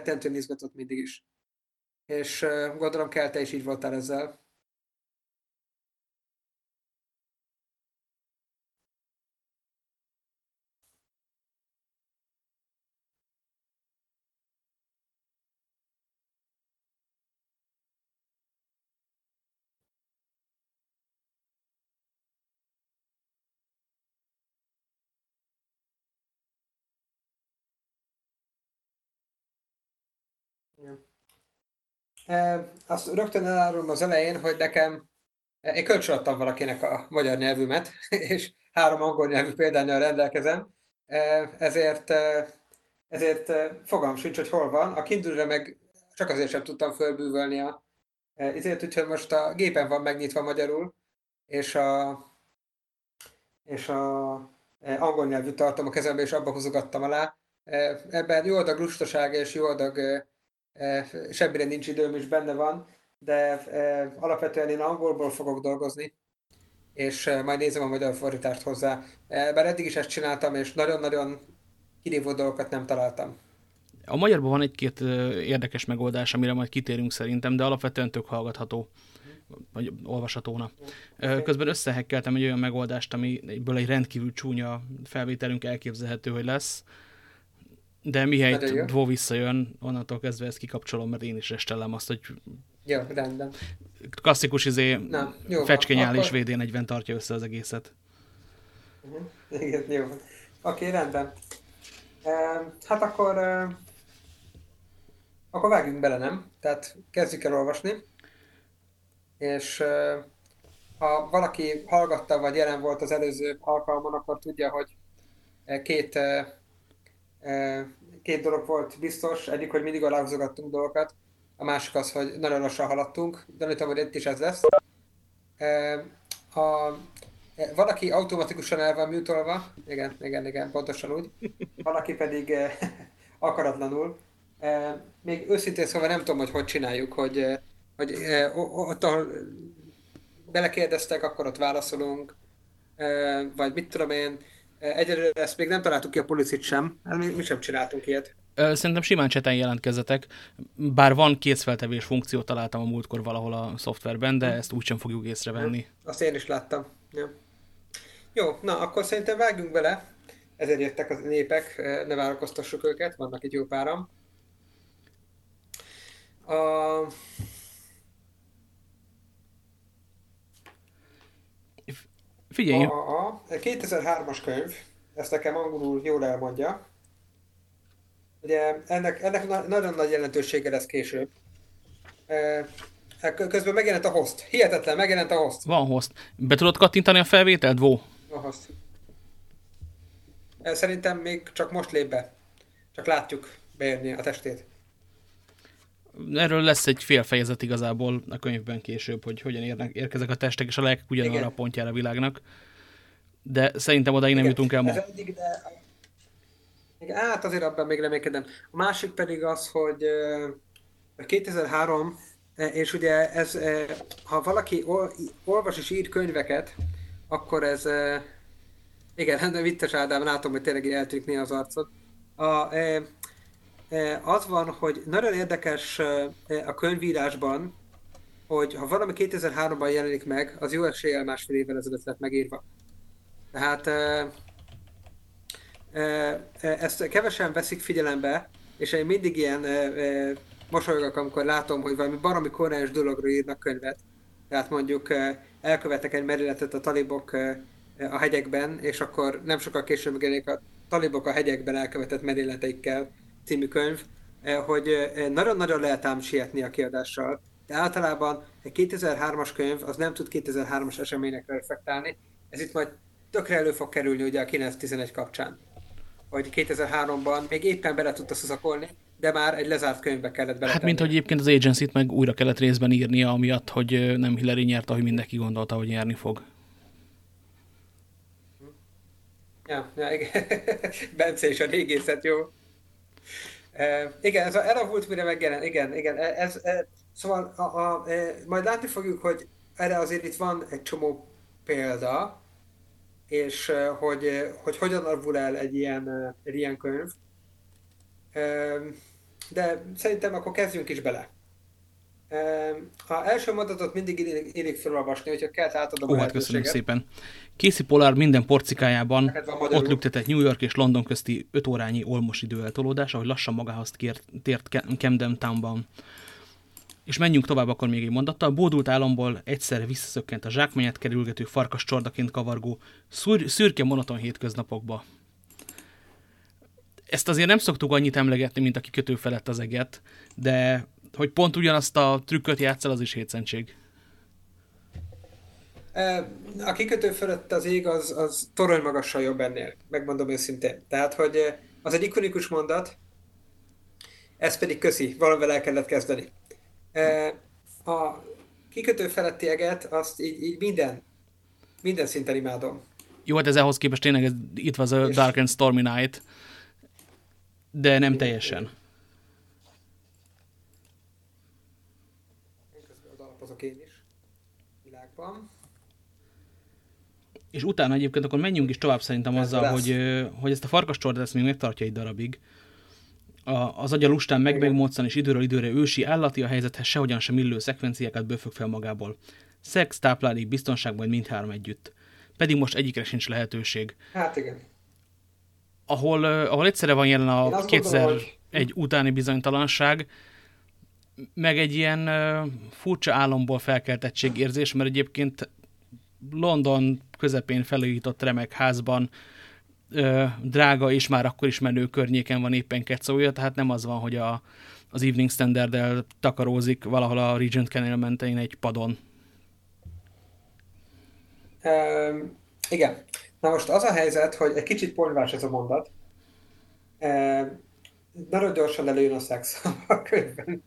rettentően izgatott mindig is. És gondolom kell is így voltál ezzel. Azt rögtön elárulom az elején, hogy nekem, én kölcsönadtam valakinek a magyar nyelvümet, és három angol nyelvű példányal rendelkezem, ezért, ezért fogalm sincs, hogy hol van. A kindle meg csak azért sem tudtam fölbűvölni a ezért, úgyhogy most a gépen van megnyitva magyarul, és a, és a angol nyelvű tartom a kezembe, és abba húzogattam alá. Ebben jó adag lustaság és jó adag semmire nincs időm is benne van, de alapvetően én angolból fogok dolgozni, és majd nézem a magyar fordítást hozzá. Bár eddig is ezt csináltam, és nagyon-nagyon kirívó dolgokat nem találtam. A magyarban van egy-két érdekes megoldás, amire majd kitérünk szerintem, de alapvetően tök hallgatható, vagy olvashatóna. Okay. Közben összehekkeltem egy olyan megoldást, amiből egy rendkívül csúnya felvételünk elképzelhető, hogy lesz, de mihelyt Dvo visszajön, onnantól kezdve ezt kikapcsolom, mert én is estelem azt, hogy jó, rendben. Klasszikus izé, fecskenyál és VD40 tartja össze az egészet. Uh mhm. -huh. Igen, jó. Oké, okay, rendben. Hát akkor uh, akkor vágjunk bele, nem? Tehát kezdjük el olvasni. És uh, ha valaki hallgatta, vagy jelen volt az előző alkalmon, akkor tudja, hogy két uh, két dolog volt biztos, egyik, hogy mindig aláhúzogattunk dolgokat, a másik az, hogy nagyon lassan haladtunk, gyanítom, hogy itt is ez lesz. A, valaki automatikusan el van mutolva, igen, igen, igen, pontosan úgy, valaki pedig akaratlanul. Még őszintén szóval nem tudom, hogy hogy csináljuk, hogy, hogy ott, ahol belekérdeztek, akkor ott válaszolunk, vagy mit tudom én, Egyelőre ezt még nem találtuk ki a policit sem, hát mi, mi sem csináltunk ilyet. Szerintem simán cseten jelentkezzetek, bár van készfeltevés funkció, találtam a múltkor valahol a szoftverben, de ezt úgysem fogjuk észrevenni. Azt én is láttam. Ja. Jó, na akkor szerintem vágjunk bele. Ezért jöttek a népek, ne várakoztassuk őket, vannak itt jó páram. A... Figyelj! A, a 2003-as könyv, ezt nekem angolul jól elmondja. Ugye ennek, ennek na, nagyon nagy jelentősége lesz később. E, közben megjelent a host. Hihetetlen, megjelent a host. Van host. Be tudod kattintani a felvételt, Vó? A host. Szerintem még csak most lép be. Csak látjuk beérni a testét. Erről lesz egy fél fejezet igazából a könyvben később, hogy hogyan érnek, érkezek a testek és a lelkek ugyanarra Igen. a pontjára a világnak. De szerintem odaig nem Igen. jutunk el ma. Ez eddig, de... Hát azért abban még reménykedem. A másik pedig az, hogy 2003, és ugye ez, ha valaki olvas és ír könyveket, akkor ez, igen, de vittes Ádám, látom, hogy tényleg eltűnik néha az arcod. A, az van, hogy nagyon érdekes a könyvírásban, hogy ha valami 2003-ban jelenik meg, az jó eséllyel másfél évvel ezelőtt lett megírva. Tehát ezt kevesen veszik figyelembe, és én mindig ilyen mosolygok, amikor látom, hogy valami baromi koreáns dologra írnak könyvet. Tehát mondjuk elkövettek egy merilletet a talibok a hegyekben, és akkor nem sokkal később megjelenik a talibok a hegyekben elkövetett merilleteikkel című könyv, eh, hogy eh, nagyon-nagyon lehet ám sietni a kiadással, de általában egy 2003-as könyv az nem tud 2003-as eseményekre reflektálni. Ez itt majd tökre elő fog kerülni ugye a 911 kapcsán. Hogy 2003-ban még éppen bele tudta szakolni, de már egy lezárt könyvbe kellett bele. Hát mint hogy egyébként az Agency-t meg újra kellett részben írnia, amiatt, hogy eh, nem Hillary nyert, ahogy mindenki gondolta, hogy nyerni fog. Ja, ja igen. Bence és a régészet, jó. E, igen, ez a elavult mire megjelent, igen, igen, e, ez, ez szóval a, a, e, majd látni fogjuk, hogy erre azért itt van egy csomó példa, és hogy, hogy hogyan alvul el egy ilyen, egy ilyen könyv. de szerintem akkor kezdjünk is bele. A első mondatot mindig érik felolvasni, hogyha kell, átadom Ó, hát köszönöm szépen. Casey Pollard minden porcikájában ott lüktetett New York és London közti 5 órányi olmos időeltolódás, ahogy lassan magához kért, tért Camden Townban. És menjünk tovább akkor még egy mondattal. Bódult álomból egyszerre visszaszökkent a zsákmányát kerülgető farkas csordaként kavargó szür szürke monoton hétköznapokba. Ezt azért nem szoktuk annyit emlegetni, mint a kikötő felett az eget, de hogy pont ugyanazt a trükköt játszol, az is hétszentség. A kikötő fölött az ég az, az torony magassal jobb ennél, megmondom őszintén. Tehát, hogy az egy ikonikus mondat, ez pedig köszi, valamivel el kellett kezdeni. A kikötő feletti eget, azt így, így minden, minden szinten imádom. Jó, hát ez ahhoz képest tényleg ez, itt van a Dark and Stormy Night, de nem teljesen. Közben én is világban. És utána egyébként akkor menjünk is tovább szerintem azzal, hogy, hogy ezt a farkas csordát ezt még megtartja egy darabig. A, az agya lustán meg megmoccan, és időről időre ősi állati a helyzethez sehogyan sem illő szekvenciákat bőfög fel magából. Szex, táplálék, biztonság, majd mindhárom együtt. Pedig most egyikre sincs lehetőség. Hát igen. Ahol, ahol egyszerre van jelen a 2001 hogy... utáni bizonytalanság, meg egy ilyen furcsa álomból felkeltettség érzés, mert egyébként London közepén felújított remek házban drága és már akkor is menő környéken van éppen kecója, tehát nem az van, hogy a, az Evening standard takarózik valahol a Regent Canal mentén egy padon. Um, igen. Na most az a helyzet, hogy egy kicsit ponyvás ez a mondat. Um, nagyon gyorsan előjön a szex a könyvben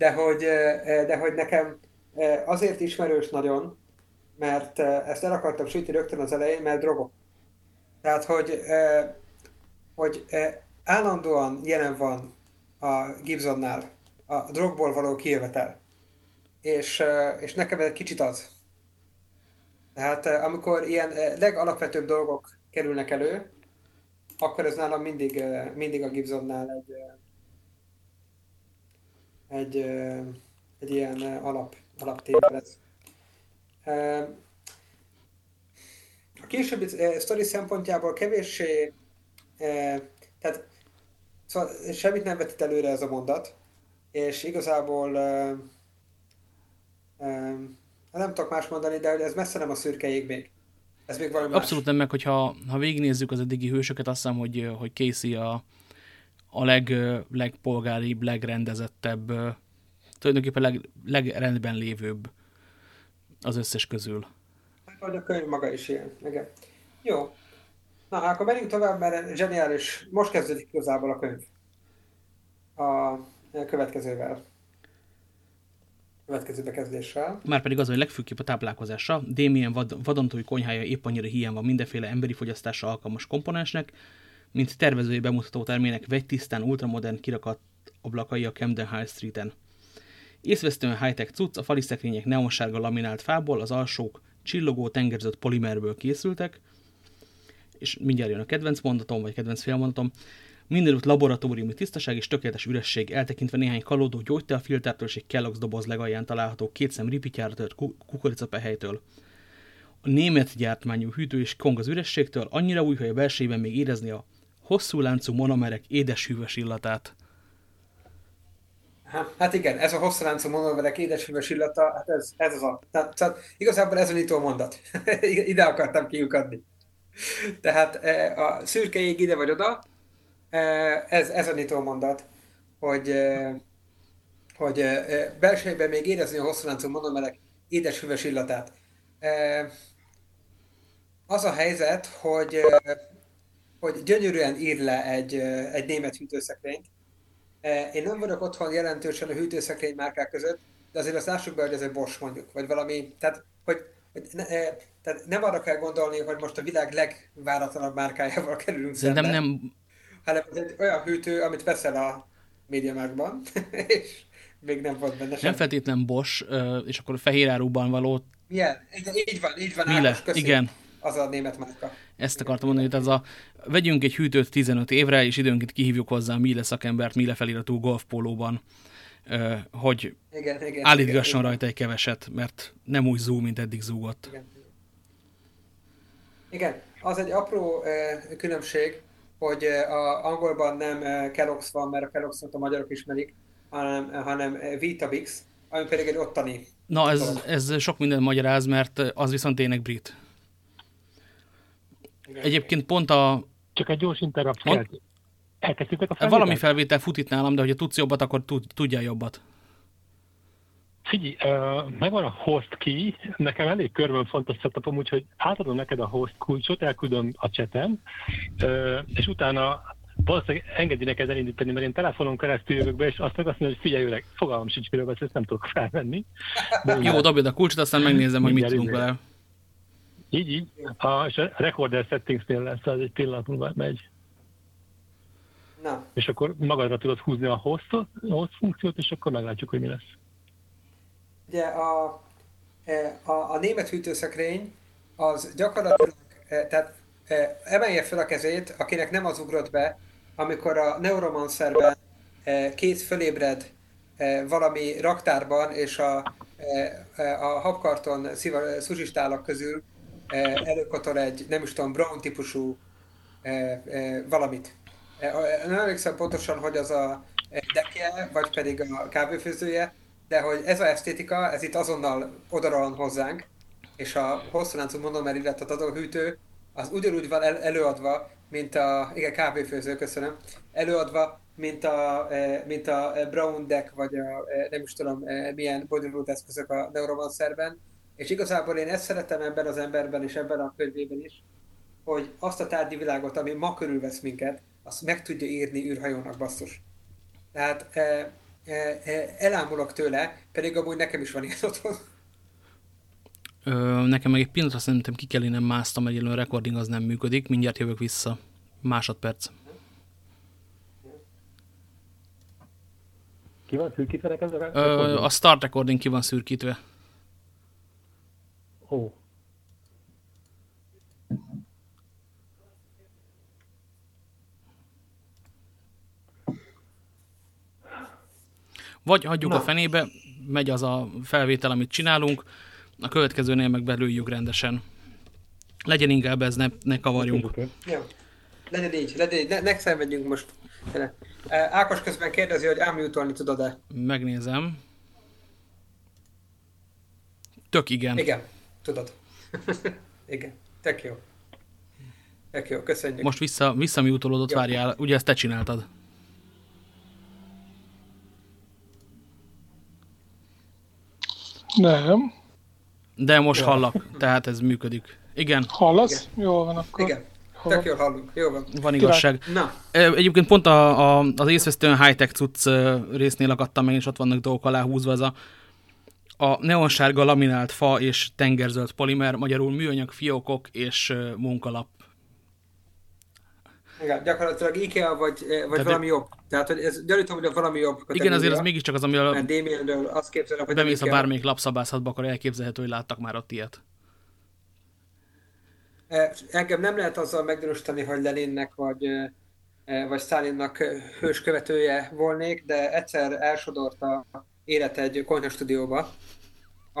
de hogy, de hogy nekem azért ismerős nagyon, mert ezt el akartam sütni rögtön az elején, mert drogok. Tehát, hogy, hogy állandóan jelen van a Gibsonnál a drogból való kijövetel. És, és nekem egy kicsit az. Tehát amikor ilyen legalapvetőbb dolgok kerülnek elő, akkor ez nálam mindig, mindig a Gibsonnál egy, egy, egy ilyen alap, alaptétel lesz. A későbbi sztori szempontjából kevéssé, tehát szóval semmit nem vetett előre ez a mondat, és igazából nem tudok más mondani, de ez messze nem a szürke ég még. Ez még valami Abszolút más. nem, meg hogyha ha végignézzük az eddigi hősöket, azt hiszem, hogy, hogy Casey a, a leg, legpolgáribb, legrendezettebb, tulajdonképpen leg, legrendben lévőbb az összes közül. Vagy a könyv maga is ilyen, igen. Jó. Na, hát akkor menjünk tovább, mert zseniális. Most kezdődik igazából a könyv. A következővel. Következő bekezdéssel. Már az, hogy legfőképp a táplálkozásra. Damien vad, vadontói konyhája épp annyira hiány van mindenféle emberi fogyasztásra alkalmas komponensnek, mint tervezői bemutató termének vegytisztán ultramodern kirakat ablakai a Camden High Street-en. Észvesztően high-tech cucc, a fali szekrények neonsárga laminált fából, az alsók csillogó tengerzött polimerből készültek, és mindjárt jön a kedvenc mondatom, vagy kedvenc félmondatom, mindenütt laboratóriumi tisztaság és tökéletes üresség, eltekintve néhány kalódó gyógyteafiltertől és egy Kellogg's doboz legalján található két szem ripityára tört kukoricapehelytől. A német gyártmányú hűtő és kong az ürességtől, annyira új, hogy a belsejében még érezni a hosszú láncú monomerek édes hűvös illatát. Hát igen, ez a hosszú láncú monomerek édes hűvös illata, hát ez, ez az a... Tehát, tehát igazából ez a nyitó mondat. ide akartam kiukadni. Tehát e, a szürke ég ide vagy oda, e, ez, ez a nyitó mondat, hogy, e, hogy belsejében még érezni a hosszú láncú monomerek édes hűvös illatát. Az a helyzet, hogy hogy gyönyörűen ír le egy, egy német hűtőszekrényt. Én nem vagyok otthon jelentősen a hűtőszekrény márkák között, de azért azt lássuk be, hogy ez egy Bosch mondjuk, vagy valami, tehát, hogy, ne, tehát nem arra kell gondolni, hogy most a világ legváratlanabb márkájával kerülünk Szerintem szemben, nem... hanem ez egy olyan hűtő, amit veszel a médiamákban, és még nem volt benne sem. Nem feltétlen Bosch, és akkor fehér áruban való... Milyen? Így van, így van. Mille, igen. Az a német márka. Ezt akartam mondani, hogy ez a vegyünk egy hűtőt 15 évre, és időnként kihívjuk hozzá a Miele szakembert Miele feliratú golfpólóban, hogy igen, igen, állítgasson igen, rajta egy keveset, mert nem úgy zúg, mint eddig zúgott. Igen. igen, az egy apró különbség, hogy a angolban nem Kellogg's van, mert a kellogg's a magyarok ismerik, hanem, hanem Vitabix, ami pedig egy ottani. Na, ez, ez sok minden magyaráz, mert az viszont tényleg brit. Egyébként pont a... Csak egy gyors interrupció. Elkezdtük a felvételt? Valami felvétel fut itt nálam, de hogyha tudsz jobbat, akkor tudja jobbat. Figyelj, uh, megvan a host key, nekem elég körben fontos setupom, úgyhogy átadom neked a host kulcsot, elküldöm a chaten, uh, és utána valószínűleg engedi neked elindítani, mert én telefonon keresztül jövök be, és azt meg azt mondja, hogy figyelj, öreg, fogalmam sincs, miről beszélsz, nem tudok felvenni. De Jó, dobjad a kulcsot, aztán megnézem, hogy mit tudunk vele. Így, így. A, és a recorder settingsnél lesz, az egy pillanat múlva megy. Na. És akkor magadra tudod húzni a host, host funkciót, és akkor meglátjuk, hogy mi lesz. Ugye a, e, a, a német hűtőszekrény az gyakorlatilag, e, tehát e, emelje fel a kezét, akinek nem az ugrott be, amikor a Neuromancerben két fölébred valami raktárban, és a, a habkarton szuzsistálak közül előkotol egy, nem is tudom, brown típusú valamit. Nem emlékszem pontosan, hogy az a dekje, vagy pedig a kávéfőzője, de hogy ez a esztétika, ez itt azonnal odarohan hozzánk, és a hosszú láncú monomer, illetve a hűtő, az ugyanúgy van el, előadva, mint a, igen, kávéfőző, köszönöm, előadva, mint a, mint a Brown Deck, vagy a, nem is tudom, milyen bonyolult eszközök a Neuromancerben, és igazából én ezt szeretem ebben az emberben és ebben a könyvében is, hogy azt a tárgyi világot, ami ma körülvesz minket, azt meg tudja írni űrhajónak basszus. Tehát E, e, elámulok tőle, pedig amúgy nekem is van ilyen otthon. Ö, nekem meg egy pillanatra szerintem ki kell nem másztam, egy a recording az nem működik, mindjárt jövök vissza. Másodperc. Ki van szürkítve neked a A start recording ki van szürkítve. Ó. Vagy hagyjuk Na. a fenébe, megy az a felvétel, amit csinálunk, a következőnél meg belüljük rendesen. Legyen inkább ez, ne, ne kavarjunk. Jó. Legyen így, legyen így. Ne, ne szenvedjünk most. Ákos közben kérdezi, hogy ámjútolni tudod-e? Megnézem. Tök igen. Igen, tudod. igen, tök jó. Tök jó, köszönjük. Most vissza, vissza mi utolódott, várjál, ugye ezt te csináltad? Nem. De most ja. hallak, tehát ez működik. Igen. Hallasz? Igen. Jó van akkor. Igen. Tök jól hallunk. Jó van. Van igazság. Na. Egyébként pont a, a, az észvesztően high-tech cucc résznél akadtam meg, és ott vannak dolgok alá húzva ez a, a neonsárga laminált fa és tengerzöld polimer, magyarul műanyag fiókok és munkalap igen, gyakorlatilag IKEA vagy, vagy valami jobb. Tehát, hogy ez gyanítom, hogy valami jobb kategória. Igen, azért az mégiscsak az, amivel... Mert Damienről azt képzelem, hogy... Bemész a bármelyik lapszabászatba, akkor elképzelhető, hogy láttak már ott ilyet. Engem nem lehet azzal megdörösteni, hogy Leninnek vagy, vagy Stalinnak hős követője volnék, de egyszer elsodorta élet egy konyhastúdióba,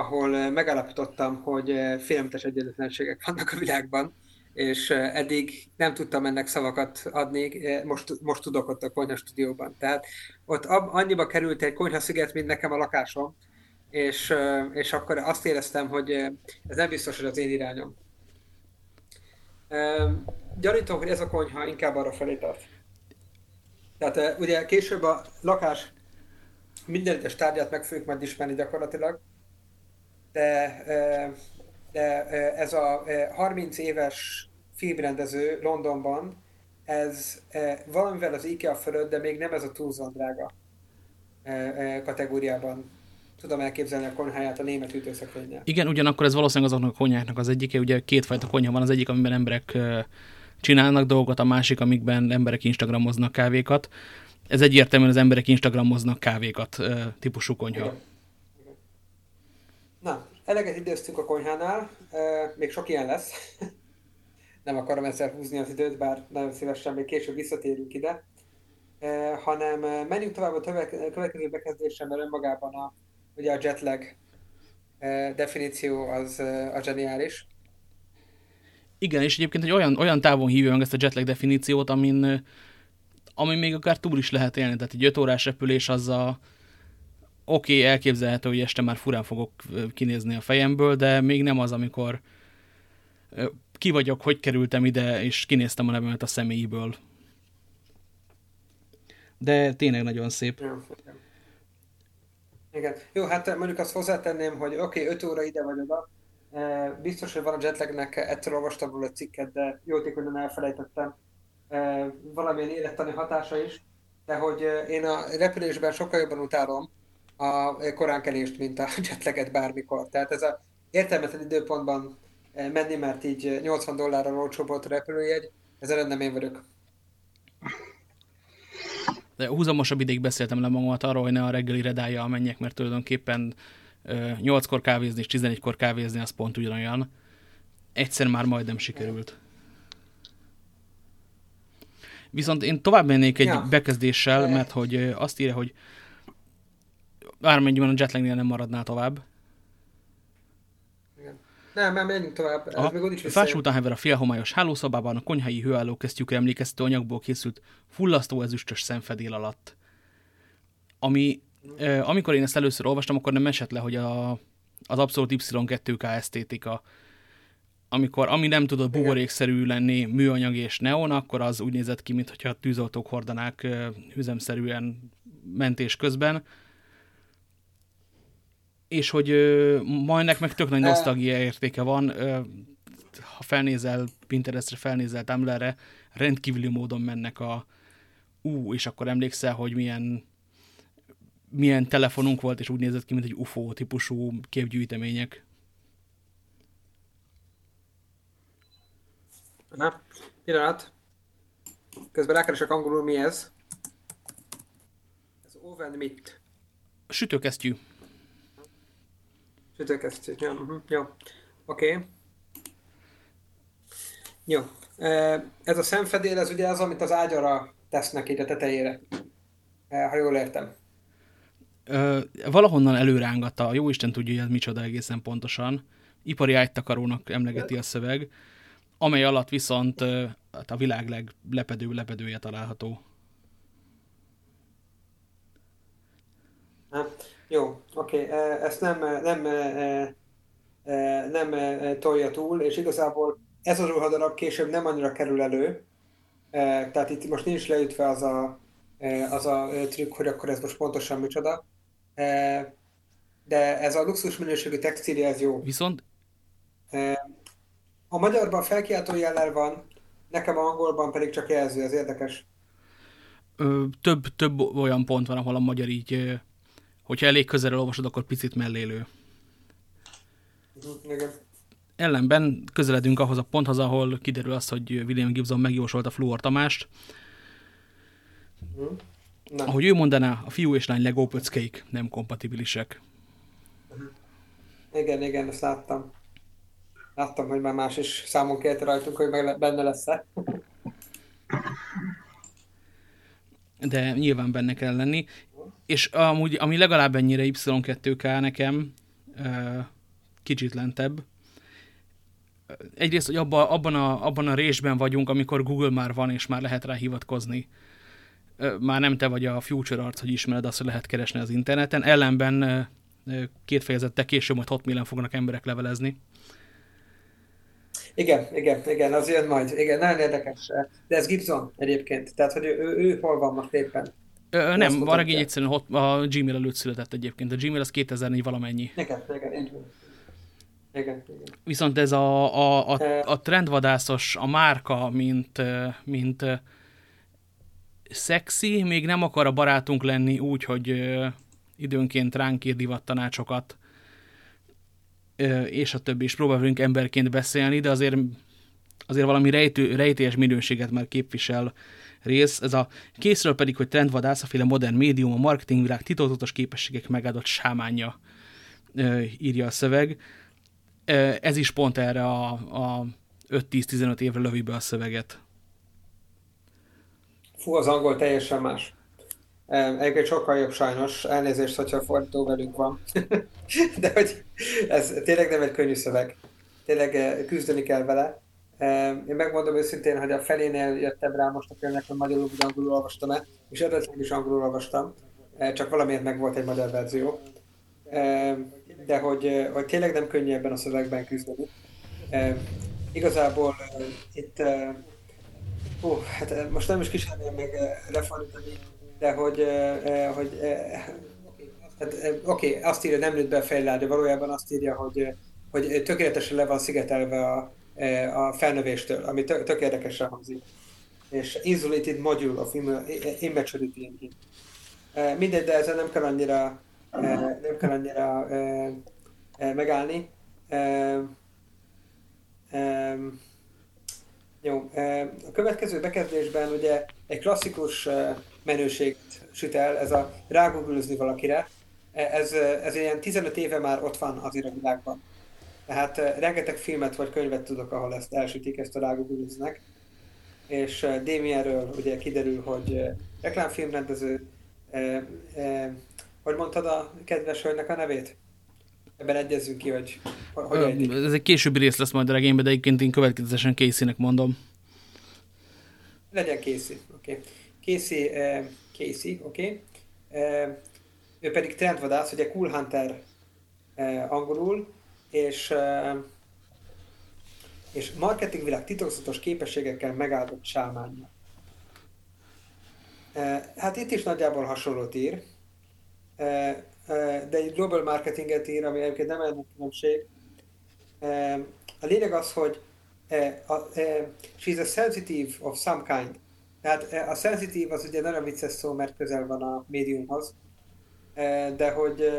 ahol megállapítottam, hogy félelmetes egyenlőtlenségek vannak a világban és eddig nem tudtam ennek szavakat adni, most, most tudok ott a konyha stúdióban. Tehát ott annyiba került egy konyhasziget, mint nekem a lakásom, és, és akkor azt éreztem, hogy ez nem biztos, hogy az én irányom. Gyanítom, hogy ez a konyha inkább arra felé tart. Tehát ugye később a lakás minden egyes tárgyát meg fogjuk majd ismerni gyakorlatilag, de de ez a 30 éves filmrendező Londonban, ez valamivel az IKEA fölött, de még nem ez a túlzóan drága kategóriában tudom elképzelni a konyháját a német hűtőszekrényel. Igen, ugyanakkor ez valószínűleg azoknak a konyháknak az egyike, ugye kétfajta konyha van, az egyik, amiben emberek csinálnak dolgokat, a másik, amikben emberek instagramoznak kávékat. Ez egyértelműen az emberek instagramoznak kávékat típusú konyha. Igen. Na, eleget időztünk a konyhánál, még sok ilyen lesz. nem akarom ezzel húzni az időt, bár nagyon szívesen még később visszatérünk ide, hanem menjünk tovább a következő bekezdésre, mert önmagában a, ugye a jetlag definíció az a zseniális. Igen, és egyébként egy olyan, olyan távon hívja meg ezt a jetlag definíciót, amin, amin még akár túl is lehet élni. Tehát egy 5 órás repülés az a oké, okay, elképzelhető, hogy este már furán fogok kinézni a fejemből, de még nem az, amikor ki vagyok, hogy kerültem ide, és kinéztem a nevemet a személyiből. De tényleg nagyon szép. Igen. Jó, hát mondjuk azt hozzátenném, hogy oké, okay, 5 óra ide vagy oda, biztos, hogy van a jetlagnek, ettől olvastam róla a cikket, de jótékonyan elfelejtettem, valamilyen élettani hatása is, de hogy én a repülésben sokkal jobban utálom a koránkelést, mint a jetlaget bármikor. Tehát ez a értelmetlen időpontban menni, mert így 80 dollárra olcsóbb volt a repülőjegy, ezzel nem én vagyok. De húzamosabb ideig beszéltem le magamat arról, hogy ne a reggeli redájjal menjek, mert tulajdonképpen 8-kor kávézni és 11-kor kávézni az pont ugyanolyan. Egyszer már majdnem sikerült. Viszont én tovább mennék egy ja. bekezdéssel, mert hogy azt írja, hogy bármennyiben a jetlagnél nem maradnál tovább. Nem, nem, menjünk tovább. Ez a, még úgy is a félhomályos hálószobában a konyhai hőálló kezdjükre emlékeztető anyagból készült fullasztó ezüstös szemfedél alatt. Ami, eh, amikor én ezt először olvastam, akkor nem esett le, hogy a, az abszolút Y2K esztétika, amikor ami nem tudott buborékszerű lenni műanyag és neon, akkor az úgy nézett ki, mintha tűzoltók hordanák üzemszerűen mentés közben és hogy ennek meg tök nagy nosztalgia értéke van. Ha felnézel Pinterestre, felnézel Tumblrre, rendkívüli módon mennek a ú, és akkor emlékszel, hogy milyen milyen telefonunk volt, és úgy nézett ki, mint egy UFO típusú képgyűjtemények. Na, pillanat. Közben rákeresek angolul, mi ez? Ez oven mit? Sütőkesztyű. Sütőkesztyű, ja, uh-huh. jó. Oké. Okay. Jó. Ez a szemfedél, ez ugye az, amit az ágyara tesznek így a tetejére. Ha jól értem. Ö, valahonnan előrángatta, a jóisten tudja, hogy ez micsoda egészen pontosan. Ipari ágytakarónak emlegeti a szöveg, amely alatt viszont hát a világ leglepedő lepedője található. Hát, jó, oké, okay. ezt nem, nem, nem tolja túl, és igazából ez a ruhadarab később nem annyira kerül elő, tehát itt most nincs leütve az a, az a trükk, hogy akkor ez most pontosan micsoda, de ez a luxus minőségű textília, ez jó. Viszont? A magyarban felkiáltó jellel van, nekem a angolban pedig csak jelző, ez érdekes. Ö, több, több olyan pont van, ahol a magyar így hogyha elég közelről olvasod, akkor picit mellélő. Igen. Ellenben közeledünk ahhoz a ponthoz, ahol kiderül az, hogy William Gibson megjósolt a Fluor Tamást. Hmm. Ahogy ő mondaná, a fiú és lány Lego pöckeik nem kompatibilisek. Igen, igen, ezt láttam. Láttam, hogy már más is számon kérte rajtunk, hogy meg benne lesz-e. De nyilván benne kell lenni és amúgy, ami legalább ennyire Y2K nekem, kicsit lentebb, egyrészt, hogy abba, abban, a, abban a résben vagyunk, amikor Google már van, és már lehet rá hivatkozni. Már nem te vagy a future arc, hogy ismered azt, hogy lehet keresni az interneten. Ellenben két fejezettel később majd hotmail fognak emberek levelezni. Igen, igen, igen, az jön majd. Igen, nagyon érdekes. De ez Gibson egyébként, tehát hogy ő, ő, ő hol van most éppen? Ö, nem, a regény egyszerűen hot, a Gmail előtt született egyébként. A Gmail az 2004 valamennyi. Igen, igen, igen. Viszont ez a, a, a, a trendvadászos, a márka, mint, mint szexi, még nem akar a barátunk lenni úgy, hogy időnként ránk ír divattanácsokat, és a többi, és próbálunk emberként beszélni, de azért, azért valami rejtő, rejtélyes minőséget már képvisel rész, ez a készről pedig, hogy trendvadász, a féle modern médium, a marketingvilág titokzatos képességek megáldott sámánja írja a szöveg. Ez is pont erre a, a 5-10-15 évre lövi be a szöveget. Fú, az angol teljesen más. Egyébként sokkal jobb sajnos, elnézést, hogyha fordító velünk van. De hogy ez tényleg nem egy könnyű szöveg. Tényleg küzdeni kell vele. Én megmondom őszintén, hogy a felénél jöttem rá most a könyvnek, hogy magyarul vagy angolul olvastam-e, és eredetileg is angolul olvastam, eh, csak valamiért meg volt egy magyar verzió. De hogy, eh, hogy tényleg nem könnyű ebben a szövegben küzdeni. Igazából itt, ó, hát most nem is kísérném meg lefordítani, de hogy, hogy hát, oké, okay, azt írja, nem nőtt be a fejlár, de valójában azt írja, hogy, hogy tökéletesen le van szigetelve a, a felnövéstől, ami tök, tök érdekesen hangzik. És isolated module of immaturity engine. Mindegy, de ezzel nem kell annyira, nem kell annyira megállni. Jó, a következő bekezdésben ugye egy klasszikus menőséget süt el, ez a rágooglizni valakire. Ez, ez ilyen 15 éve már ott van az világban. Tehát rengeteg filmet vagy könyvet tudok, ahol ezt elsütik, ezt a rágoogliznek. És Damienről ugye kiderül, hogy reklámfilmrendező, hogy mondtad a kedves hölgynek a nevét? Ebben egyezzünk ki, hogy hogy Ö, Ez egy későbbi rész lesz majd a regényben, de egyébként én következetesen Casey-nek mondom. Legyen Casey, oké. Okay. Casey, uh, Casey, oké. Okay. Uh, ő pedig trendvadász, ugye Cool Hunter angolul, és és marketingvilág titokzatos képességekkel megáldott sámánja. Hát itt is nagyjából hasonlót ír. De egy global marketinget ír, ami egyébként nem ennek különbség. A lényeg az, hogy she's a sensitive of some kind. Tehát a sensitive az ugye nagyon vicces szó, mert közel van a médiumhoz, de hogy,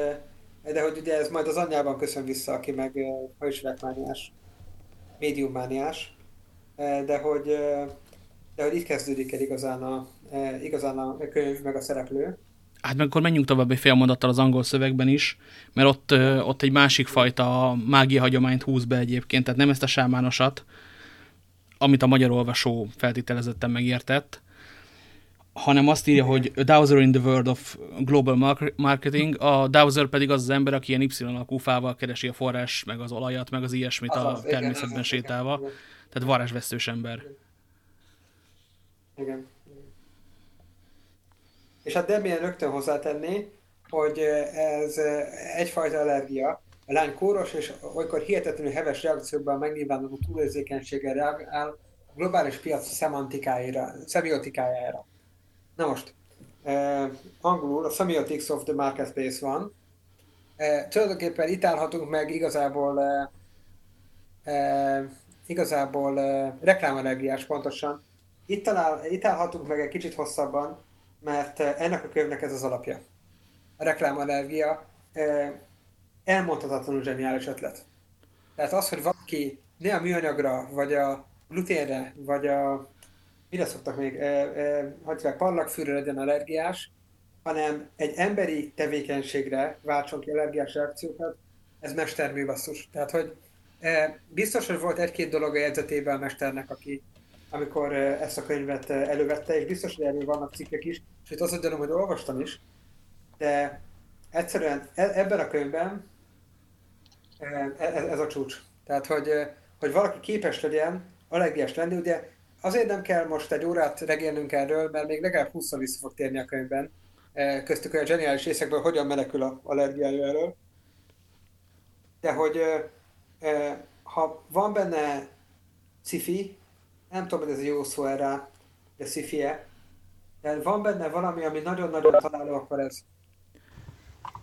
de hogy ugye ez majd az anyjában köszön vissza, aki meg hősületmániás, médiummániás, de hogy, de hogy itt kezdődik el igazán a, igazán a könyv, meg a szereplő. Hát meg akkor menjünk tovább egy fél mondattal az angol szövegben is, mert ott, ott egy másik fajta mágia hagyományt húz be egyébként, tehát nem ezt a sámánosat, amit a magyar olvasó feltételezetten megértett, hanem azt írja, hogy a Dowser in the world of global marketing, a Dowser pedig az az ember, aki ilyen Y alakú fával keresi a forrás, meg az olajat, meg az ilyesmit az a természetben igen, sétálva. Igen. Tehát varázsvesztős ember. Igen. És hát Debian rögtön hozzátenné, hogy ez egyfajta allergia. A lány kóros, és olykor hihetetlenül heves reakciókban megnyilvánuló túlérzékenységgel reagál a globális piac szemantikájára, szemiotikájára. Na most, eh, angolul a Semiotics of the Marketplace van. Eh, tulajdonképpen itt állhatunk meg igazából eh, eh, igazából eh, reklámenergiás pontosan. Itt, talál, itt állhatunk meg egy kicsit hosszabban, mert ennek a könyvnek ez az alapja. A reklámenergia eh, elmondhatatlanul zseniális ötlet. Tehát az, hogy valaki ne a műanyagra, vagy a gluténre, vagy a mire szoktak még, e, e, hogy parlagfűrő legyen allergiás, hanem egy emberi tevékenységre váltson ki allergiás reakciókat, ez mestermű basszus. Tehát, hogy e, biztos, hogy volt egy-két dolog a jegyzetében a mesternek, aki amikor ezt a könyvet elővette, és biztos, hogy erről vannak cikkek is, és itt azt mondom, hogy olvastam is, de egyszerűen ebben a könyvben ez a csúcs. Tehát, hogy, hogy valaki képes legyen allergiás lenni, ugye azért nem kell most egy órát regélnünk erről, mert még legalább 20 vissza fog térni a könyvben. Köztük olyan zseniális részekből, hogyan menekül a allergiája elől. De hogy ha van benne cifi, nem tudom, hogy ez jó szó erre, de szifie, de van benne valami, ami nagyon-nagyon találó, akkor ez.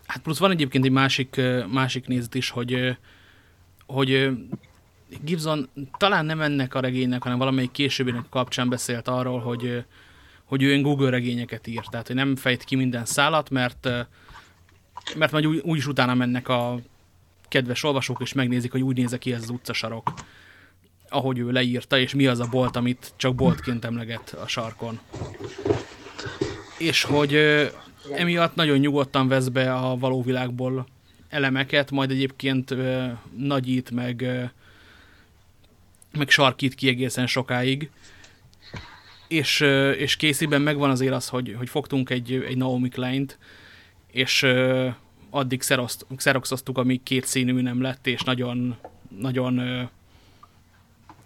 Hát plusz van egyébként egy másik, másik nézet is, hogy, hogy Gibson talán nem ennek a regénynek, hanem valamelyik későbbinek kapcsán beszélt arról, hogy, hogy ő Google regényeket ír, tehát hogy nem fejt ki minden szálat, mert, mert majd úgy, úgyis utána mennek a kedves olvasók, és megnézik, hogy úgy nézek ki ez az utcasarok, ahogy ő leírta, és mi az a bolt, amit csak boltként emleget a sarkon. És hogy emiatt nagyon nyugodtan vesz be a való világból elemeket, majd egyébként nagyít, meg meg sarkít ki egészen sokáig. És, és Casey-ben megvan azért az, hogy, hogy fogtunk egy, egy Naomi Klein-t, és addig xeroxoztuk, amíg két színű nem lett, és nagyon, nagyon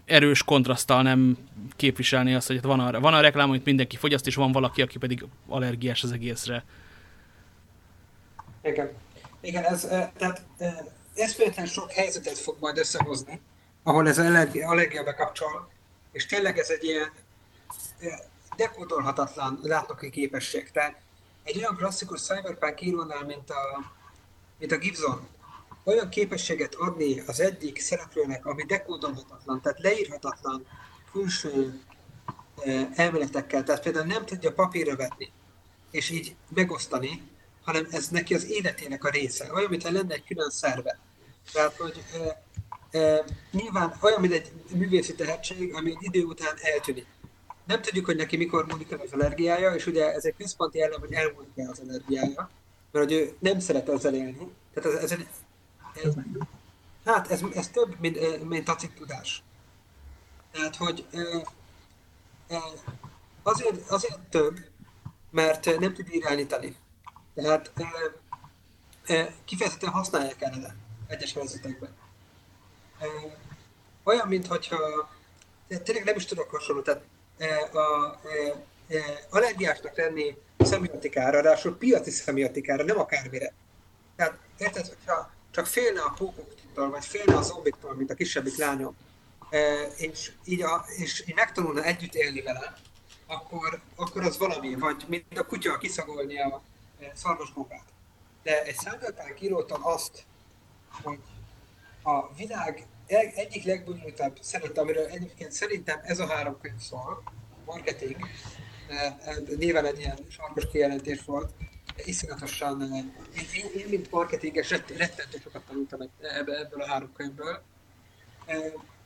erős kontraszttal nem képviselni azt, hogy van a, van a reklám, amit mindenki fogyaszt, és van valaki, aki pedig allergiás az egészre. Igen. Igen, ez, tehát eszméletlen sok helyzetet fog majd összehozni, ahol ez allergia, allergia bekapcsol, és tényleg ez egy ilyen dekódolhatatlan látnoki képesség. Tehát egy olyan klasszikus cyberpunk írónál, mint a, mint a Gibson, olyan képességet adni az egyik szereplőnek, ami dekódolhatatlan, tehát leírhatatlan külső elméletekkel, tehát például nem tudja papírra vetni, és így megosztani, hanem ez neki az életének a része, olyan, mintha lenne egy külön szerve. Tehát, hogy e, nyilván olyan, mint egy művészi tehetség, ami egy idő után eltűnik. Nem tudjuk, hogy neki mikor múlik el az allergiája, és ugye ez egy központi jellem, hogy elmúlik el az allergiája, mert hogy ő nem szeret ezzel élni. Tehát ez, ez, ez, hát ez, ez több, mint, mint tacit tudás. Tehát, hogy azért, azért több, mert nem tud irányítani. Tehát kifejezetten használják ellene egyes helyzetekben. Olyan, mintha tényleg nem is tudok hasonló, tehát a, e, e, allergiásnak lenni szemiotikára, ráadásul piaci szemiotikára, nem akármire. Tehát érted, hogyha csak félne a pókoktól, vagy félne a zombiktól, mint a kisebbik lányom, és így, a, és így megtanulna együtt élni vele, akkor, akkor az valami, vagy mint a kutya kiszagolni a szarvasgombát. De egy szándaltán írótól azt, hogy a világ egyik legbonyolultabb szerint, amiről egyébként szerintem ez a három könyv szól, marketing, nyilván egy ilyen sarkos kijelentés volt, iszonyatosan, én, én, mint marketinges rettentő sokat tanultam ebből a három könyvből.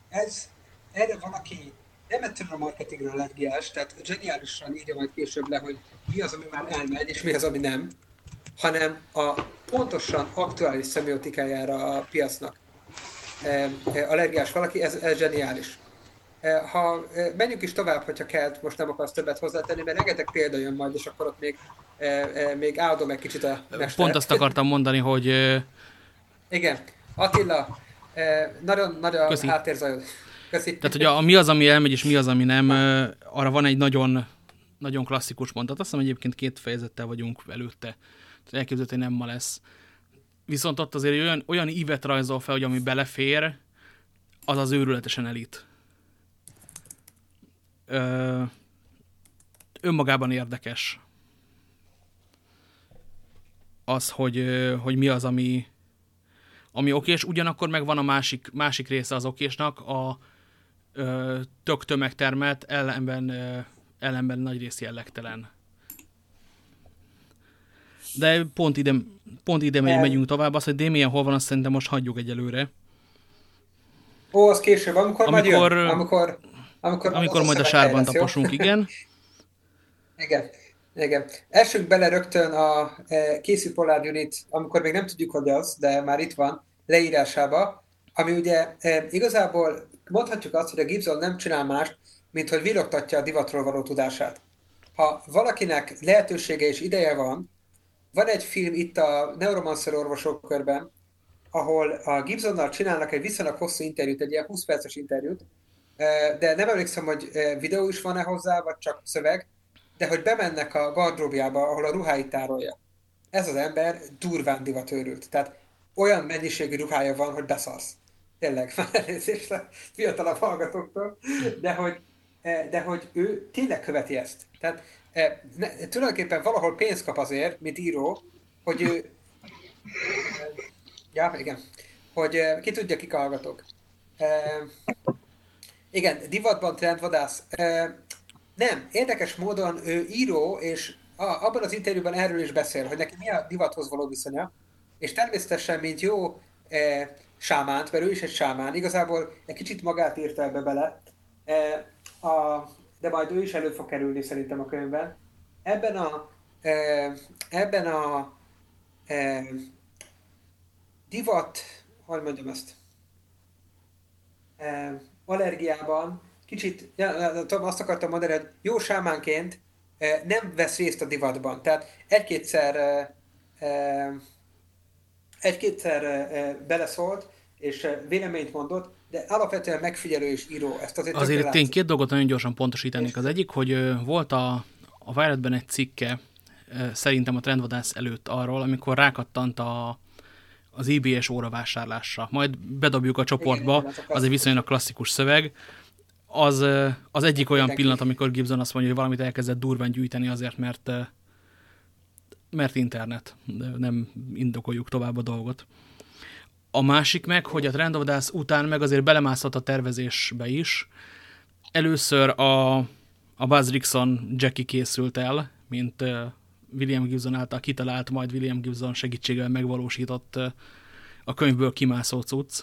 Ez, erre van, aki nem egyszerűen a marketingről allergiás, tehát zseniálisan írja majd később le, hogy mi az, ami már elmegy, és mi az, ami nem, hanem a pontosan aktuális szemiotikájára a piacnak e, e, allergiás valaki, ez, ez zseniális. Ha menjünk is tovább, hogyha kell, most nem akarsz többet hozzátenni, mert rengeteg példa jön majd, és akkor ott még, még áldom egy kicsit a mester. Pont azt akartam mondani, hogy... Igen. Attila, nagyon nagy a háttérzajod. Köszi. Tehát, hogy a, a mi az, ami elmegy, és mi az, ami nem, arra van egy nagyon, nagyon klasszikus mondat. Azt hiszem egyébként két fejezettel vagyunk előtte. Elképzelhető, hogy nem ma lesz. Viszont ott azért olyan, olyan ívet rajzol fel, hogy ami belefér, az az őrületesen elit. Ö, önmagában érdekes az, hogy, hogy mi az, ami, ami okés, ugyanakkor meg van a másik, másik része az okésnak, a, ö, tök tömegtermelt, ellenben, ö, ellenben nagy rész jellegtelen. De pont ide, pont ide megy, megyünk tovább, az, hogy Damien hol van, azt szerintem most hagyjuk egyelőre. Ó, az később, amikor, amikor majd jön, amikor, amikor, amikor majd a sárban taposunk, igen. igen. Igen. Elsők bele rögtön a e, Casey Pollard Unit, amikor még nem tudjuk, hogy az, de már itt van, leírásába, ami ugye e, igazából mondhatjuk azt, hogy a Gibson nem csinál mást, mint hogy virogtatja a divatról való tudását. Ha valakinek lehetősége és ideje van, van egy film itt a Neuromancer orvosok körben, ahol a Gibsonnal csinálnak egy viszonylag hosszú interjút, egy ilyen 20 perces interjút, de nem emlékszem, hogy videó is van-e hozzá, vagy csak szöveg, de hogy bemennek a gardróbjába, ahol a ruháit tárolja. Ez az ember durván divatőrült. Tehát olyan mennyiségű ruhája van, hogy beszarsz tényleg már elnézést a fiatalabb hallgatóktól, de hogy, de hogy ő tényleg követi ezt. Tehát ne, tulajdonképpen valahol pénzt kap azért, mint író, hogy ő... Ja, igen. Hogy e, ki tudja, kik hallgatók. Igen, divatban trendvadász. Nem, érdekes módon ő író, és a, abban az interjúban erről is beszél, hogy neki mi a divathoz való viszonya, és természetesen, mint jó sámánt, mert ő is egy sámán. Igazából egy kicsit magát írta ebbe bele, e, a, de majd ő is elő fog kerülni szerintem a könyvben. Ebben a, e, ebben a e, divat, hogy mondjam ezt, allergiában kicsit, azt akartam mondani, hogy jó sámánként nem vesz részt a divatban. Tehát egy-kétszer egy-kétszer beleszólt, és véleményt mondott, de alapvetően megfigyelő és író. Ezt azért azért én két dolgot nagyon gyorsan pontosítanék. Az egyik, hogy volt a, a Wiredben egy cikke, szerintem a trendvadász előtt arról, amikor rákattant a, az IBS óra vásárlásra. Majd bedobjuk a csoportba, Igen, az egy viszonylag klasszikus szöveg. Az, az egyik olyan pillanat, amikor Gibson azt mondja, hogy valamit elkezdett durván gyűjteni azért, mert mert internet. Nem indokoljuk tovább a dolgot. A másik meg, hogy a Trend of Dance után meg azért belemászott a tervezésbe is. Először a, a Buzz Rickson Jackie készült el, mint William Gibson által kitalált, majd William Gibson segítségével megvalósított a könyvből kimászó cucc.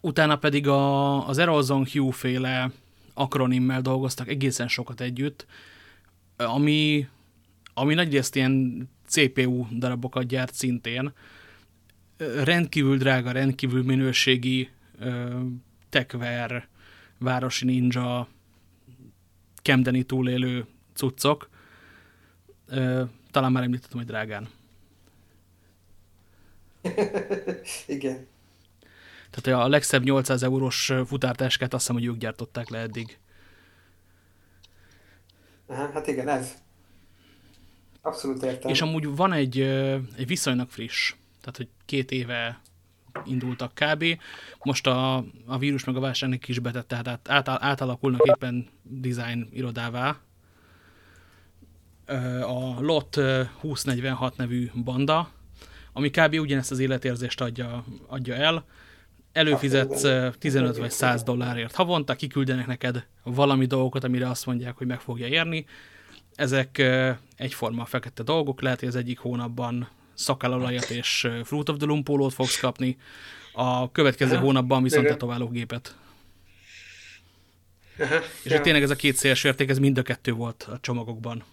Utána pedig a, az Errolson Hugh féle akronimmel dolgoztak egészen sokat együtt, ami, ami nagyrészt ilyen CPU darabokat gyárt szintén. Rendkívül drága, rendkívül minőségi tekver, városi ninja, Camdeni túlélő cuccok, talán már említettem, hogy drágán. Igen. Tehát a legszebb 800 eurós futártáskát azt hiszem, hogy ők gyártották le eddig. Aha, hát igen, ez. Abszolút értem. És amúgy van egy, egy viszonylag friss, tehát hogy két éve indultak kb. Most a, a vírus meg a válságnak is betett, tehát át, átalakulnak éppen design irodává, a LOT 2046 nevű banda, ami kb. ugyanezt az életérzést adja, adja el. Előfizetsz 15 vagy 100 dollárért havonta, kiküldenek neked valami dolgokat, amire azt mondják, hogy meg fogja érni. Ezek egyforma fekete dolgok, lehet, hogy az egyik hónapban szakállalajat és Fruit of the Loom pólót fogsz kapni, a következő hónapban viszont tetoválógépet. Aha, és ja. tényleg ez a két széles érték, ez mind a kettő volt a csomagokban.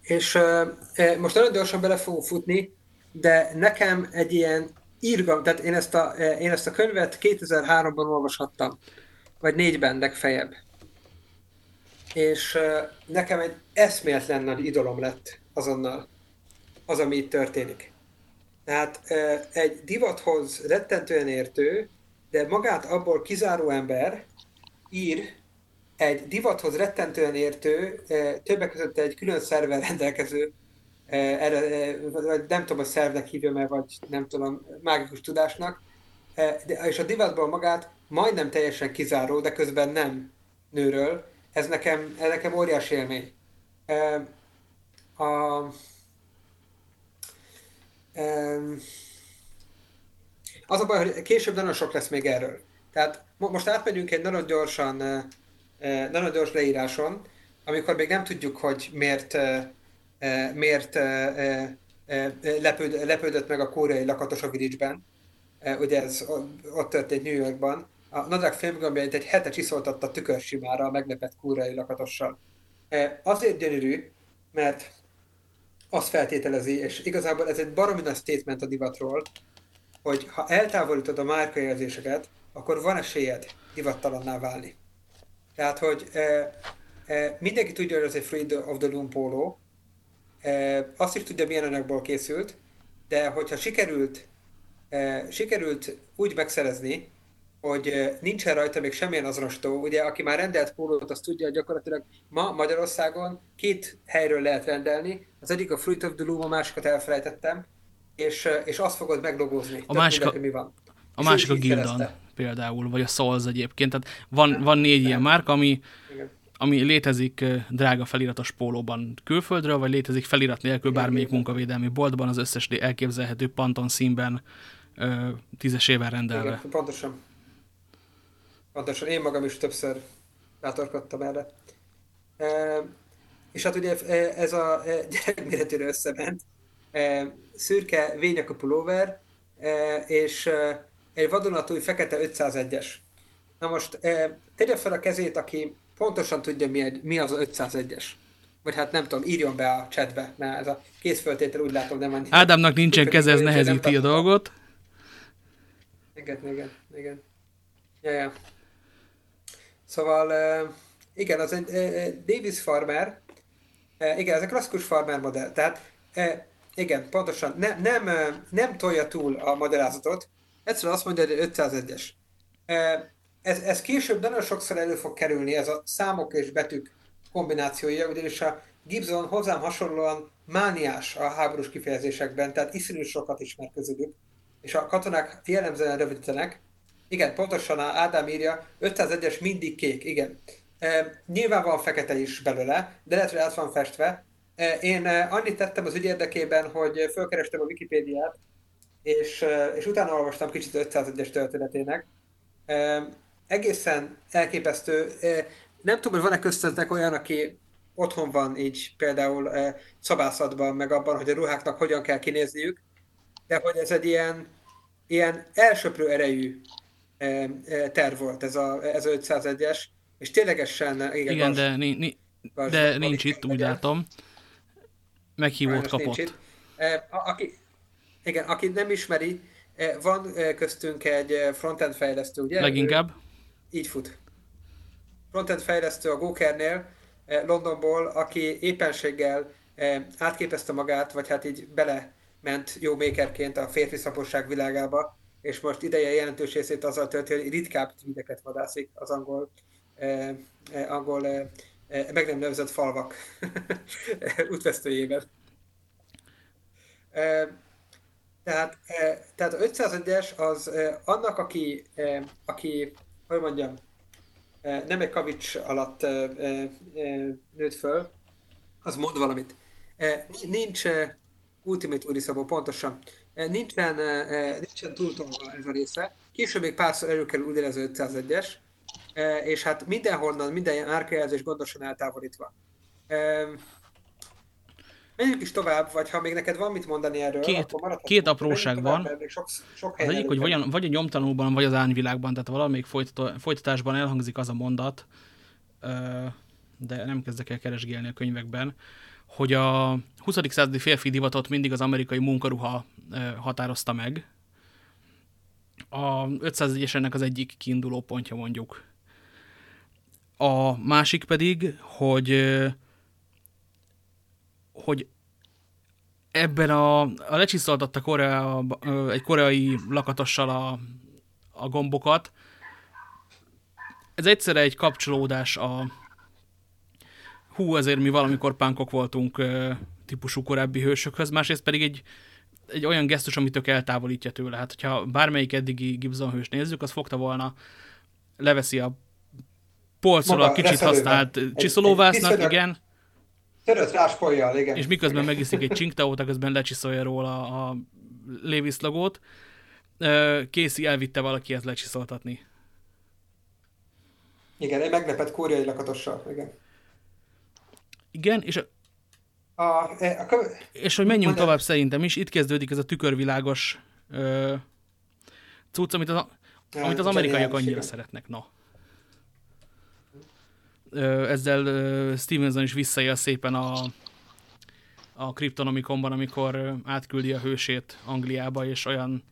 És uh, most nagyon gyorsan bele fogok futni, de nekem egy ilyen írgam, tehát én ezt a, én ezt a könyvet 2003-ban olvashattam, vagy négyben legfeljebb. És uh, nekem egy eszméletlen nagy idolom lett azonnal az, ami itt történik. Tehát egy divathoz rettentően értő, de magát abból kizáró ember ír egy divathoz rettentően értő, többek között egy külön szerver rendelkező, nem tudom, a szervnek hívjam el, vagy nem tudom, mágikus tudásnak, és a divatból magát majdnem teljesen kizáró, de közben nem nőről. Ez nekem, ez nekem óriási élmény. A, az a baj, hogy később nagyon sok lesz még erről. Tehát most átmegyünk egy nagyon gyorsan nagyon gyors leíráson, amikor még nem tudjuk, hogy miért, miért lepőd, lepődött meg a koreai lakatos a Village-ben. Ugye ez ott történt New Yorkban. A nadrág filmgömbje egy hete csiszoltatta tükörsimára a meglepett koreai lakatossal. Azért gyönyörű, mert azt feltételezi, és igazából ez egy baromi statement a divatról, hogy ha eltávolítod a márkajelzéseket, akkor van esélyed divattalanná válni. Tehát, hogy e, e, mindenki tudja, hogy ez egy Freed of the Loom póló, e, azt is tudja, milyen anyagból készült, de hogyha sikerült, e, sikerült úgy megszerezni, hogy nincsen rajta még semmilyen azonosító. Ugye, aki már rendelt pólót, azt tudja, hogy gyakorlatilag ma Magyarországon két helyről lehet rendelni. Az egyik a Fruit of the Loom, a másikat elfelejtettem, és, és azt fogod meglogózni. A másik, a, mi van. A másik a Gildan például, vagy a Souls egyébként. Tehát van, van négy ilyen márka, ami, ami létezik drága feliratos pólóban külföldről, vagy létezik felirat nélkül bármelyik munkavédelmi boltban, az összes elképzelhető Panton színben tízesével rendelve. Igen, pontosan. Pontosan. Én magam is többször látorkodtam erre. E, és hát ugye ez a gyerekméretűre összement. E, szürke vényakú pulóver, e, és egy vadonatúj fekete 501-es. Na most eh, tegye fel a kezét, aki pontosan tudja, mi, egy, mi az a 501-es. Vagy hát nem tudom, írjon be a chatbe, mert ez a készföltétel úgy látom nem annyira. Ádámnak nincsen keze, ez nehezíti a dolgot. Igen, igen, igen. Ja, ja. Szóval, igen, az egy Davis farmer, igen, ez a klasszikus farmer modell. Tehát, igen, pontosan, ne, nem, nem tolja túl a magyarázatot, egyszerűen azt mondja, hogy 501-es. Ez, ez később nagyon sokszor elő fog kerülni, ez a számok és betűk kombinációja, ugyanis a Gibson hozzám hasonlóan mániás a háborús kifejezésekben, tehát iszonyú sokat ismer közülük, és a katonák jellemzően rövidítenek. Igen, pontosan Ádám írja, 501-es mindig kék, igen. E, nyilván van fekete is belőle, de lehet, hogy át van festve. E, én annyit tettem az ügy érdekében, hogy fölkerestem a Wikipédiát, és, és utána olvastam kicsit 501-es történetének. E, egészen elképesztő. E, nem tudom, hogy van-e köztetek olyan, aki otthon van így például e, szabászatban, meg abban, hogy a ruháknak hogyan kell kinézniük, de hogy ez egy ilyen, ilyen elsöprő erejű terv volt ez a, ez a 501-es, és ténylegesen... Igen, igen de, ni, ni, gaz, de nincs itt, úgy látom. Meghívót kapott. A, aki, igen, aki nem ismeri, van köztünk egy frontend fejlesztő, ugye? Leginkább. Ő, így fut. Frontend fejlesztő a Gokernél, Londonból, aki éppenséggel átképezte magát, vagy hát így bele ment jó makerként a férfi szaposság világába, és most ideje jelentős részét azzal tölti, hogy ritkább tweeteket vadászik az angol, eh, eh, angol eh, eh meg nem nevezett falvak útvesztőjében. Eh, tehát, eh, tehát a 501-es az eh, annak, aki, eh, aki hogy mondjam, nem egy kavics alatt nőtt föl, az mond valamit. Nincs Ultimate Uri Szabó, pontosan. Nincsen, nincsen túltolva ez a része. Később még párszor előkerül ugyanez az 501-es, és hát mindenhonnan, minden árkajelzés gondosan eltávolítva. Menjünk is tovább, vagy ha még neked van mit mondani erről, két, akkor Két apróság van. sok, sok az egyik, hogy vagy a, vagy a nyomtanúban, vagy az ányvilágban, tehát valamelyik folytatásban elhangzik az a mondat, de nem kezdek el keresgélni a könyvekben, hogy a 20. századi férfi divatot mindig az amerikai munkaruha határozta meg. A 501-es ennek az egyik kiinduló pontja mondjuk. A másik pedig, hogy hogy ebben a, a lecsiszoltatta Korea, egy koreai lakatossal a, a gombokat. Ez egyszerre egy kapcsolódás a hú, azért mi valamikor pánkok voltunk típusú korábbi hősökhöz, másrészt pedig egy, egy olyan gesztus, amit tök eltávolítja tőle. Hát, hogyha bármelyik eddigi Gibson hős nézzük, az fogta volna, leveszi a polcról a kicsit használt csiszolóvásznak, igen, Törött rá spoljjal, igen. És miközben megiszik egy csinktaót, közben lecsiszolja róla a Levis logót. Casey elvitte valaki ezt lecsiszoltatni. Igen, egy meglepett kóriai lakatossal, igen. Igen, és a, a, e, a, a és hogy menjünk tovább szerintem is, itt kezdődik ez a tükörvilágos ö, cucc, amit az, amit az amerikaiak annyira igen. szeretnek. No ezzel Stevenson is visszaél szépen a, a Kryptonomiconban, amikor átküldi a hősét Angliába, és olyan,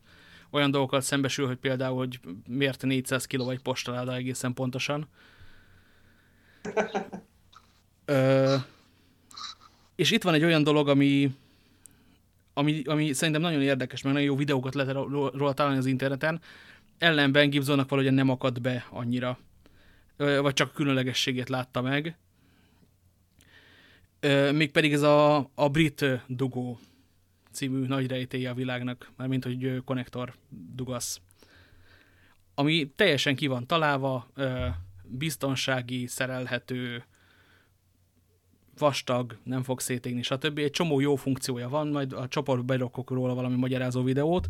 olyan dolgokat szembesül, hogy például, hogy miért 400 kiló egy postaláda egészen pontosan. Ö, és itt van egy olyan dolog, ami, ami, ami szerintem nagyon érdekes, mert nagyon jó videókat lehet róla találni az interneten, ellenben Gibsonnak valahogy nem akad be annyira vagy csak különlegességét látta meg. Mégpedig ez a, a brit dugó című nagy rejtélye a világnak, mint hogy konnektor dugasz. Ami teljesen ki van találva, biztonsági, szerelhető, vastag, nem fog szétégni, stb. Egy csomó jó funkciója van, majd a csoport berakok róla valami magyarázó videót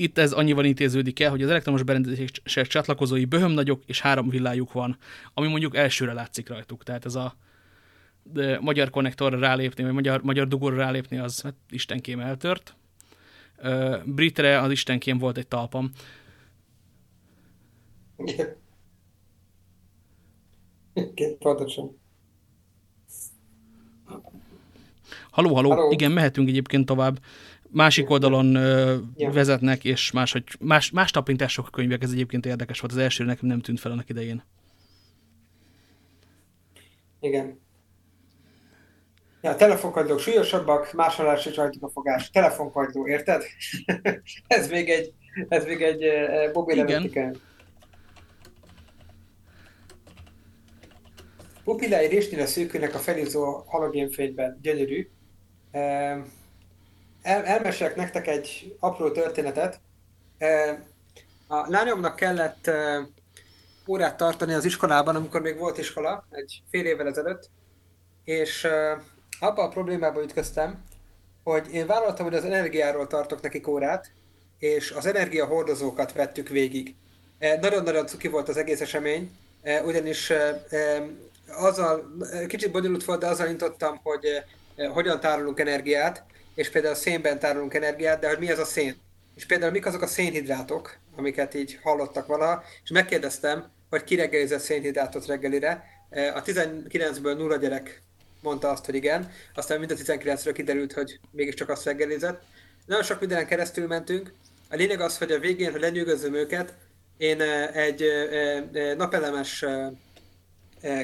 itt ez annyival intéződik el, hogy az elektromos berendezések csatlakozói böhöm nagyok, és három villájuk van, ami mondjuk elsőre látszik rajtuk. Tehát ez a de magyar konnektorra rálépni, vagy magyar, magyar dugóra rálépni, az hát istenkém eltört. Britre az istenkém volt egy talpam. Igen, pontosan. Haló, haló, haló, igen, mehetünk egyébként tovább. Másik oldalon ja. vezetnek, és máshogy, más, más tapintások a könyvek, ez egyébként érdekes volt. Az első nekem nem tűnt fel annak idején. Igen. Ja, telefonkagylók súlyosabbak, másolási rajtuk a fogás. Telefonkagyló, érted? ez még egy, ez még egy Bobby Igen. Pupillái résnyire szűkülnek a felizó halogénfényben. Gyönyörű. El, elmesélek nektek egy apró történetet. A lányomnak kellett órát tartani az iskolában, amikor még volt iskola, egy fél évvel ezelőtt, és abban a problémába ütköztem, hogy én vállaltam, hogy az energiáról tartok nekik órát, és az energiahordozókat vettük végig. Nagyon-nagyon cuki volt az egész esemény, ugyanis azzal, kicsit bonyolult volt, de azzal intottam, hogy eh, hogyan tárolunk energiát, és például a szénben tárolunk energiát, de hogy mi az a szén. És például mik azok a szénhidrátok, amiket így hallottak valaha, és megkérdeztem, hogy ki reggelizett szénhidrátot reggelire. Eh, a 19-ből nulla gyerek mondta azt, hogy igen, aztán mind a 19-ről kiderült, hogy mégiscsak azt reggelizett. Nagyon sok mindenen keresztül mentünk. A lényeg az, hogy a végén, hogy lenyűgözöm őket, én eh, egy napelemes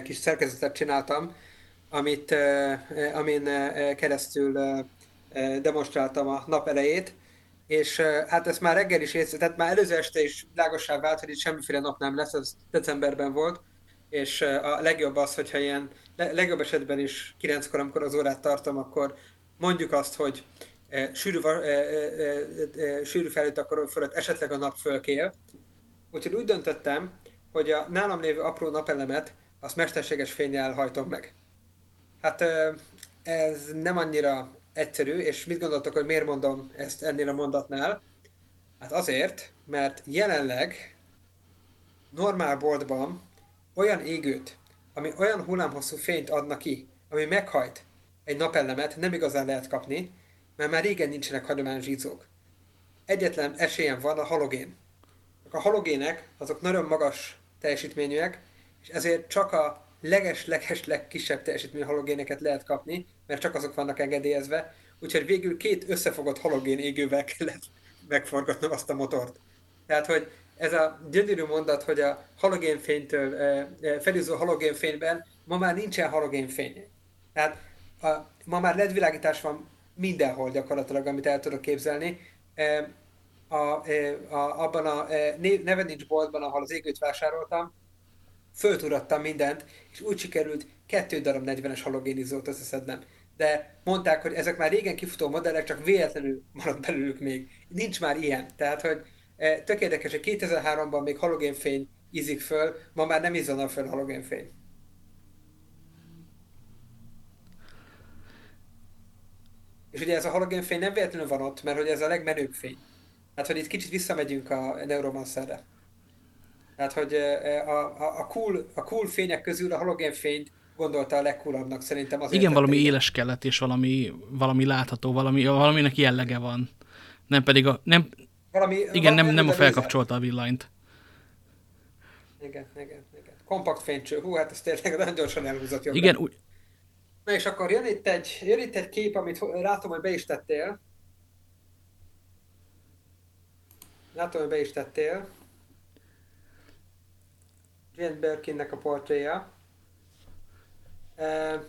kis szerkezetet csináltam, amit, eh, eh, amin keresztül demonstráltam a nap elejét, és hát ezt már reggel is észre, tehát már előző este is világosá vált, hogy itt semmiféle nap nem lesz, ez decemberben volt, és a legjobb az, hogyha ilyen, legjobb esetben is 9-kor, amikor az órát tartom, akkor mondjuk azt, hogy sűrű, sűrű felüt akkor fölött esetleg a nap fölkél. Úgyhogy úgy döntöttem, hogy a nálam lévő apró napelemet azt mesterséges fényjel hajtom meg. Hát ez nem annyira egyszerű, és mit gondoltok, hogy miért mondom ezt ennél a mondatnál? Hát azért, mert jelenleg normál boltban olyan égőt, ami olyan hullámhosszú fényt adna ki, ami meghajt egy napellemet, nem igazán lehet kapni, mert már régen nincsenek hagyományos zsízók. Egyetlen esélyem van a halogén. A halogének azok nagyon magas teljesítményűek, és ezért csak a leges-leges legkisebb teljesítményű halogéneket lehet kapni, mert csak azok vannak engedélyezve, úgyhogy végül két összefogott halogén égővel kellett megforgatnom azt a motort. Tehát, hogy ez a gyönyörű mondat, hogy a halogénfénytől, felizó halogénfényben ma már nincsen halogénfény. Tehát a, ma már ledvilágítás van mindenhol gyakorlatilag, amit el tudok képzelni. A, a, abban a neve nincs boltban, ahol az égőt vásároltam, fölturattam mindent, és úgy sikerült kettő darab 40-es halogénizót összeszednem. De mondták, hogy ezek már régen kifutó modellek, csak véletlenül maradt belőlük még. Nincs már ilyen. Tehát, hogy e, tök érdekes, hogy 2003-ban még halogénfény ízik föl, ma már nem izzana föl halogénfény. És ugye ez a halogénfény nem véletlenül van ott, mert hogy ez a legmenőbb fény. Hát, hogy itt kicsit visszamegyünk a Neuromancerre. Tehát, hogy a, a, a, cool, a cool fények közül a halogén fényt gondolta a legcoolabbnak szerintem. Azért Igen, valami éles éles kellett, és valami, valami látható, valami, valaminek jellege van. Nem pedig a... Nem, valami, igen, nem, nem a felkapcsolta a villanyt. Igen, igen, igen. Kompakt fénycső. Hú, hát ez tényleg nagyon gyorsan elhúzott jobbra. Igen, úgy... Na és akkor jön itt, egy, jön itt egy kép, amit látom, hogy be is tettél. Látom, hogy be is tettél. Jane Birkinnek a portréja. Uh,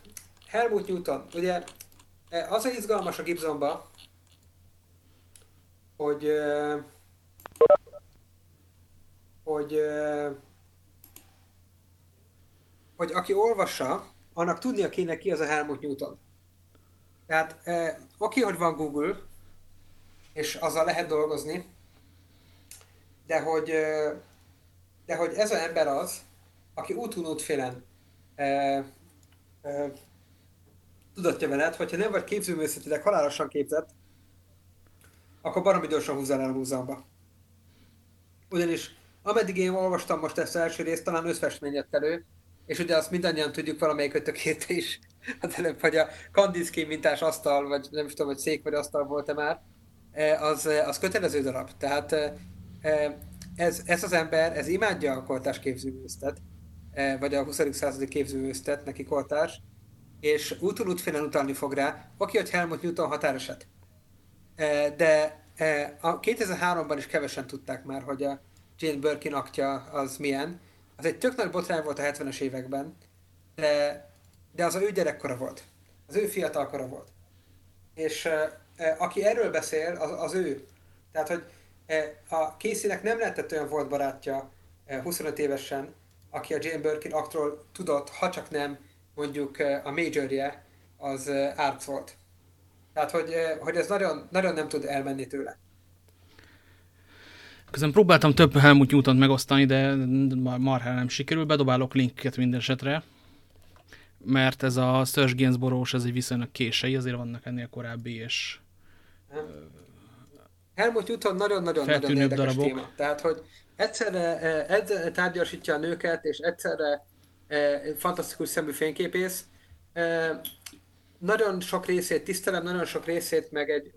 Helmut Newton, ugye az a izgalmas a Gibsonba, hogy uh, hogy hogy aki olvassa, annak tudnia kéne ki az a Helmut Newton. Tehát aki, hogy van Google, és azzal lehet dolgozni, de hogy de hogy ez az ember az, aki úton útfélen e, e, tudatja veled, hogyha nem vagy képzőművészetileg halálosan képzett, akkor baromi gyorsan húzzál el a múzeumba. Ugyanis ameddig én olvastam most ezt az első részt, talán összfestmény jött elő, és ugye azt mindannyian tudjuk valamelyik ötökét is, hát előbb, hogy a Kandinsky mintás asztal, vagy nem is tudom, hogy szék vagy asztal volt-e már, az, az kötelező darab. Tehát ez, ez az ember, ez imádja a kortárs képzőművésztet, e, vagy a 20. századi képzőművésztet, neki kortárs, és úton útfélen utalni fog rá, aki, hogy Helmut Newton határeset. de a 2003-ban is kevesen tudták már, hogy a Jane Birkin aktja az milyen. Az egy tök nagy botrány volt a 70-es években, de, de az a ő gyerekkora volt. Az ő fiatalkora volt. És aki erről beszél, az, az ő. Tehát, hogy a Casey-nek nem lehetett olyan volt barátja 25 évesen, aki a Jane Birkin aktról tudott, ha csak nem mondjuk a majorje az Arts volt. Tehát, hogy, hogy ez nagyon, nagyon nem tud elmenni tőle. Közben próbáltam több Helmut Newton megosztani, de marha nem sikerül. Bedobálok linkeket minden esetre, mert ez a Serge Gainsborough ez egy viszonylag kései, azért vannak ennél korábbi és Helmut Newton nagyon-nagyon nagyon érdekes darabok. téma. Tehát, hogy egyszerre, egyszerre tárgyasítja a nőket, és egyszerre fantasztikus szemű fényképész. Nagyon sok részét tisztelem, nagyon sok részét meg egy,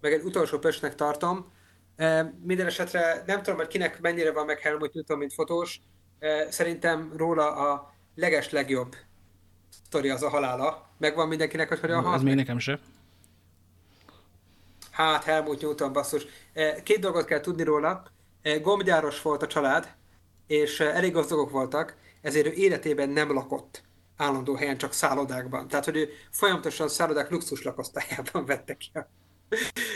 meg egy utolsó pösnek tartom. Minden esetre nem tudom, hogy kinek mennyire van meg Helmut Newton, mint fotós. Szerintem róla a leges legjobb sztori az a halála. Megvan mindenkinek, hogy a hal? Ez még nekem se. Hát, Helmut Newton, basszus. Két dolgot kell tudni róla. Gombgyáros volt a család, és elég gazdagok voltak, ezért ő életében nem lakott állandó helyen, csak szállodákban. Tehát, hogy ő folyamatosan szállodák luxus lakosztályában vette ki a,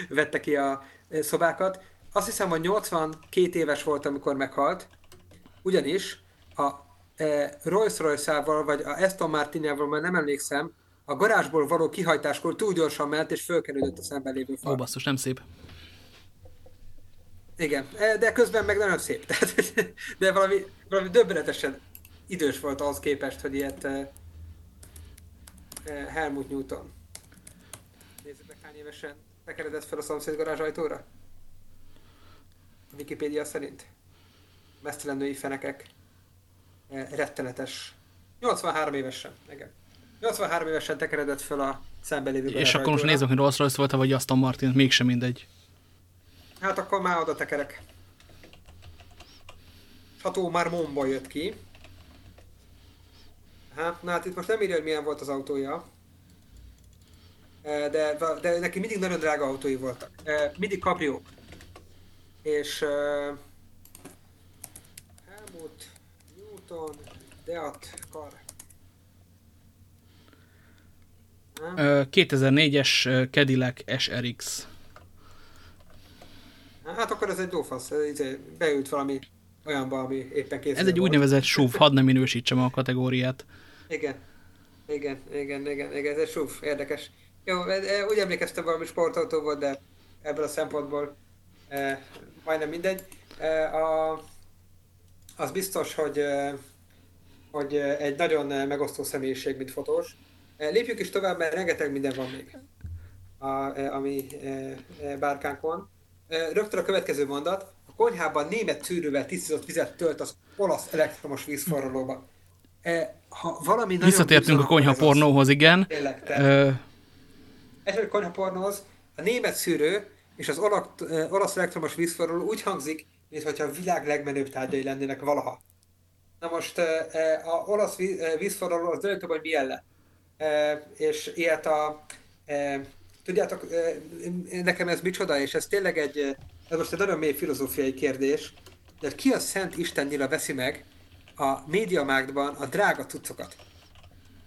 vette ki a szobákat. Azt hiszem, hogy 82 éves volt, amikor meghalt, ugyanis a Rolls-Royce-ával, vagy a Aston Martin-ával, nem emlékszem, a garázsból való kihajtáskor túl gyorsan ment, és fölkerülött a szemben lévő fal. Ó, basszus, nem szép. Igen, de közben meg nagyon szép. Tehát, de valami, valami döbbenetesen idős volt ahhoz képest, hogy ilyet uh, Helmut Newton. Nézzük meg hány évesen tekeredett fel a szomszéd garázs ajtóra? A Wikipédia szerint. Mesztelen női fenekek. Uh, rettenetes. 83 évesen, igen. 83 évesen tekeredett fel a szembe lévő És akkor most nézzük, hogy Rolls Royce volt vagy Aston Martin, mégsem mindegy. Hát akkor már oda tekerek. Ható már Momba jött ki. Hát, na hát itt most nem írja, hogy milyen volt az autója. E, de, de neki mindig nagyon drága autói voltak. E, mindig kabriók. És uh, Helmut Newton Deat Car 2004-es Cadillac SRX. Hát akkor ez egy dófasz, izé, beült valami olyanba, ami éppen készül. Ez egy úgynevezett SUV, hadd nem minősítsem a kategóriát. Igen. Igen, igen, igen, igen, ez egy SUV, érdekes. Jó, úgy emlékeztem valami sportautó volt, de ebből a szempontból eh, majdnem mindegy. Eh, a, az biztos, hogy, eh, hogy egy nagyon megosztó személyiség, mint fotós. Lépjük is tovább, mert rengeteg minden van még, a, eh, ami e, bárkánkon. Rögtön a következő mondat. A konyhában német szűrővel tisztított vizet tölt az olasz elektromos vízforralóba. Ha valami Visszatértünk a konyha pornóhoz, igen. Tényleg, Ö... Ez a konyha pornóhoz, a német szűrő és az olasz elektromos vízforraló úgy hangzik, mintha a világ legmenőbb tárgyai lennének valaha. Na most a olasz vízforraló az döntő, hogy milyen lett és ilyet a, tudjátok, nekem ez micsoda, és ez tényleg egy, ez most egy nagyon mély filozófiai kérdés, de ki a szent Istennyira veszi meg a médiamágdban a drága cuccokat?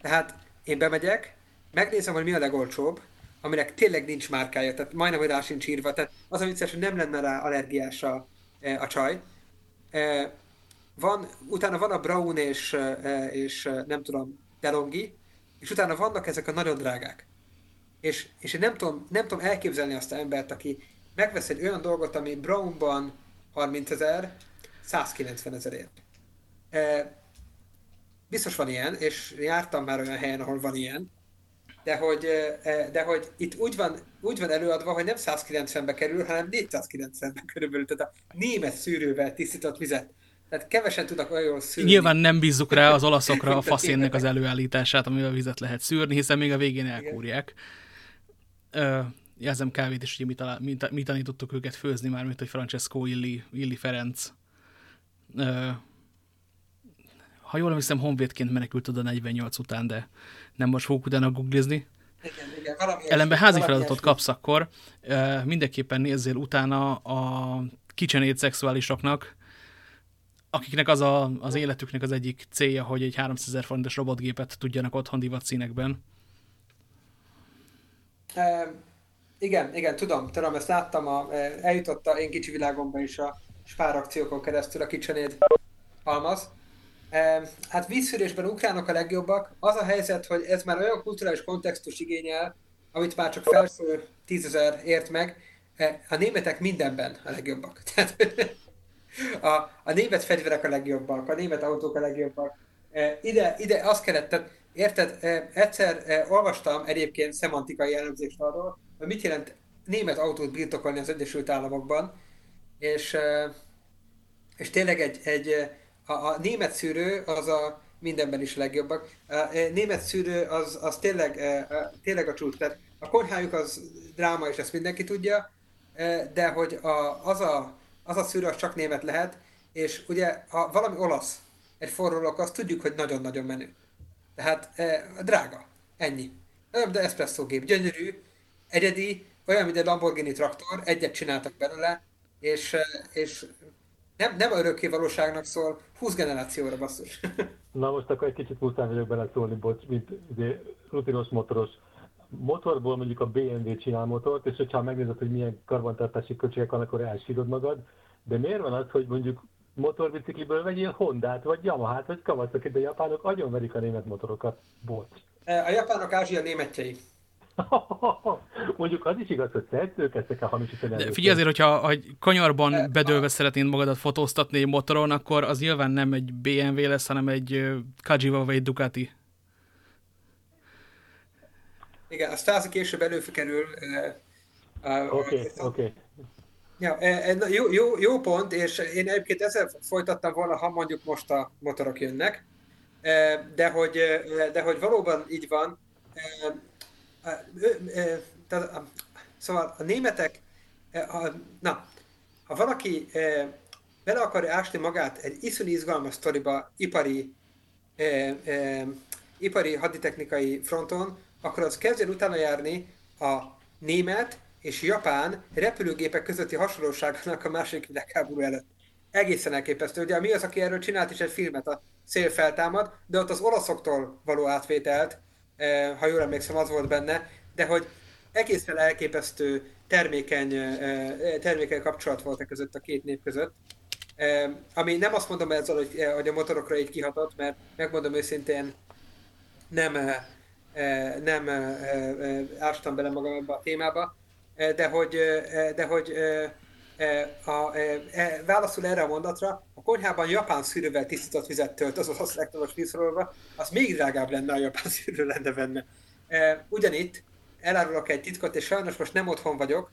Tehát én bemegyek, megnézem, hogy mi a legolcsóbb, aminek tényleg nincs márkája, tehát majdnem, hogy rá sincs írva, tehát az a vicces, hogy nem lenne rá allergiás a, a csaj. Van, utána van a Brown és, és nem tudom, DeLonghi, és utána vannak ezek a nagyon drágák. És, és én nem tudom, nem tudom elképzelni azt a embert, aki megvesz egy olyan dolgot, ami Brownban 30 ezer, 190 ezerért. E, biztos van ilyen, és jártam már olyan helyen, ahol van ilyen, de hogy, e, de hogy itt úgy van, úgy van előadva, hogy nem 190-be kerül, hanem 490-be körülbelül, tehát a német szűrővel tisztított vizet tehát kevesen tudnak olyan szűrni. Nyilván nem bízzuk rá az olaszokra a faszénnek az előállítását, amivel vizet lehet szűrni, hiszen még a végén elkúrják. jelzem kávét is, hogy mi, talál, mi, mi tanítottuk őket főzni már, mint hogy Francesco Illi, Illi Ferenc. Ö, ha jól hiszem, honvédként menekült oda 48 után, de nem most fogok utána googlizni. Igen, igen, valami Ellenben házi feladatot kapsz akkor, mindenképpen nézzél utána a kicsenét szexuálisoknak, akiknek az a, az életüknek az egyik célja, hogy egy 300 ezer forintos robotgépet tudjanak otthon divat színekben. E, igen, igen, tudom, tudom, ezt láttam, a, eljutott a én kicsi világomba is a spár akciókon keresztül a kicsenéd halmaz. E, hát vízfűrésben ukránok a legjobbak. Az a helyzet, hogy ez már olyan kulturális kontextus igényel, amit már csak felsző tízezer ért meg, a németek mindenben a legjobbak. Tehát a, a német fegyverek a legjobbak, a német autók a legjobbak. E, ide, ide azt kellett, tehát, érted, e, egyszer e, olvastam egyébként szemantikai elemzést arról, hogy mit jelent német autót birtokolni az Egyesült Államokban, és, és tényleg egy, egy a, a német szűrő az a mindenben is legjobbak. A német szűrő az, az tényleg, tényleg a csúcs. Tehát a konyhájuk az dráma, és ezt mindenki tudja, de hogy a, az a az a szűrő az csak német lehet, és ugye, ha valami olasz, egy forrólok, azt tudjuk, hogy nagyon-nagyon menő. Tehát e, drága. Ennyi. De espresso gép. Gyönyörű, egyedi, olyan, mint egy Lamborghini traktor, egyet csináltak belőle, és, e, és nem, nem örökké valóságnak szól, 20 generációra basszus. Na most akkor egy kicsit muszáj vagyok bele szólni, bocs, mint rutinos motoros motorból mondjuk a BMW csinál motort, és hogyha megnézed, hogy milyen karbantartási költségek vannak, akkor elsírod magad, de miért van az, hogy mondjuk motorbicikliből vegyél Hondát, vagy Yamahát, vagy Kawasaki, de a japánok agyonverik a német motorokat. Bocs. E, a japánok Ázsia németjei. Mondjuk az is igaz, hogy szeretők ezek a hamisítani. De figyelj azért, hogyha egy kanyarban e, bedőlve szeretnéd magadat fotóztatni egy motoron, akkor az nyilván nem egy BMW lesz, hanem egy Kajiva vagy egy Ducati. Igen, a Stasi később előkerül. Oké, oké. Ja, jó, jó, jó pont, és én egyébként ezzel folytattam volna, ha mondjuk most a motorok jönnek, de hogy, de hogy valóban így van. Szóval a németek, na, ha valaki bele akarja ásni magát egy iszonyú izgalmas sztoriba ipari, ipari haditechnikai fronton, akkor az kezdjen utána járni a német és japán repülőgépek közötti hasonlóságnak a második világháború előtt. Egészen elképesztő. Ugye mi az, aki erről csinált is egy filmet, a Szél feltámad, de ott az olaszoktól való átvételt, eh, ha jól emlékszem, az volt benne, de hogy egészen elképesztő termékeny, eh, termékeny kapcsolat volt a között a két nép között. Eh, ami nem azt mondom ezzel, hogy, hogy a motorokra így kihatott, mert megmondom őszintén, nem nem ástam bele magam ebbe a témába, de hogy, de hogy a, e, válaszul erre a mondatra, a konyhában japán szűrővel tisztított vizet tölt az orosz lektoros vízrólva, az még drágább lenne, a japán szűrő lenne benne. Ugyanitt elárulok egy titkot, és sajnos most nem otthon vagyok,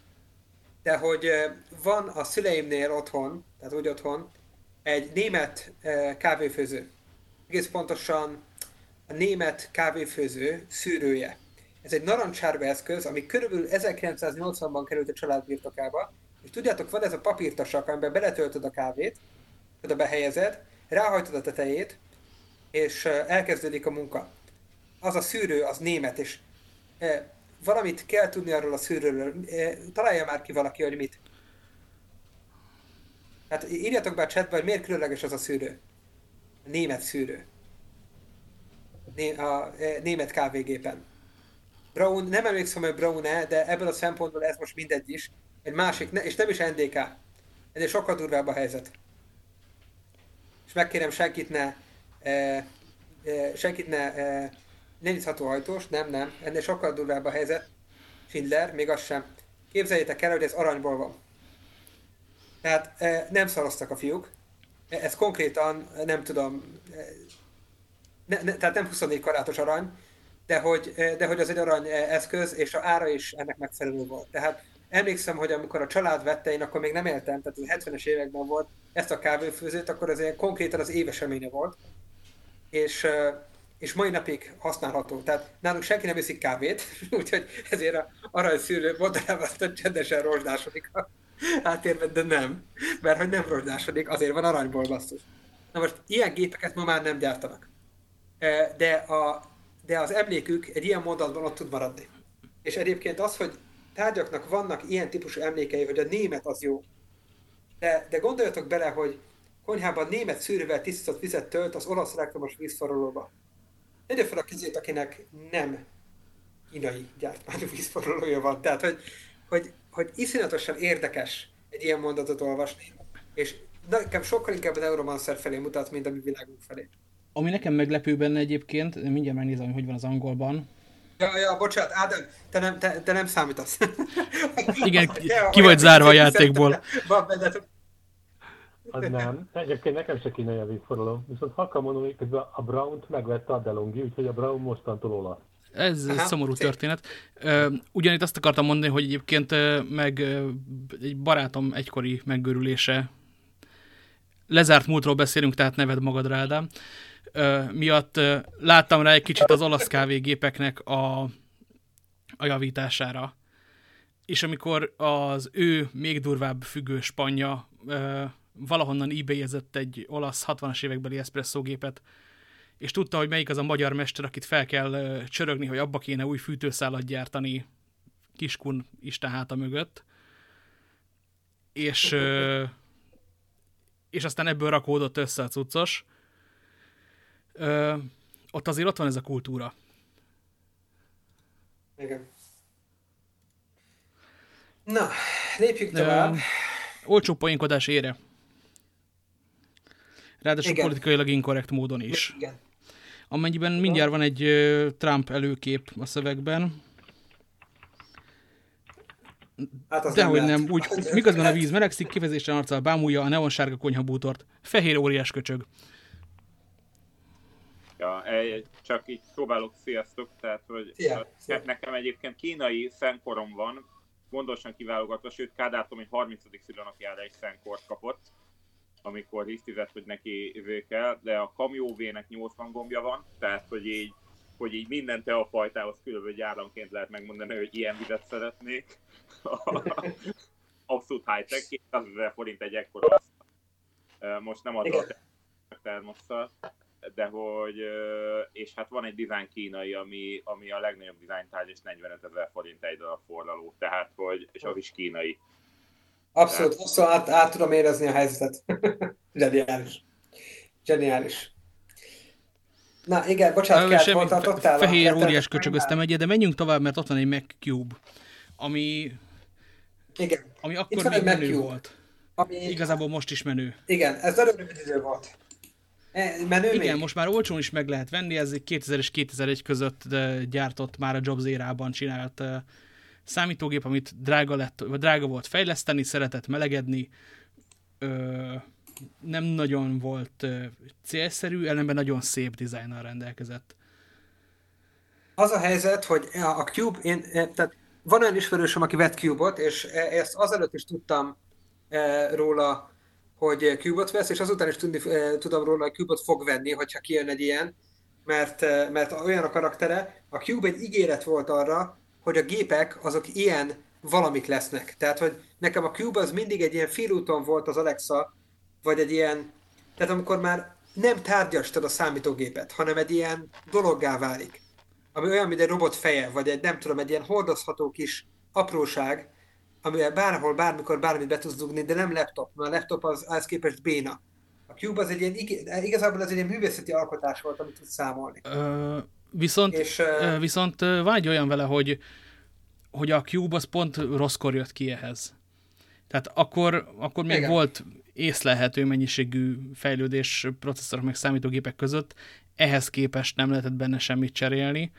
de hogy van a szüleimnél otthon, tehát úgy otthon, egy német kávéfőző. Egész pontosan a német kávéfőző szűrője. Ez egy narancsárga eszköz, ami körülbelül 1980-ban került a család birtokába, és tudjátok, van ez a papírtasak, amiben beletöltöd a kávét, oda behelyezed, ráhajtod a tetejét, és elkezdődik a munka. Az a szűrő, az német, és e, valamit kell tudni arról a szűrőről. E, találja már ki valaki, hogy mit. Hát írjatok be a chatbe, hogy miért különleges az a szűrő. A német szűrő a e, német kávégépen. Brown, nem emlékszem, hogy Brown-e, de ebből a szempontból ez most mindegy is. Egy másik, és nem is NDK. egy sokkal durvább a helyzet. És megkérem senkit ne, e, e, senkit ne, e, ne nyitható ajtós, nem, nem, ennél sokkal durvább a helyzet. Schindler, még az sem. Képzeljétek el, hogy ez aranyból van. Tehát e, nem szaroztak a fiúk. E, ez konkrétan, nem tudom, e, ne, ne, tehát nem 24 karátos arany, de hogy, de hogy az egy arany eszköz, és a ára is ennek megfelelő volt. Tehát emlékszem, hogy amikor a család vette, én akkor még nem éltem, tehát az 70-es években volt ezt a kávéfőzőt, akkor ez konkrétan az éveseménye volt, és, és mai napig használható. Tehát nálunk senki nem iszik kávét, úgyhogy ezért a aranyszűrő modelában csendesen rozsdásodik a háttérben, de nem, mert hogy nem rozsdásodik, azért van aranyból basszus. Na most ilyen gépeket ma már nem gyártanak de, a, de az emlékük egy ilyen mondatban ott tud maradni. És egyébként az, hogy tárgyaknak vannak ilyen típusú emlékei, hogy a német az jó. De, de gondoljatok bele, hogy konyhában német szűrővel tisztított vizet tölt az olasz elektromos vízforralóba. Tegye fel a kezét, akinek nem kínai gyártmányú vízforralója van. Tehát, hogy, hogy, hogy iszonyatosan érdekes egy ilyen mondatot olvasni, és nekem sokkal inkább az Euromancer felé mutat, mint a mi világunk felé. Ami nekem meglepő benne egyébként, mindjárt megnézem, hogy van az angolban. Ja, ja, bocsánat, Ádám, te nem, te, te nem számítasz. Igen, ki vagy zárva a játékból. Van benne, az nem. Egyébként nekem se kínai a vízforralom. Viszont Hakamon közben a Brown-t megvette a Delongi, úgyhogy a Brown mostantól olasz. Ez Aha, szomorú szép. történet. Ugyanitt azt akartam mondani, hogy egyébként meg egy barátom egykori meggörülése, lezárt múltról beszélünk, tehát neved magadra, Ádám, miatt láttam rá egy kicsit az olasz kávégépeknek a, a javítására. És amikor az ő még durvább függő spanya valahonnan ebay egy olasz 60-as évekbeli eszpresszógépet, és tudta, hogy melyik az a magyar mester, akit fel kell csörögni, hogy abba kéne új fűtőszálat gyártani Kiskun Isten háta mögött. És, és aztán ebből rakódott össze a cuccos. Ott azért ott van ez a kultúra. Igen. Na, lépjük tovább. olcsó poénkodás ére. Ráadásul Igen. politikailag inkorrekt módon is. Igen. Amennyiben mindjárt van egy Trump előkép a szövegben. Hát az Dehogy nem, nem. úgy, miközben a víz melegszik, kifejezésen arccal bámulja a neonsárga konyhabútort. Fehér óriás köcsög. Ja, csak így próbálok, sziasztok, tehát, hogy Szia. Szia. nekem egyébként kínai szenkorom van, gondosan kiválogatva, sőt, Kádátom egy 30. szülőnapjára egy szenkort kapott, amikor hisztizett, hogy neki kell, de a Cameo-vének 80 gombja van, tehát hogy így, hogy így minden teafajtához különböző gyáranként lehet megmondani, hogy ilyen vizet szeretnék. Abszolút high-tech, 200 ezer forint egy ekkora Most nem az a termosszal, de hogy, és hát van egy design kínai, ami, ami a legnagyobb design tárgy, és 45 ezer forint egy darab forraló, tehát hogy, és az is kínai. Abszolút, abszolút át, át tudom érezni a helyzetet. Zseniális. Zseniális. Na igen, bocsánat, Kert, hol tartottál? Fehér óriás köcsögöztem egyet, de menjünk tovább, mert ott van egy Mac Cube, ami, igen. ami akkor még menő volt. Ami... Igazából most is menő. Igen, ez nagyon rövid idő volt. E, menő Igen, még? most már olcsón is meg lehet venni, ez 2000 és 2001 között gyártott, már a Jobs érában csinált számítógép, amit drága, lett, vagy drága volt fejleszteni, szeretett melegedni, ö, nem nagyon volt ö, célszerű, ellenben nagyon szép dizájnnal rendelkezett. Az a helyzet, hogy a Cube, én, tehát van olyan ismerősöm, aki vett Cube-ot, és e, ezt azelőtt is tudtam e, róla, hogy Cube-ot vesz, és azután is tudni, e, tudom róla, hogy Cube-ot fog venni, hogyha kijön egy ilyen, mert, mert olyan a karaktere. A Cube egy ígéret volt arra, hogy a gépek azok ilyen valamik lesznek. Tehát, hogy nekem a Cube az mindig egy ilyen félúton volt az Alexa, vagy egy ilyen, tehát amikor már nem tárgyastad a számítógépet, hanem egy ilyen dologgá válik. Ami olyan, mint egy robot feje, vagy egy nem tudom, egy ilyen hordozható kis apróság, amivel bárhol, bármikor, bármit be tudsz dugni, de nem laptop, mert a laptop az az képest béna. A Cube az egy ilyen, igazából az egy ilyen művészeti alkotás volt, amit tudsz számolni. Ö, Viszont, és, uh, viszont van egy olyan vele, hogy, hogy a Cube az pont rosszkor jött ki ehhez. Tehát akkor, akkor még igen. volt észlelhető mennyiségű fejlődés processzorok meg számítógépek között, ehhez képest nem lehetett benne semmit cserélni.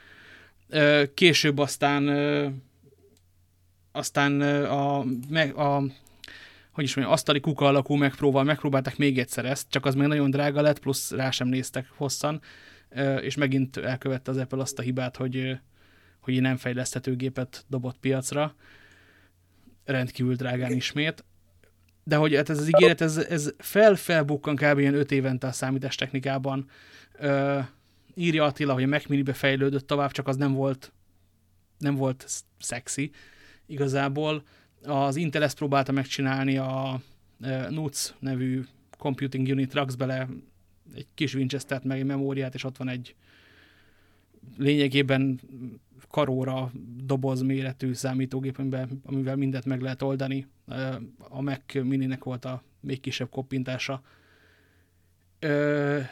Később aztán aztán a, a hogy is mondjam, asztali kuka alakú megpróbál, megpróbálták még egyszer ezt, csak az még nagyon drága lett, plusz rá sem néztek hosszan és megint elkövette az Apple azt a hibát, hogy, hogy nem fejleszthető gépet dobott piacra, rendkívül drágán ismét. De hogy hát ez az ígéret, ez, ez fel-felbukkan kb. ilyen 5 évente a számítástechnikában. Ö, írja Attila, hogy a Mac Mini-be fejlődött tovább, csak az nem volt, nem volt szexi igazából. Az Intel ezt próbálta megcsinálni, a NUC nevű Computing Unit raksz bele egy kis Winchester-t, meg egy memóriát, és ott van egy lényegében karóra doboz méretű számítógép, amivel mindent meg lehet oldani. A Mac mininek volt a még kisebb koppintása.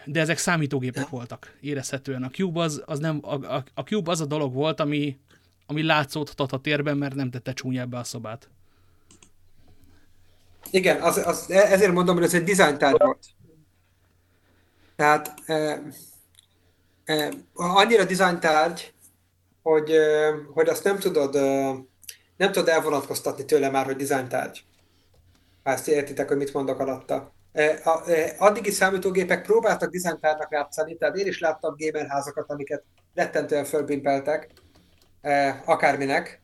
De ezek számítógépek voltak, érezhetően. A Cube az, az nem, a, a, a Cube az a dolog volt, ami, ami látszódhatott a térben, mert nem tette csúnyába a szobát. Igen, az, az, ezért mondom, hogy ez egy design volt. Tehát eh, eh, annyira design tárgy, hogy, eh, hogy azt nem tudod, eh, nem tudod elvonatkoztatni tőle már, hogy design tárgy. Ha ezt értitek, hogy mit mondok alatta. Eh, a, eh, addigi számítógépek próbáltak design tárgynak játszani, tehát én is láttam gamerházakat, amiket rettentően fölpimpeltek, eh, akárminek.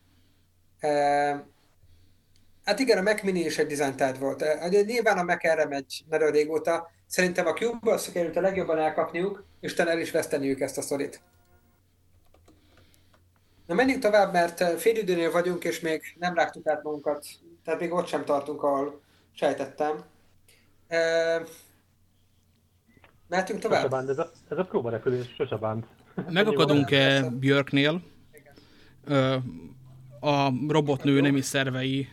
Hát igen, a Mac Mini is egy design tárgy volt. Nyilván a Mac erre megy nagyon régóta. Szerintem a Cube-ból sikerült a legjobban elkapniuk, és el is veszteniük ezt a szorít. Na menjünk tovább, mert félidőnél vagyunk, és még nem rágtuk át magunkat. Tehát még ott sem tartunk, ahol sejtettem. E... Mehetünk tovább? Sosebánd, ez a, ez a próbarepülés sosebánt. Megakadunk-e Björknél? A robotnő nemi szervei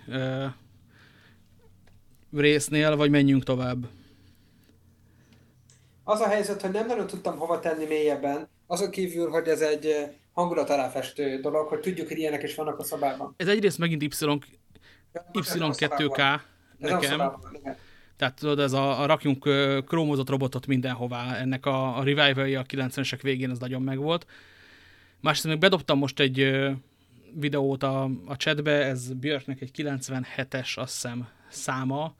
résznél, vagy menjünk tovább? Az a helyzet, hogy nem nagyon tudtam hova tenni mélyebben, azon kívül, hogy ez egy hangulat aláfestő dolog, hogy tudjuk, hogy ilyenek is vannak a szabában. Ez egyrészt megint Y, Y2K nekem. Tehát tudod, ez a, a rakjunk krómozott robotot mindenhová, ennek a, a revival a 90-esek végén ez nagyon megvolt. Másrészt meg bedobtam most egy videót a, a chatbe, ez Björknek egy 97-es, azt hiszem, száma,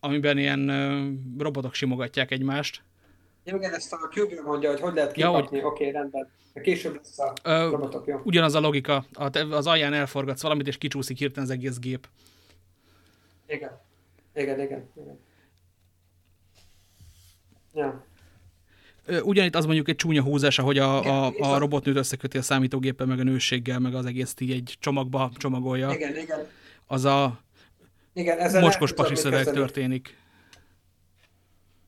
amiben ilyen robotok simogatják egymást. Jó, igen, ezt a Cube mondja, hogy hogy lehet kipakni, ja, oké, okay, rendben. Később lesz a ö, robotok, jó. Ugyanaz a logika, az alján elforgatsz valamit, és kicsúszik hirtelen az egész gép. Igen, igen, igen. igen. Ja. Ugyanitt az mondjuk egy csúnya húzás, hogy a, a, a robotnőt összeköti a számítógéppel, meg a nősséggel, meg az egész így egy csomagba csomagolja. Igen, igen. Az a igen, mocskos pasi szöveg történik.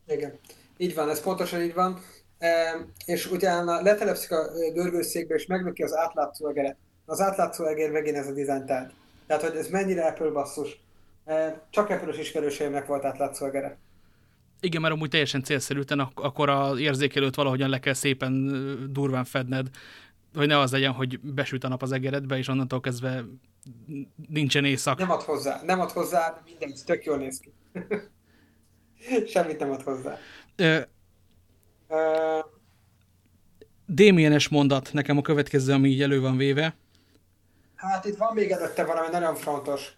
Igen, így van, ez pontosan így van. E, és utána letelepszik a görgőszékbe, és meglöki az átlátszó egeret. Az átlátszó eger megint ez a design tárgy. Tehát, hogy ez mennyire Apple basszus. E, csak Apple-os ismerőseimnek volt átlátszó egere. Igen, mert amúgy teljesen célszerűten, akkor az érzékelőt valahogyan le kell szépen durván fedned, hogy ne az legyen, hogy besüt a nap az egeredbe, és onnantól kezdve nincsen éjszak. Nem ad hozzá, nem ad hozzá, minden tök jól néz ki. Semmit nem ad hozzá. Ö, Ö... Démienes mondat nekem a következő, ami így elő van véve. Hát itt van még előtte valami nagyon fontos.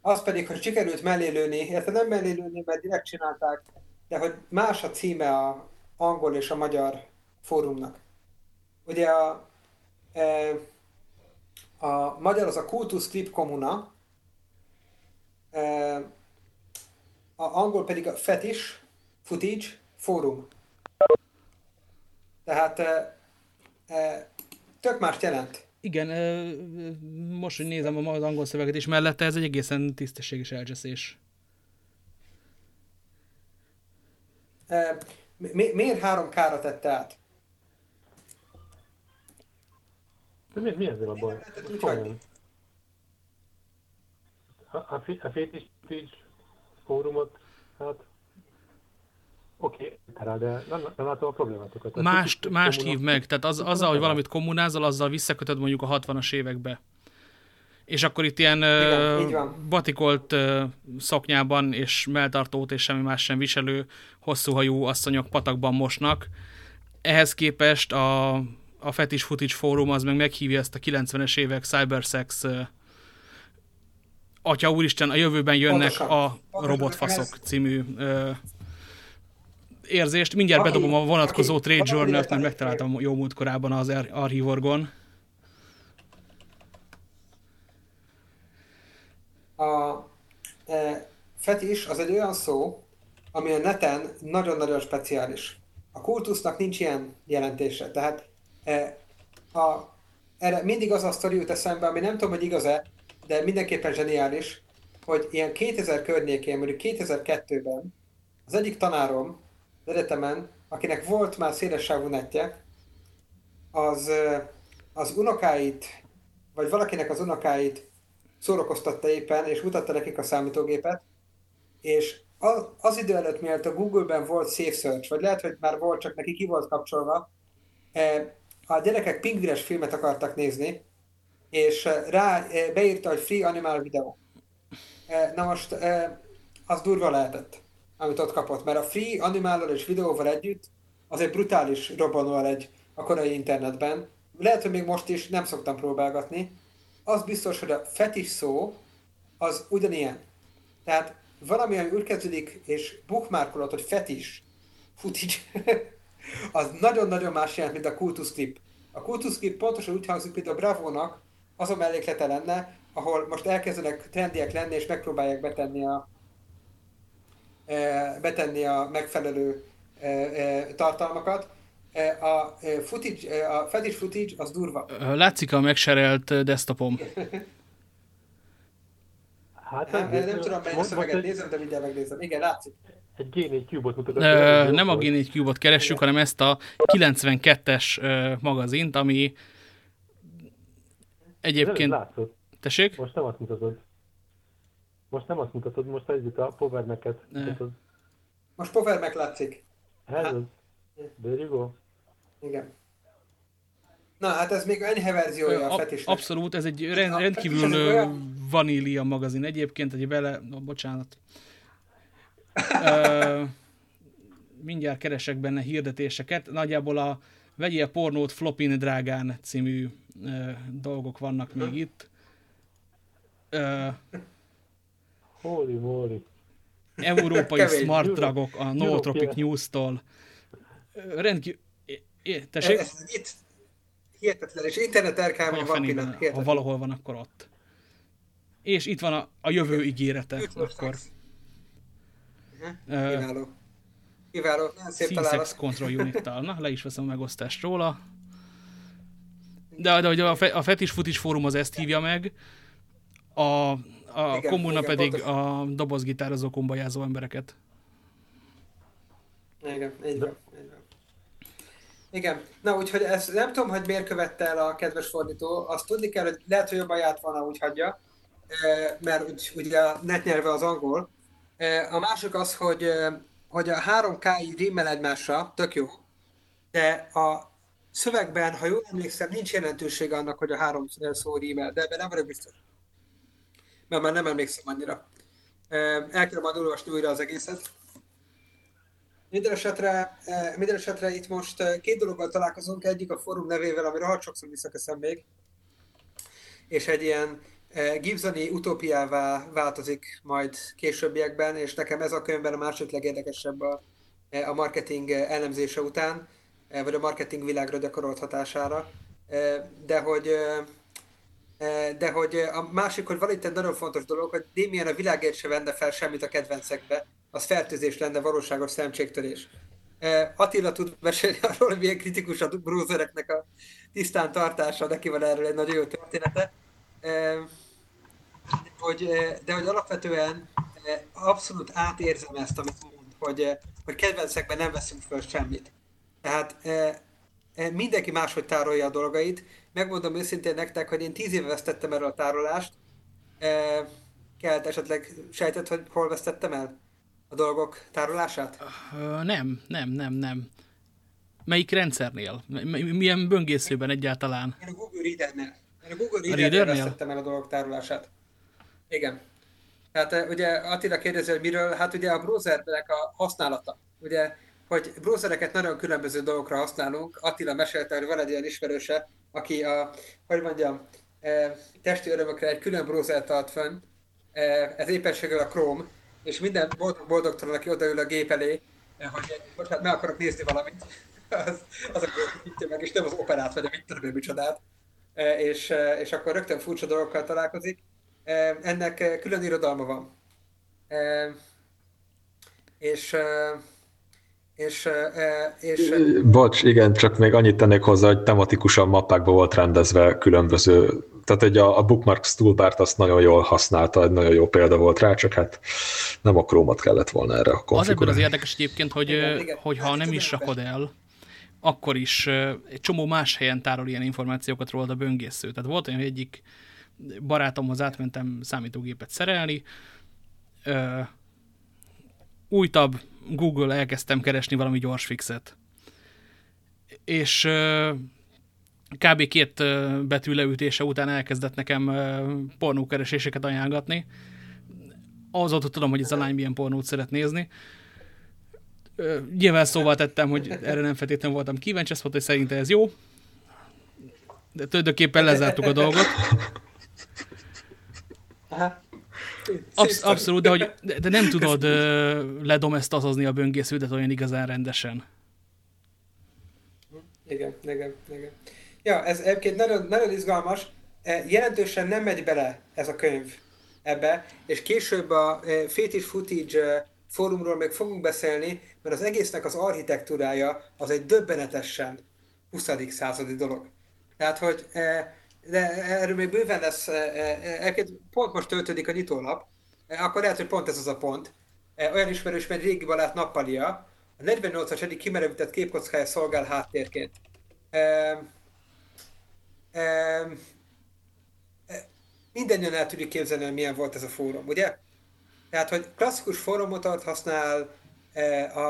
Az pedig, hogy sikerült mellélőni, érted nem mellélőni, mert direkt csinálták de hogy más a címe a angol és a magyar fórumnak. Ugye a, e, a magyar az a Cultus Clip Comuna, e, a angol pedig a Fetish Footage Forum. Tehát e, tök más jelent. Igen, most, hogy nézem az angol szöveget is mellette, ez egy egészen tisztességes elcseszés. Mi, miért három kára tette át? De mi, mi ezzel a baj? A, a, a fétis fórumot, hát Oké, okay, de nem, nem látom a problémátokat. Mást, mást hív meg, tehát az, azzal, hogy valamit kommunázol, azzal visszakötöd mondjuk a 60-as évekbe és akkor itt ilyen Igen, batikolt szoknyában és melltartót és semmi más sem viselő hosszúhajú asszonyok patakban mosnak. Ehhez képest a, a Fetish Footage Fórum az meg meghívja ezt a 90-es évek cybersex Atya úristen, a jövőben jönnek Pontosan. a robotfaszok című uh, érzést. Mindjárt bedobom a vonatkozó trade journal-t, mert megtaláltam jó múltkorában az Archivorgon. A e, fetis az egy olyan szó, ami a neten nagyon-nagyon speciális. A kultusznak nincs ilyen jelentése. Tehát e, a, erre mindig az a sztori jut eszembe, ami nem tudom, hogy igaz-e, de mindenképpen zseniális, hogy ilyen 2000 környékén, mondjuk 2002-ben az egyik tanárom az egyetemen, akinek volt már széles sávú netje, az, az unokáit, vagy valakinek az unokáit szórakoztatta éppen, és mutatta nekik a számítógépet, és az, idő előtt, mielőtt a Google-ben volt Safe Search, vagy lehet, hogy már volt, csak neki ki volt kapcsolva, a gyerekek pingvines filmet akartak nézni, és rá beírta, hogy free animal videó. Na most az durva lehetett, amit ott kapott, mert a free animállal és videóval együtt az egy brutális robbanó egy a korai internetben. Lehet, hogy még most is nem szoktam próbálgatni. Az biztos, hogy a fetis szó az ugyanilyen. Tehát valami, ami úgy kezdődik, és bookmarkolod, hogy fetis, footage, az nagyon-nagyon más jelent, mint a cultus clip. A cultus clip pontosan úgy hangzik, mint a Bravo-nak azon melléklete lenne, ahol most elkezdenek trendiek lenni, és megpróbálják betenni a, e, betenni a megfelelő e, e, tartalmakat. A footage, a fetish footage az durva. Látszik a megserelt desktopom. Hát, nem, nem, nem tudom, melyik szöveget nézem, de mindjárt megnézem. Igen, látszik. Egy G4 Cube-ot mutatott. Nem a G4 Cube-ot keressük, hanem ezt a 92-es magazint, ami egyébként... Látszott. Tessék? Most nem azt mutatod. Most nem azt mutatod, most együtt a Power Mac-et mutatod. Most Power Mac látszik. Ez az. There you go. Igen. Na, hát ez még enyhe verziója a fetisnek. Abszolút, ez egy rend, rendkívül olyan... vanília magazin egyébként, hogy bele, no, bocsánat. uh, mindjárt keresek benne hirdetéseket. Nagyjából a Vegyél pornót Flopin drágán című uh, dolgok vannak még itt. Uh, holy moly. Európai. Smart Dragok a No Tropic News-tól. Rendkívül... Tessék? Ez, ez itt hihetetlen, és internet erkában van pillanat. Ha valahol van, akkor ott. És itt van a, a jövő ígérete. Akkor. Uh, Kiváló. Kiváló, nagyon szép találat. Control Unit-tal. Na, le is veszem a megosztást róla. De, de hogy a, fe, a Fetis Futis Fórum az ezt hívja meg, a, a igen, kommuna igen, pedig a dobozgitározó kombajázó embereket. Igen, így van. Igen. Na, úgyhogy ez nem tudom, hogy miért követte el a kedves fordító. Azt tudni kell, hogy lehet, hogy jobban járt volna, úgy hagyja, mert úgy, ugye a netnyelve az angol. A másik az, hogy, hogy a 3K így rímel egymásra, tök jó, de a szövegben, ha jól emlékszem, nincs jelentősége annak, hogy a három szó rímel, de ebben nem vagyok biztos. Mert már nem emlékszem annyira. El kell majd olvasni újra az egészet. Minden esetre, eh, minden esetre itt most eh, két dologgal találkozunk, egyik a fórum nevével, ami rohadt sokszor visszaköszön még, és egy ilyen eh, Gibsoni utópiává változik majd későbbiekben, és nekem ez a könyvben a második legérdekesebb a, a marketing elemzése után, vagy a marketing világra gyakorolt hatására, de hogy de hogy a másik, hogy van itt egy nagyon fontos dolog, hogy Damien a világért se venne fel semmit a kedvencekbe, az fertőzés lenne, valóságos szemcségtörés. Attila tud mesélni arról, hogy milyen kritikus a browsereknek a tisztán tartása, neki van erről egy nagyon jó története. Hogy, de hogy alapvetően abszolút átérzem ezt, amit mond, hogy, hogy kedvencekben nem veszünk föl semmit. Tehát mindenki máshogy tárolja a dolgait. Megmondom őszintén nektek, hogy én tíz éve vesztettem erről a tárolást. Kelt esetleg sejtett, hogy hol vesztettem el? A dolgok tárolását? Uh, nem, nem, nem, nem. Melyik rendszernél? Milyen böngészőben egyáltalán? Én a Google Reader-nél. Én a Google Reader-nél veszettem el a dolgok tárolását. Igen. Tehát ugye Attila kérdezi, hogy miről, hát ugye a browsernek a használata. Ugye, hogy browsereket nagyon különböző dolgokra használunk. Attila mesélte, hogy van egy olyan ismerőse, aki a, hogy mondjam, testi örömökre egy külön browser tart fönn. Ez éppenséggel a Chrome, és minden boldog, boldogtalan, aki odaül a gép elé, hogy most hát meg akarok nézni valamit, az, az a gép meg, és nem az operát, vagy a mit tudom micsodát. E, és, e, és akkor rögtön furcsa dolgokkal találkozik. E, ennek külön irodalma van. És és, és... Bocs, igen, csak még annyit tennék hozzá, hogy tematikusan mappákba volt rendezve különböző, tehát egy a, a Bookmarks toolbart azt nagyon jól használta, egy nagyon jó példa volt rá, csak hát nem a Chrome-ot kellett volna erre a Az ebből az érdekes egyébként, hogy, igen, igen. hogy ha nem is rakod el, akkor is egy csomó más helyen tárol ilyen információkat róla a böngésző. Tehát volt olyan, hogy egyik barátomhoz átmentem számítógépet szerelni, újtabb Google elkezdtem keresni valami gyors fixet. És kb. két betű leütése után elkezdett nekem pornókereséseket ajánlgatni. Azóta tudom, hogy ez a lány milyen pornót szeret nézni. Nyilván szóval tettem, hogy erre nem feltétlenül voltam kíváncsi, azt mondta, hogy szerintem ez jó. De tulajdonképpen lezártuk a dolgot. Absz abszolút, de, hogy, de nem tudod ledomesztazozni a böngésződet olyan igazán rendesen. Igen, igen, igen. Ja, ez egyébként nagyon, nagyon izgalmas. E, jelentősen nem megy bele ez a könyv ebbe, és később a e, Fetish Footage e, fórumról még fogunk beszélni, mert az egésznek az architektúrája az egy döbbenetesen 20. századi dolog. Tehát, hogy de erről még bőven lesz, pont most töltődik a nyitólap, akkor lehet, hogy pont ez az a pont. Olyan ismerős, mert régi barát nappalia, a 48-as egyik kimerevített képkockája szolgál háttérként. Mindennyian el tudjuk képzelni, hogy milyen volt ez a fórum, ugye? Tehát, hogy klasszikus fórumotort használ a,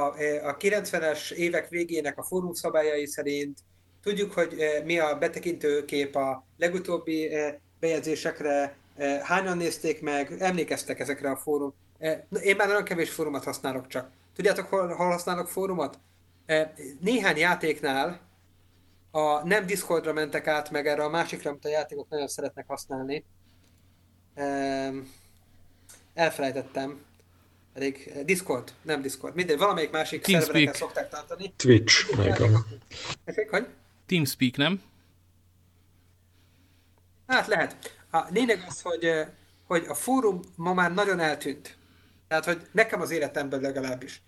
a 90-es évek végének a fórum szabályai szerint, tudjuk, hogy mi a betekintő kép a legutóbbi bejegyzésekre, hányan nézték meg, emlékeztek ezekre a fórum. Én már nagyon kevés fórumot használok csak. Tudjátok, hol, hol használok fórumot? Néhány játéknál a nem Discordra mentek át, meg erre a másikra, amit a játékok nagyon szeretnek használni. Elfelejtettem. Pedig Discord, nem Discord, mindegy, valamelyik másik szervereken szokták tartani. Twitch, meg Hogy? Teamspeak, nem? Hát lehet. A lényeg az, hogy, hogy a fórum ma már nagyon eltűnt. Tehát, hogy nekem az életemben legalábbis.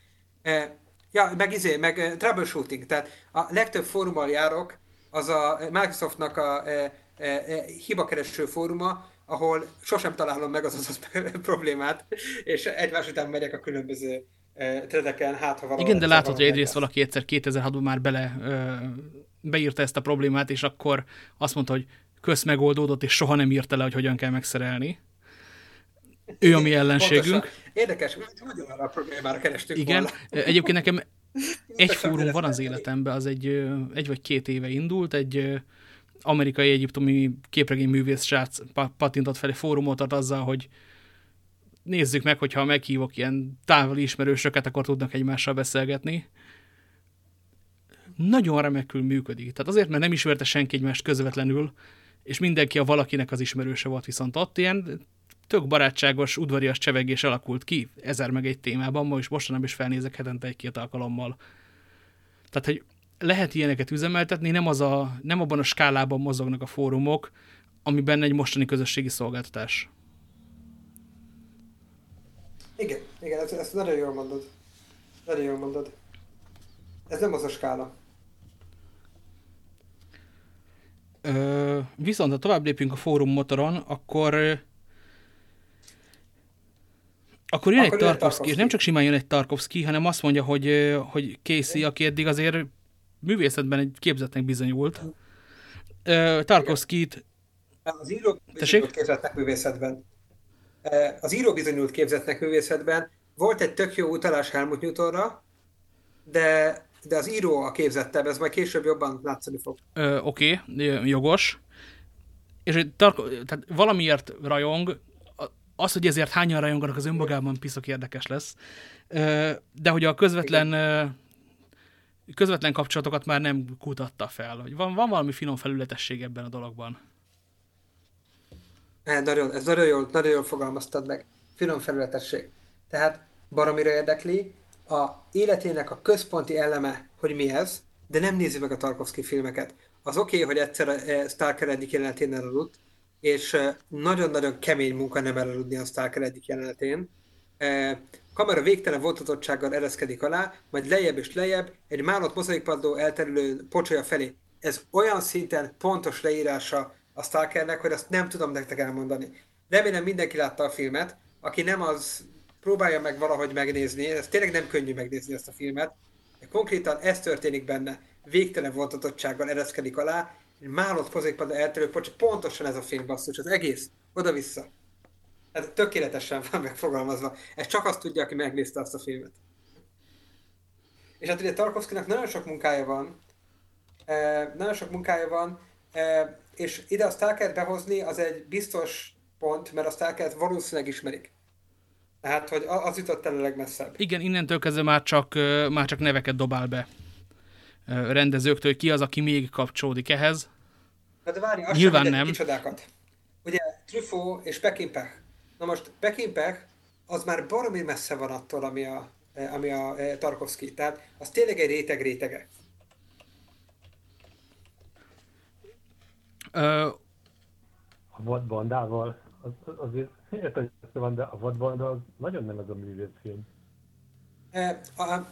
Ja, meg izé, meg troubleshooting. Tehát a legtöbb fórummal járok, az a Microsoftnak a e, e, e, hibakereső fóruma, ahol sosem találom meg az az problémát, és egymás után megyek a különböző e, tredeken, hát ha valami. Igen, de látod, hogy egyrészt valaki egyszer 2006-ban már bele beírta ezt a problémát, és akkor azt mondta, hogy köz megoldódott, és soha nem írta le, hogy hogyan kell megszerelni. Ő a mi ellenségünk. Pontosan. Érdekes, hogy ugyanarra a problémára kerestünk Igen, volna. egyébként nekem egy fórum van az életemben, az egy, egy vagy két éve indult, egy amerikai egyiptomi képregényművész srác patintott fel egy fórumot ad azzal, hogy nézzük meg, hogyha meghívok ilyen távoli ismerősöket, akkor tudnak egymással beszélgetni. Nagyon remekül működik. Tehát azért, mert nem ismerte senki egymást közvetlenül, és mindenki a valakinek az ismerőse volt viszont ott, ilyen tök barátságos, udvarias csevegés alakult ki, ezer meg egy témában, ma is mostanában is felnézek hetente egy-két alkalommal. Tehát, hogy lehet ilyeneket üzemeltetni, nem, az a, nem abban a skálában mozognak a fórumok, amiben egy mostani közösségi szolgáltatás. Igen, igen, ezt, ezt nagyon jól mondod. Nagyon jól mondod. Ez nem az a skála. Ö, viszont ha tovább lépünk a fórum motoron, akkor akkor jön Akkor egy Tarkovsky, és nem csak simán jön egy Tarkovsky, hanem azt mondja, hogy, hogy Casey, aki eddig azért művészetben egy képzetnek bizonyult. Tarkovsky-t... Az író bizonyult képzetnek művészetben. Az író bizonyult képzetnek művészetben. Volt egy tök jó utalás Helmut Newtonra, de, de az író a képzettebb, ez majd később jobban látszani fog. Oké, okay, jogos. És Tarko, tehát valamiért rajong, az, hogy ezért hányan rajonganak az önmagában piszok érdekes lesz. De hogy a közvetlen közvetlen kapcsolatokat már nem kutatta fel. Hogy van, van valami finom felületesség ebben a dologban. Ez nagyon, ez nagyon jól, nagyon jól fogalmaztad meg. Finom felületesség. Tehát baromira érdekli, a életének a központi eleme, hogy mi ez, de nem nézi meg a Tarkovsky filmeket. Az oké, okay, hogy egyszer Stalker egyik jelenetén elaludt, és nagyon-nagyon kemény munka nem elaludni a Stalker egyik jelenetén. Kamera végtelen voltatottsággal ereszkedik alá, majd lejjebb és lejjebb, egy málott mozaikpadló elterülő pocsolya felé. Ez olyan szinten pontos leírása a Stalkernek, hogy azt nem tudom nektek elmondani. Remélem mindenki látta a filmet, aki nem az próbálja meg valahogy megnézni, ez tényleg nem könnyű megnézni ezt a filmet. Konkrétan ez történik benne. végtelen vontatottsággal ereszkedik alá, málott pozékpada eltörő, pontosan ez a film basszus, az egész, oda-vissza. Ez tökéletesen van megfogalmazva. Ez csak azt tudja, aki megnézte azt a filmet. És hát ugye Tarkovskynak nagyon sok munkája van, eh, nagyon sok munkája van, eh, és ide a Stalkert behozni az egy biztos pont, mert a Stalkert valószínűleg ismerik. Tehát, hogy az jutott el a legmesszebb. Igen, innentől kezdve már csak, már csak neveket dobál be rendezőktől, hogy ki az, aki még kapcsolódik ehhez. De, de várj, azt Nyilván sem nem. Kicsodákat. Ugye Truffaut és Peckinpah. Na most Peckinpah az már baromi messze van attól, ami a, ami a Tarkovsky. Tehát az tényleg egy réteg rétege. Ö... A vadbandával az, azért érted, van, de a vadbanda az nagyon nem az a művészfilm. E, a, e,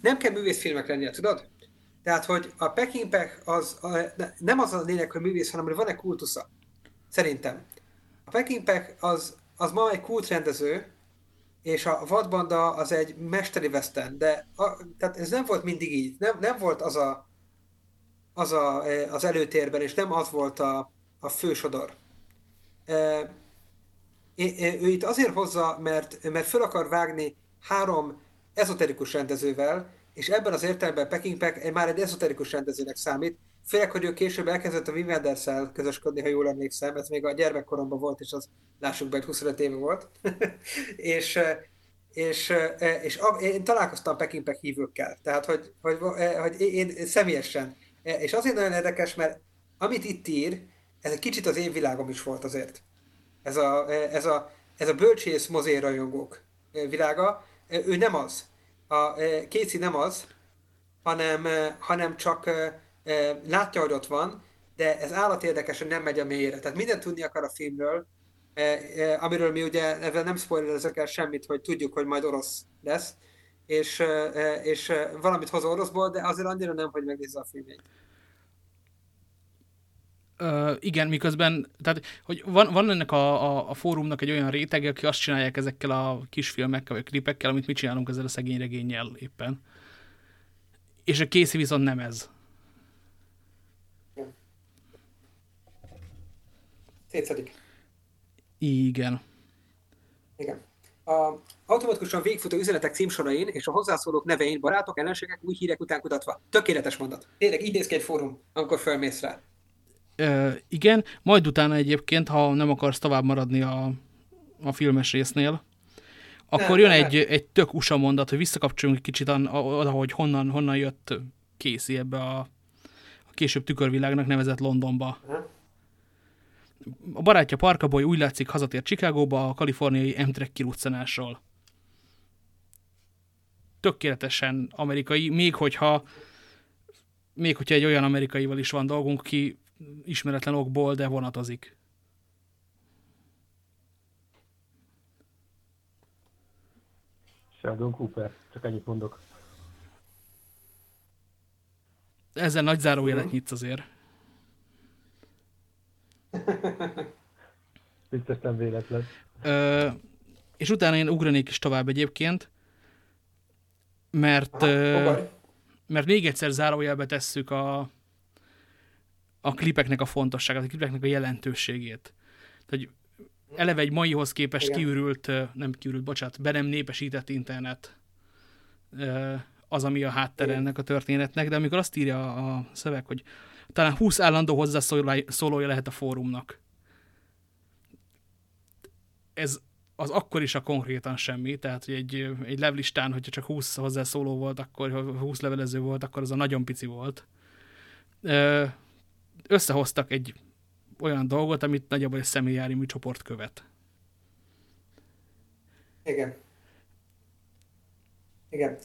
nem kell művészfilmek lennie, tudod? Tehát, hogy a Peking Pek az a, nem az a lényeg, hogy művész, hanem hogy van-e kultusza. Szerintem. A Peking Pek az, az ma egy kultrendező, és a vadbanda az egy mesteri western, de a, tehát ez nem volt mindig így. Nem, nem volt az a, az, a, az előtérben, és nem az volt a, a fősodor. E, ő itt azért hozza, mert, mert föl akar vágni három ezoterikus rendezővel, és ebben az értelemben Peking Peck már egy ezoterikus rendezőnek számít, főleg, hogy ő később elkezdett a Wim wenders közösködni, ha jól emlékszem, ez még a gyermekkoromban volt, és az lássuk be, 25 éve volt. és, és, és, én találkoztam Peking Peck hívőkkel, tehát hogy, hogy, hogy én személyesen. És azért nagyon érdekes, mert amit itt ír, ez egy kicsit az én világom is volt azért. Ez a, ez a, ez a bölcsész mozérajongók világa, ő nem az. A Casey nem az, hanem, hanem csak látja, hogy ott van, de ez állat érdekes, nem megy a mélyre. Tehát mindent tudni akar a filmről, amiről mi ugye ezzel nem spoilerezek el semmit, hogy tudjuk, hogy majd orosz lesz, és, és valamit hoz oroszból, de azért annyira nem, hogy megnézze a filmét. Uh, igen, miközben, tehát, hogy van, van ennek a, a, a fórumnak egy olyan rétege, aki azt csinálják ezekkel a kisfilmekkel, vagy klipekkel, amit mi csinálunk ezzel a szegény regényel éppen. És a Casey viszont nem ez. Szétszedik. Igen. Igen. A automatikusan végfutó üzenetek címsorain és a hozzászólók nevein barátok, ellenségek új hírek után kutatva. Tökéletes mondat. Tényleg így néz ki egy fórum, amikor fölmész rá. Ö, igen, majd utána egyébként, ha nem akarsz tovább maradni a, a filmes résznél, akkor jön egy, egy tök USA mondat, hogy visszakapcsoljunk egy kicsit oda, hogy honnan, honnan jött Casey ebbe a, a később tükörvilágnak nevezett Londonba. A barátja Parkaboy úgy látszik hazatért Chicagóba a kaliforniai Amtrak kiruccanásról. Tökéletesen amerikai, még hogyha még hogyha egy olyan amerikaival is van dolgunk, ki ismeretlen okból, de vonatozik. Sheldon Cooper, csak ennyit mondok. Ezzel nagy zárójelet nyitsz azért. Biztos nem véletlen. Ö, és utána én ugranék is tovább egyébként, mert, Aha, mert még egyszer zárójelbe tesszük a, a klipeknek a fontosságát, a klipeknek a jelentőségét. Tehát, eleve egy maihoz képest Igen. kiürült, nem kiürült, bocsánat, be nem népesített internet az, ami a háttere ennek a történetnek, de amikor azt írja a szöveg, hogy talán 20 állandó hozzászólója lehet a fórumnak. Ez az akkor is a konkrétan semmi, tehát hogy egy, egy levlistán, hogyha csak 20 hozzászóló volt, akkor ha 20 levelező volt, akkor az a nagyon pici volt összehoztak egy olyan dolgot, amit nagyjából egy személyjármű csoport követ. Igen. Igen.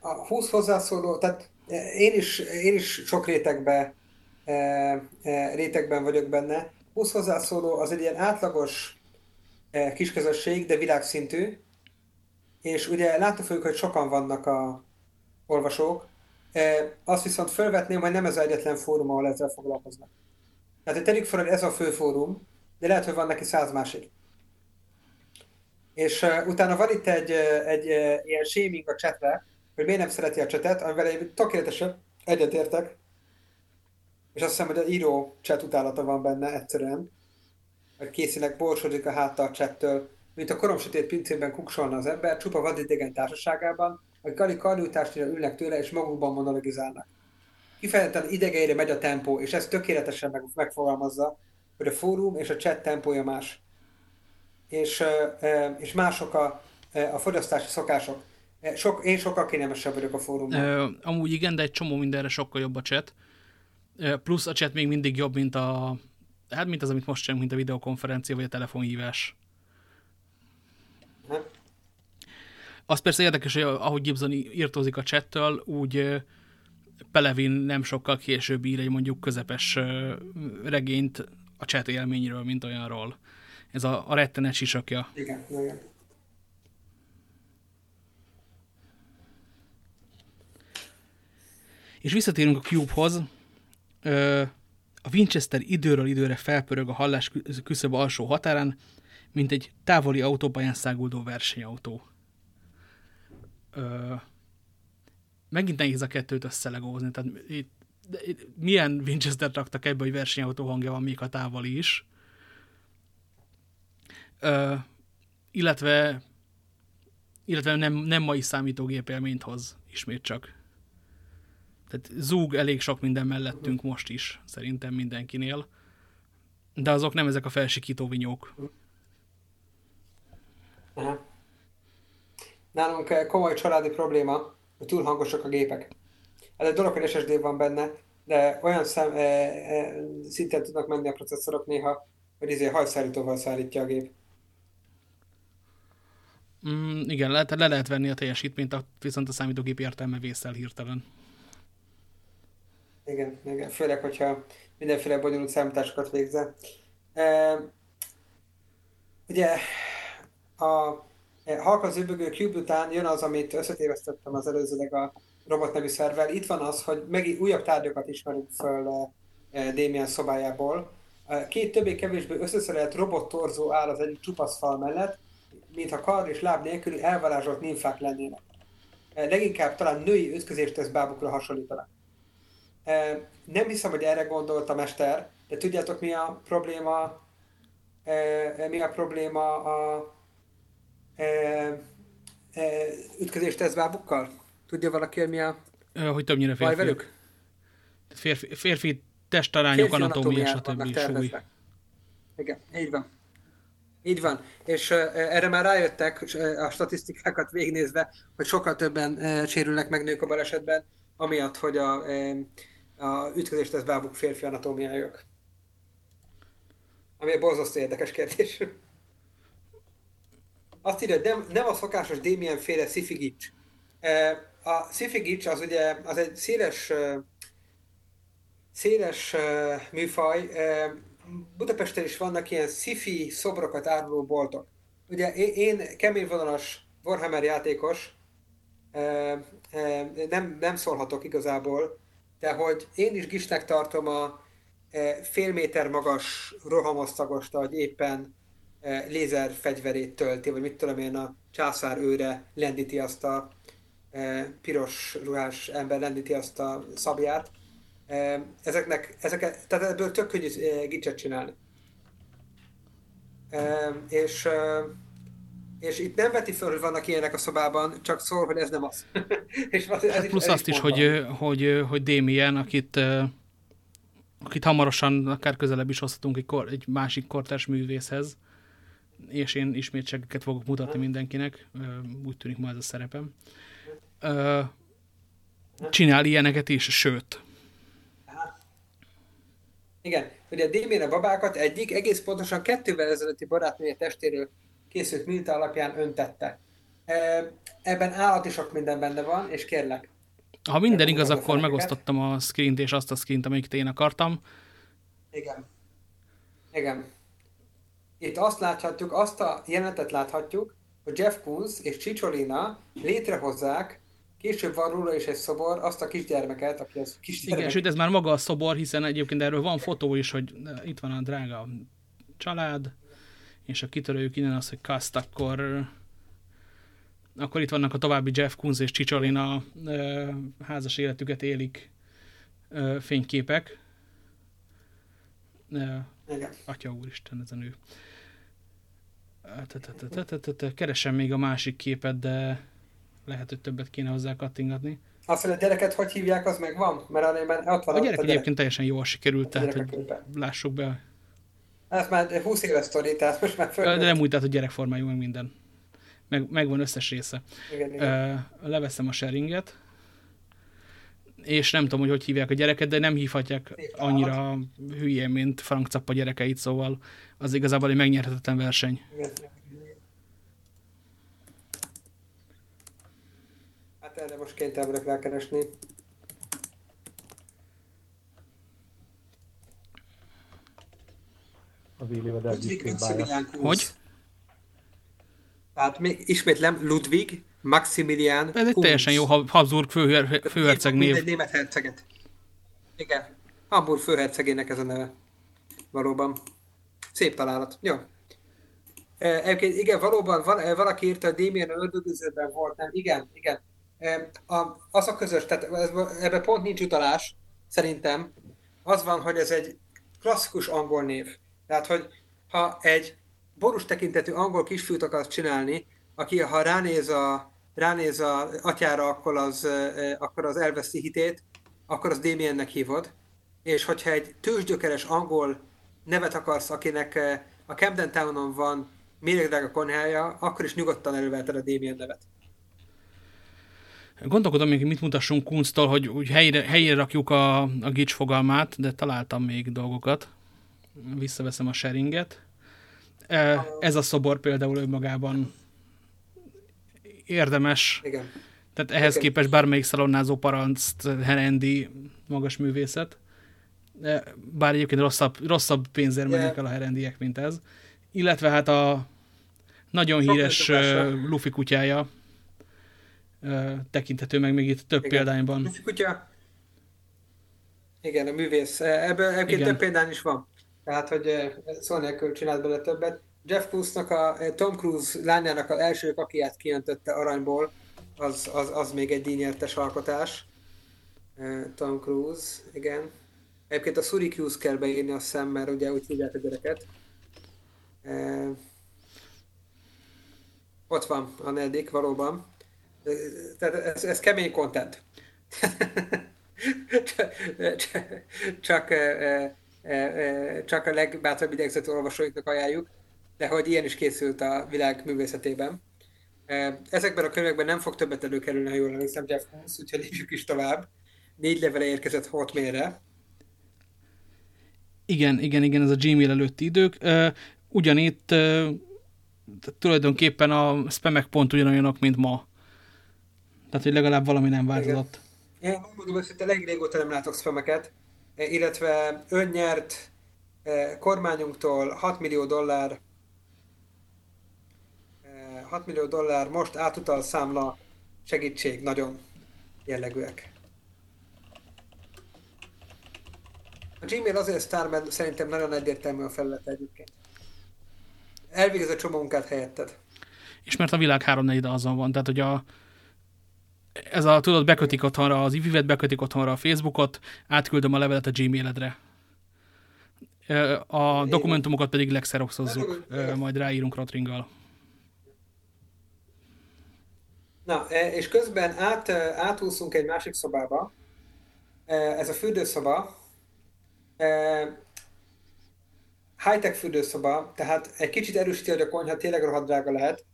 A 20 hozzászóló, tehát én is, én is sok rétegben, rétegben vagyok benne. 20 hozzászóló az egy ilyen átlagos kisközösség, de világszintű, és ugye láttuk, hogy sokan vannak a olvasók, azt viszont felvetném, hogy nem ez az egyetlen fórum, ahol ezzel foglalkoznak. Tehát tegyük fel, hogy ez a fő fórum, de lehet, hogy van neki száz másik. És uh, utána van itt egy, egy uh, ilyen shaming a chatre, hogy miért nem szereti a csetet, amivel egy tökéletesen egyetértek, és azt hiszem, hogy a író chat utálata van benne egyszerűen, hogy készínek borsodik a hátta a csettől, mint a koromsötét pincében kuksolna az ember, csupa vadidegen társaságában, akik alig karnyújtásnyira ülnek tőle, és magukban monologizálnak. Kifejezetten idegeire megy a tempó, és ez tökéletesen meg, megfogalmazza, hogy a fórum és a chat tempója más. És, és mások a, a fogyasztási szokások. Sok, én sokkal kényelmesebb vagyok a fórumban. Amúgy igen, de egy csomó mindenre sokkal jobb a chat. Plusz a chat még mindig jobb, mint a hát mint az, amit most sem, mint a videokonferencia vagy a telefonhívás. Hát. Az persze érdekes, hogy ahogy Gibson írtózik a chattől, úgy Pelevin nem sokkal később ír egy mondjuk közepes regényt a chat élményről, mint olyanról. Ez a, a rettenet sisakja. Igen, igen. És visszatérünk a Cube-hoz. A Winchester időről időre felpörög a hallás küszöb alsó határán, mint egy távoli autópályán száguldó versenyautó. Ö, megint nehéz a kettőt összelegózni. Tehát itt, itt, milyen Winchester raktak ebbe, hogy versenyautó hangja van, még a távoli is. Ö, illetve illetve nem, nem mai számítógép élményt hoz, ismét csak. Tehát zúg elég sok minden mellettünk most is, szerintem mindenkinél. De azok nem ezek a felsikító vinyók. Aha. Nálunk eh, komoly családi probléma, hogy túl hangosak a gépek. Ez egy dolog, hogy SSD van benne, de olyan szem, e, e, szinten tudnak menni a processzorok néha, hogy ezért hajszállítóval szállítja a gép. Mm, igen, le, le lehet venni a teljesítményt, viszont a számítógép értelme vészel hirtelen. Igen, igen, főleg, hogyha mindenféle bonyolult számításokat végzel. E, ugye a e, halka zübögő Cube után jön az, amit összetévesztettem az előzőleg a robot nevű szervvel. Itt van az, hogy megint újabb tárgyakat ismerünk föl e, Damien szobájából. Két többé-kevésbé összeszerelt robottorzó áll az egyik csupasz fal mellett, mintha kar és láb nélküli elvarázsolt nymfák lennének. Leginkább talán női ütközést tesz bábukra hasonlítanak. Nem hiszem, hogy erre gondolt a mester, de tudjátok mi a probléma, mi a probléma a ütközést ez bábukkal? Tudja valaki, mi a hogy többnyire férfiak. Férfi, férfi testarányok, anatómia, stb. súly. Igen, így van. Így van. És uh, erre már rájöttek uh, a statisztikákat végignézve, hogy sokkal többen uh, sérülnek meg nők a balesetben, amiatt, hogy a, a ütközést tesz bábuk férfi anatómiájuk. Ami egy borzasztó érdekes kérdés. Azt írja, nem, nem a szokásos Damien féle szifigics. E, a szifigics az ugye az egy széles, e, széles e, műfaj. Budapesten is vannak ilyen szifi szobrokat áruló boltok. Ugye én keményvonalas Warhammer játékos, nem, nem szólhatok igazából, de hogy én is gisnek tartom a fél méter magas rohamosztagost, hogy éppen lézer fegyverét tölti, vagy mit tudom én, a császár őre lendíti azt a e, piros ruhás ember lendíti azt a szabját. Ezeknek, ezeket, tehát ebből tök könnyű gicset csinálni. És és itt nem veti fel, hogy vannak ilyenek a szobában, csak szól, hogy ez nem az. és ez hát plusz is, azt is, hogy, hogy, hogy Damien, akit, akit hamarosan akár közelebb is hozhatunk egy, kor, egy másik kortárs művészhez, és én ismét segeket fogok mutatni mindenkinek, úgy tűnik ma ez a szerepem. Csinál ilyeneket is, sőt. Igen, ugye a Damien a babákat egyik egész pontosan kettővel ezelőtti barátnője testéről készült minta alapján öntette. Ebben állati sok minden benne van, és kérlek. Ha minden igaz, akkor megosztottam a screen és azt a screen amiket én akartam. Igen. Igen. Itt azt láthatjuk, azt a jelenetet láthatjuk, hogy Jeff Koons és Csicsolina létrehozzák, később van róla is egy szobor, azt a kisgyermeket, aki az kisgyermek... Igen, sőt ez már maga a szobor, hiszen egyébként erről van fotó is, hogy itt van a drága család, és ha kitöröljük innen azt, hogy kaszt, akkor Akkor itt vannak a további Jeff Koons és Csicsolina házas életüket élik fényképek. Igen. Atya úristen, ez a nő. Keresem még a másik képet, de lehet, hogy többet kéne hozzá kattingatni. Azt, hogy a gyereket hogy hívják, az meg van? Mert ott van a gyerek egyébként teljesen jól sikerült, tehát hogy lássuk be. Ez már 20 éves sztori, tehát most már föl. De nem úgy, tehát a gyerekformájú meg minden. Meg, megvan összes része. Igen, igen. Leveszem a sharinget, és nem tudom, hogy hogy hívják a gyereket, de nem hívhatják annyira hülyén, mint Frank Zappa gyerekeit, szóval az igazából egy megnyerhetetlen verseny. Hát erre most kénytelen vagyok rákeresni. Az élévedel Hogy? Tehát még ismétlem, Ludwig Maximilian Ez egy Kunz. teljesen jó Habsburg fő, főherceg név. Egy német herceget. Igen. Hamburg főhercegének ez a neve. Valóban. Szép találat. Jó. Egyébként igen, valóban van, valaki írta, hogy Damien öldögözőben volt, nem? Igen, igen. A, az a közös, tehát ebben pont nincs utalás, szerintem. Az van, hogy ez egy klasszikus angol név. Tehát, hogy ha egy borús tekintetű angol kisfiút akarsz csinálni, aki ha ránéz a, ránéz a atyára, akkor az, akkor az elveszi hitét, akkor az Damiennek hívod. És hogyha egy tőzsgyökeres angol nevet akarsz, akinek a Camden Townon van méregdrága konyhája, akkor is nyugodtan elővelted a Damien nevet. Gondolkodom még, mit mutassunk Kunztól, hogy úgy helyre, helyére rakjuk a, a gics fogalmát, de találtam még dolgokat. Visszaveszem a sharinget. Ez a szobor például önmagában érdemes. Igen. Tehát ehhez Igen. képest bármelyik szalonnázó parancszt, Herendi magas művészet. Bár egyébként rosszabb, rosszabb pénzért yeah. mennek el a Herendiek, mint ez. Illetve hát a nagyon híres uh, Luffy kutyája uh, tekinthető meg még itt több Igen. példányban. Luffy kutya. Igen, a művész. Ebből egyébként több példány is van. Tehát, hogy szó nélkül csinált bele többet. Jeff Cruise-nak a Tom Cruise lányának az első kakiát kiöntötte aranyból, az, az, az még egy díjnyertes alkotás. Tom Cruise, igen. Egyébként a Suri Cruise kell beírni a szem, mert ugye úgy hívják a gyereket. Ott van a negyedik, valóban. Tehát ez, ez kemény content. csak, csak a legbátrabb idegzető olvasóiknak ajánljuk de hogy ilyen is készült a világ művészetében. Ezekben a könyvekben nem fog többet előkerülni, ha jól emlékszem, Jeff Koons, úgyhogy lépjük is tovább. Négy levele érkezett Hotmailre. Igen, igen, igen, ez a Gmail előtti idők. Ugyanitt tulajdonképpen a spamek pont ugyanolyanok, mint ma. Tehát, hogy legalább valami nem változott. Igen. Én mondom hogy elég régóta nem látok spameket, illetve önnyert kormányunktól 6 millió dollár 6 millió dollár most átutal számla segítség nagyon jellegűek. A Gmail azért sztár, mert szerintem nagyon egyértelmű a felület egyébként. Elvégez a csomó munkát helyetted. És mert a világ háromnegyed azon van, tehát hogy a, ez a, tudod, bekötik otthonra, az ivivet bekötik otthonra a Facebookot, átküldöm a levelet a Gmailedre. A dokumentumokat pedig legszeroxozzuk, majd ráírunk Rotringgal. Na, e, és közben át, e, átúszunk egy másik szobába. E, ez a fürdőszoba. High-tech fürdőszoba, tehát egy kicsit erősíti, hogy a konyha tényleg rohadt drága lehet.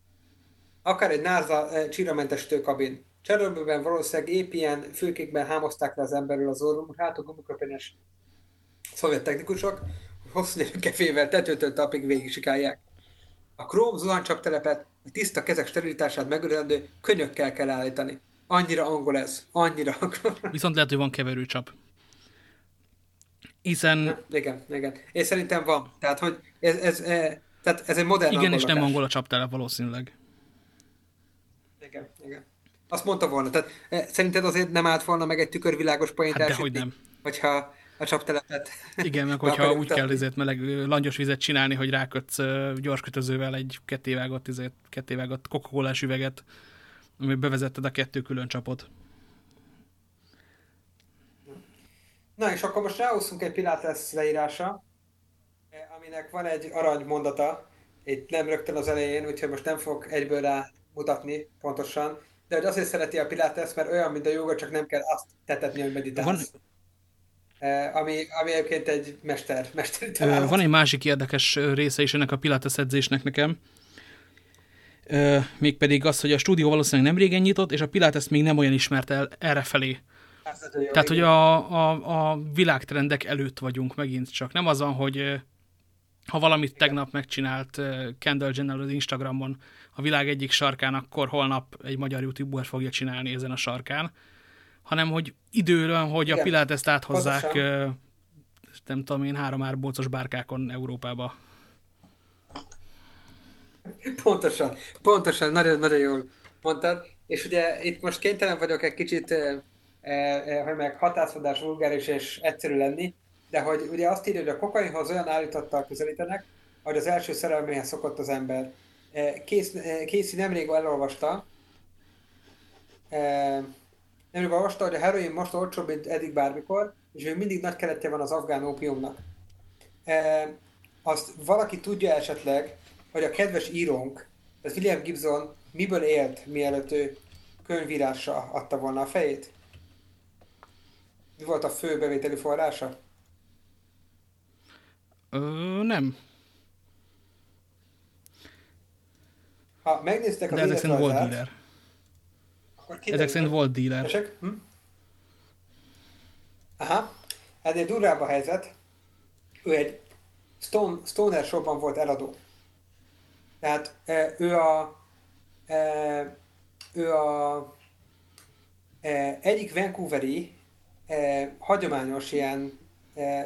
Akár egy NASA csiramentes kabin. Csernobylben valószínűleg épp ilyen fülkékben hámozták le az emberről az orrunk, hát a gumiköpenes szovjet technikusok, hosszú kefével tetőtől tapig végig sikálják. A króm zuhancsaptelepet a tiszta kezek sterilitását megőrzendő könyökkel kell állítani. Annyira angol ez. Annyira angol. Viszont lehet, hogy van keverőcsap. Hiszen... Ha, igen, igen. És szerintem van. Tehát, hogy ez, ez, ez, tehát ez egy modern Igen, és nem angol a csaptelep valószínűleg. Igen, igen. Azt mondta volna. Tehát e, szerinted azért nem állt volna meg egy tükörvilágos poént hát dehogy nem. Hogyha a csaptelepet. Igen, meg hogyha úgy kell ezért meleg langyos vizet csinálni, hogy rákötsz gyorskötözővel egy kettévágott, ezért kettévágott coca üveget ami bevezetted a kettő külön csapot. Na és akkor most ráhúzunk egy Pilates leírása, aminek van egy arany mondata, itt nem rögtön az elején, úgyhogy most nem fogok egyből rá mutatni pontosan, de hogy azért szereti a Pilates, mert olyan, mint a joga, csak nem kell azt tetetni, hogy meditálsz. Van... Ami, ami egyébként egy mester, mesteri találat. Van egy másik érdekes része is ennek a Pilates edzésnek nekem, mégpedig az, hogy a stúdió valószínűleg nem régen nyitott, és a Pilates még nem olyan ismert el errefelé. Tehát, hogy a, a, a világtrendek előtt vagyunk megint csak. Nem az van, hogy ha valamit tegnap megcsinált Kendall Jenner az Instagramon a világ egyik sarkán, akkor holnap egy magyar youtuber fogja csinálni ezen a sarkán, hanem hogy időről, hogy Igen. a Pilates-t áthozzák, Pontosan. nem tudom én, három árbócos bárkákon Európába. Pontosan, pontosan, nagyon, nagyon jól mondtad. És ugye itt most kénytelen vagyok egy kicsit, eh, eh, hogy meg hatászkodás, vulgáris és egyszerű lenni, de hogy ugye azt írja, hogy a kokainhoz olyan állítottal közelítenek, hogy az első szerelméhez szokott az ember. Kész, nemrég elolvasta, nemrég olvasta, hogy a heroin most olcsóbb, mint eddig bármikor, és még mindig nagy keletje van az afgán ópiumnak. Azt valaki tudja esetleg, hogy a kedves írónk, ez William Gibson miből élt, mielőtt ő könyvírásra adta volna a fejét? Mi volt a fő bevételi forrása? Ö, nem. Ha megnéztek a ezek szerint volt dealer. Ezek szerint volt dealer. Hm? Aha. Ennél durvább a helyzet. Ő egy Stone, Stoner shopban volt eladó. Tehát e, ő a e, ő a e, egyik Vancouveri hagyományos ilyen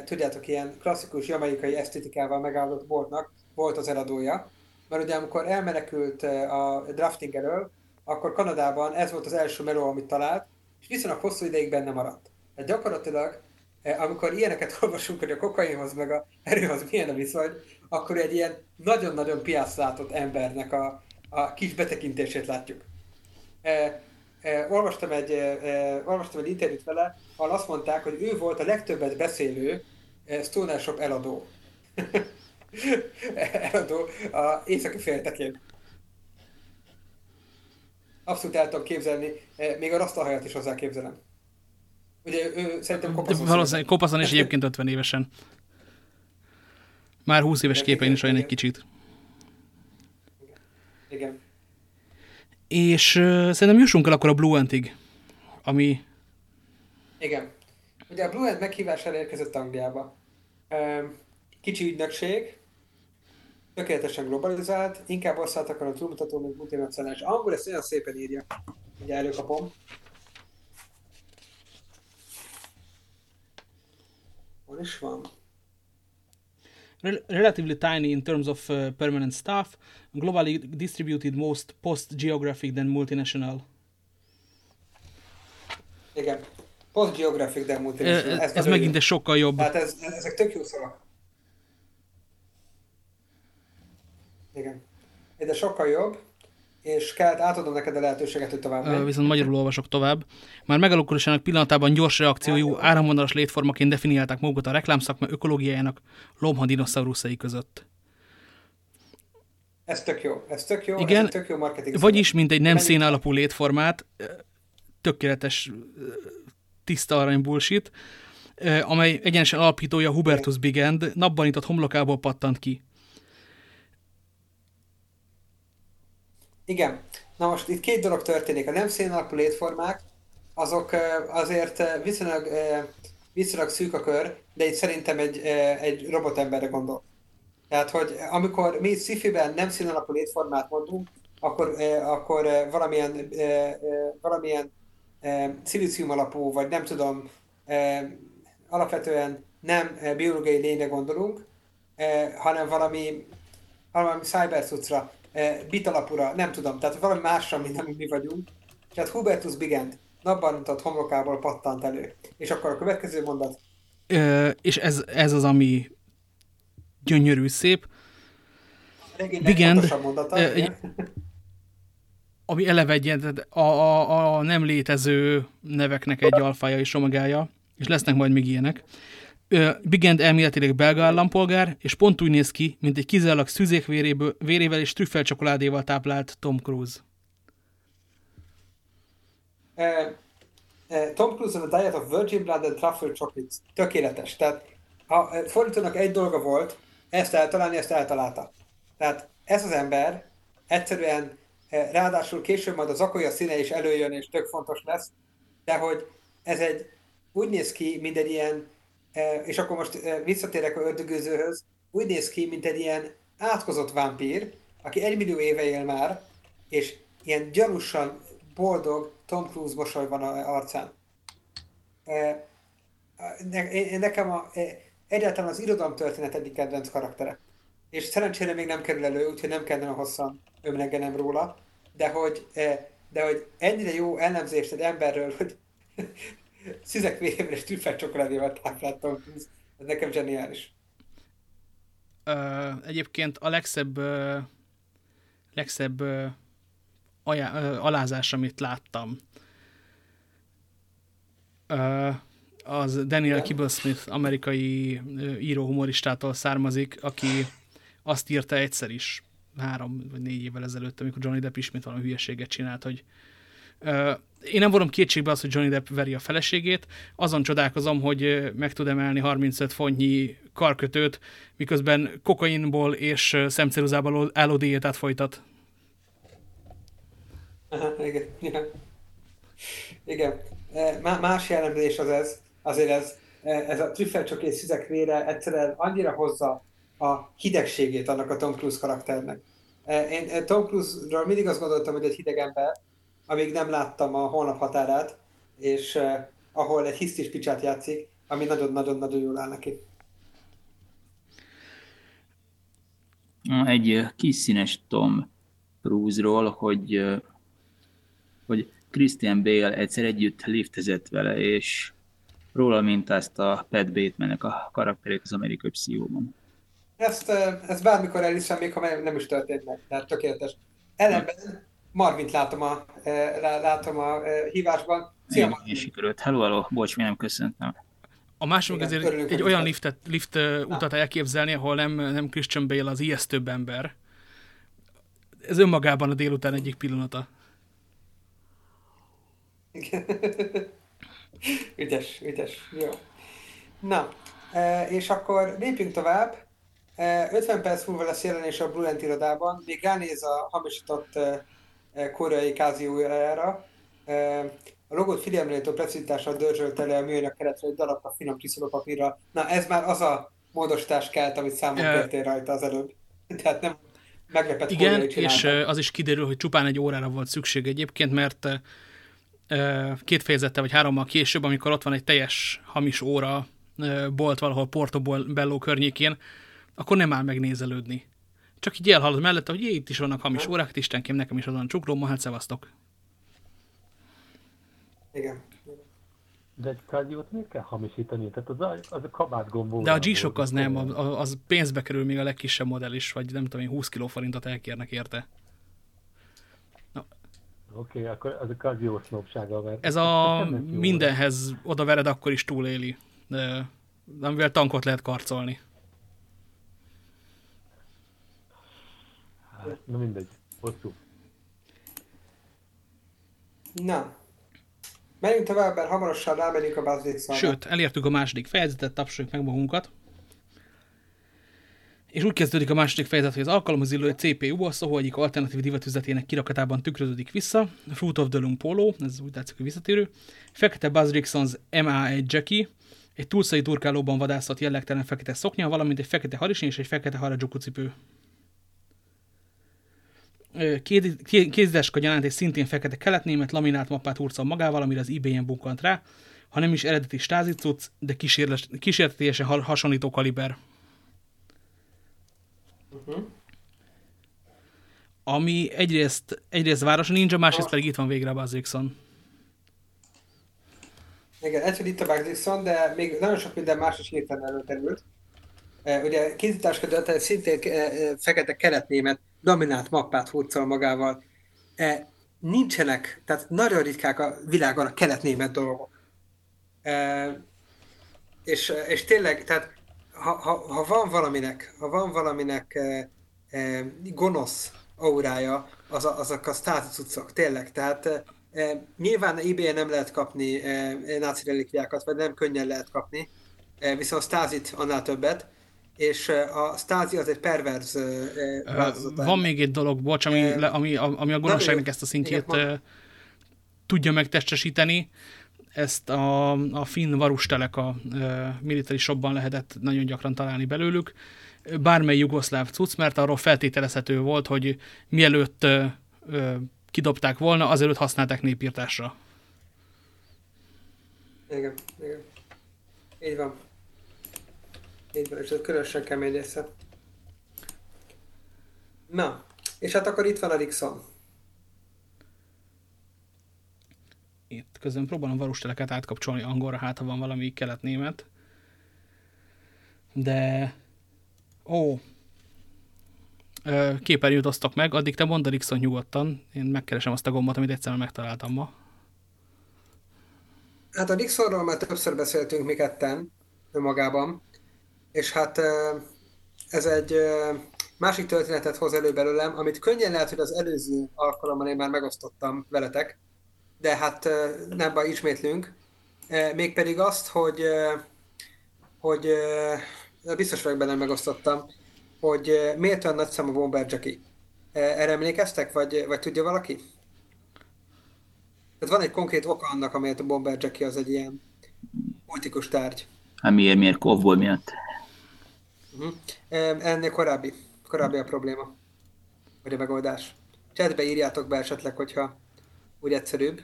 tudjátok, ilyen klasszikus jamaikai esztétikával megállott boltnak volt az eladója. Mert ugye amikor elmenekült a drafting elől, akkor Kanadában ez volt az első meló, amit talált, és viszonylag hosszú ideig benne maradt. Tehát gyakorlatilag, e, amikor ilyeneket olvasunk, hogy a kokainhoz meg a erőhoz milyen a viszony, akkor egy ilyen nagyon-nagyon piaclátott embernek a, a kis betekintését látjuk. E, eh, olvastam, egy, eh, olvastam egy interjút vele, ahol azt mondták, hogy ő volt a legtöbbet beszélő eh, Stoner Shop eladó. eladó a északi féltekén. Abszolút el tudom képzelni, eh, még a rasztalhajat is hozzá képzelem. Ugye ő szerintem kopaszon. Valószínűleg kopaszon is egyébként 50 évesen. Már 20 éves képein is olyan egy kicsit. Igen és uh, szerintem jussunk el akkor a Blue Antig, ami... Igen. Ugye a Blue Ant meghívására érkezett Angliába. Kicsi ügynökség, tökéletesen globalizált, inkább országot akar a túlmutató, mint multinacionális. Angol ezt olyan szépen írja. Ugye előkapom. Hol is van? relatively tiny in terms of uh, permanent staff, globally distributed most post-geographic than multinational. Igen. Post-geographic than multinational. Ez, ez megint egy sokkal jobb. Tehát ez, ezek tök jó szavak. Igen. De sokkal jobb és kellett, átadom neked a lehetőséget, hogy tovább menj. Viszont magyarul olvasok tovább. Már megalakulásának pillanatában gyors reakciójú áramvonalas létformaként definiálták magukat a reklámszakma ökológiájának lomha dinoszauruszai között. Ez tök jó, ez tök jó, Igen, ez tök jó marketing. Vagyis, mint egy nem szén alapú létformát, tökéletes tiszta arany bullshit, amely egyenesen alapítója Hubertus Bigend napban itt homlokából pattant ki. Igen. Na most itt két dolog történik. A nem szénalapú létformák, azok azért viszonylag, viszonylag szűk a kör, de itt szerintem egy, egy robotemberre gondol. Tehát, hogy amikor mi sci-fi-ben nem színalapú létformát mondunk, akkor, akkor valamilyen, valamilyen szilícium alapú, vagy nem tudom, alapvetően nem biológiai lényre gondolunk, hanem valami, valami cyber bit alapúra, nem tudom, tehát valami másra, mint ami mi vagyunk. Tehát Hubertus Bigend napban mutat homlokából pattant elő. És akkor a következő mondat. Ö, és ez, ez az, ami gyönyörű, szép. Bigend, mondata, ö, ami eleve egy a, a, a nem létező neveknek egy alfája és omegája, és lesznek majd még ilyenek. Big End elméletileg belga állampolgár, és pont úgy néz ki, mint egy kizárólag véréből, vérével és trüffelcsokoládéval táplált Tom Cruise. Tom Cruise on a Diet of Virgin Blood and Truffle Chocolates. Tökéletes. Tehát ha fordítónak egy dolga volt, ezt eltalálni, ezt eltalálta. Tehát ez az ember egyszerűen ráadásul később majd az akolya színe is előjön, és tök fontos lesz, de hogy ez egy úgy néz ki, mint egy ilyen, és akkor most visszatérek a ördögőzőhöz, úgy néz ki, mint egy ilyen átkozott vámpír, aki egymillió éve él már, és ilyen gyanúsan boldog Tom Cruise mosoly van a arcán. Nekem a, egyáltalán az irodalomtörténet egyik kedvenc karaktere. És szerencsére még nem kerül elő, úgyhogy nem kellene hosszan ömlegenem róla, de hogy, de hogy ennyire jó elemzést egy emberről, hogy szüzek végében és trüffel csokoládéval tápláltam, ez nekem zseniális. Ö, egyébként a legszebb, ö, legszebb ö, ajá, ö, alázás, amit láttam, ö, az Daniel Kibblesmith, amerikai író-humoristától származik, aki azt írta egyszer is, három vagy négy évvel ezelőtt, amikor Johnny Depp ismét valami hülyeséget csinált, hogy uh, én nem vonom kétségbe azt, hogy Johnny Depp veri a feleségét, azon csodálkozom, hogy meg tud emelni 35 fontnyi karkötőt, miközben kokainból és szemceruzából álló diétát folytat. Aha, igen, igen. Igen. Más jellemzés az ez, azért ez, ez a trüffelcsoké szüzek vére egyszerűen annyira hozza a hidegségét annak a Tom Cruise karakternek. Én Tom Cruise-ról mindig azt gondoltam, hogy egy hideg ember, amíg nem láttam a holnap határát, és uh, ahol egy hisztis picsát játszik, ami nagyon-nagyon-nagyon jól áll neki. Egy kis színes Tom Cruise-ról, hogy, hogy Christian Bale egyszer együtt liftezett vele, és róla mintázta Pat Bateman-nek a karakterét az amerikai pszichóban. Ezt, ezt bármikor elhiszem, még ha nem is történt meg, tehát tökéletes. Ellenben Marvint látom a, látom a hívásban. Szia, Marvin! sikerült. Hello, hello, bocs, mi nem köszöntem. A másik azért egy olyan liftet, lift utat elképzelni, ahol nem, nem Christian Bale az ijesztőbb ember. Ez önmagában a délután egyik pillanata. ügyes, ügyes. Jó. Na, és akkor lépjünk tovább. 50 perc múlva lesz jelenés a Bluent irodában, még ránéz a hamisított koreai káziójára. A logót figyelméltó precizitással dörzsölte le a műanyag keretre egy darabka finom papírra. Na ez már az a módosítás kelt, amit számon kértél rajta az előbb. Tehát nem meglepett Igen, és az is kiderül, hogy csupán egy órára volt szükség egyébként, mert két fejezettel vagy hárommal később, amikor ott van egy teljes hamis óra bolt valahol Portobello környékén, akkor nem áll megnézelődni. Csak így elhalad mellette, hogy itt is vannak hamis órák, istenkém, nekem is azon csuklóm, hát szevasztok. Igen. De egy kádiót miért kell hamisítani? Tehát az a, az a kabát gombó. De a G-Shock az nem, az pénzbe kerül még a legkisebb modell is, vagy nem tudom 20 kiló forintot elkérnek érte. Oké, okay, akkor az a kádió sznopsága. Mert Ez a mindenhez oda vered, akkor is túléli. De amivel tankot lehet karcolni. Na mindegy, hosszú. Na. Menjünk tovább, mert hamarosan rámegyünk a Buzz Sőt, elértük a második fejezetet, tapsoljuk meg magunkat. És úgy kezdődik a második fejezet, hogy az alkalomhoz illő CPU a Soho egyik alternatív divatüzetének kirakatában tükröződik vissza. Fruit of the Loom Polo, ez úgy látszik, hogy visszatérő. Fekete Buzz Rickson's MA1 Jackie, egy túlszai turkálóban vadászott jellegtelen fekete szoknya, valamint egy fekete harisny és egy fekete harajuku cipő kézdeska gyanánt egy szintén fekete keletnémet laminált mappát hurcol magával, amire az eBay-en bukkant rá, ha nem is eredeti stázicuc, de kísértetésen hasonlító kaliber. Uh-huh. Ami egyrészt, egyrészt város ninja, másrészt pedig itt van végre a Bazixon. Igen, egyszer itt a Bazixon, de még nagyon sok minden más is hirtelen előkerült. Ugye kézításkodott szintén fekete keletnémet dominált mappát hurcol magával. nincsenek, tehát nagyon ritkák a világon a kelet-német dolgok. E, és, és tényleg, tehát ha, ha, ha van valaminek, ha van valaminek e, e, gonosz aurája, az a, azok a státucucok, tényleg. Tehát e, nyilván ebay nem lehet kapni e, náci relikviákat, vagy nem könnyen lehet kapni, e, viszont stázit annál többet, és a Stasi az egy perverz változat. Van még egy dolog, bocs, ami, ami, ami a gonoszságnak ezt a szintjét Igen, tudja megtestesíteni. Ezt a, a finn varustelek a military shopban lehetett nagyon gyakran találni belőlük. Bármely jugoszláv cucc, mert arról feltételezhető volt, hogy mielőtt kidobták volna, azelőtt használták népírtásra. Igen, igen. Így van. Így van, és ez különösen kemény része. Na, és hát akkor itt van a Rixon. Itt közben próbálom varusteleket átkapcsolni angolra, hát ha van valami kelet-német. De... Ó, képernyőt osztok meg, addig te mondd a Rixon nyugodtan. Én megkeresem azt a gombot, amit egyszerűen megtaláltam ma. Hát a Rixonról már többször beszéltünk mi ketten önmagában. És hát ez egy másik történetet hoz elő belőlem, amit könnyen lehet, hogy az előző alkalommal én már megosztottam veletek, de hát nem baj, ismétlünk. Mégpedig azt, hogy, hogy biztos vagyok benne megosztottam, hogy miért olyan nagy szám a Bomber Jackie. Erre emlékeztek, vagy, vagy tudja valaki? Tehát van egy konkrét oka annak, amelyet a Bomber Jackie az egy ilyen multikus tárgy. Hát miért, miért kovból miatt? Uh-huh. Ennél korábbi, korábbi a probléma, vagy a megoldás. Chatbe írjátok be esetleg, hogyha úgy egyszerűbb.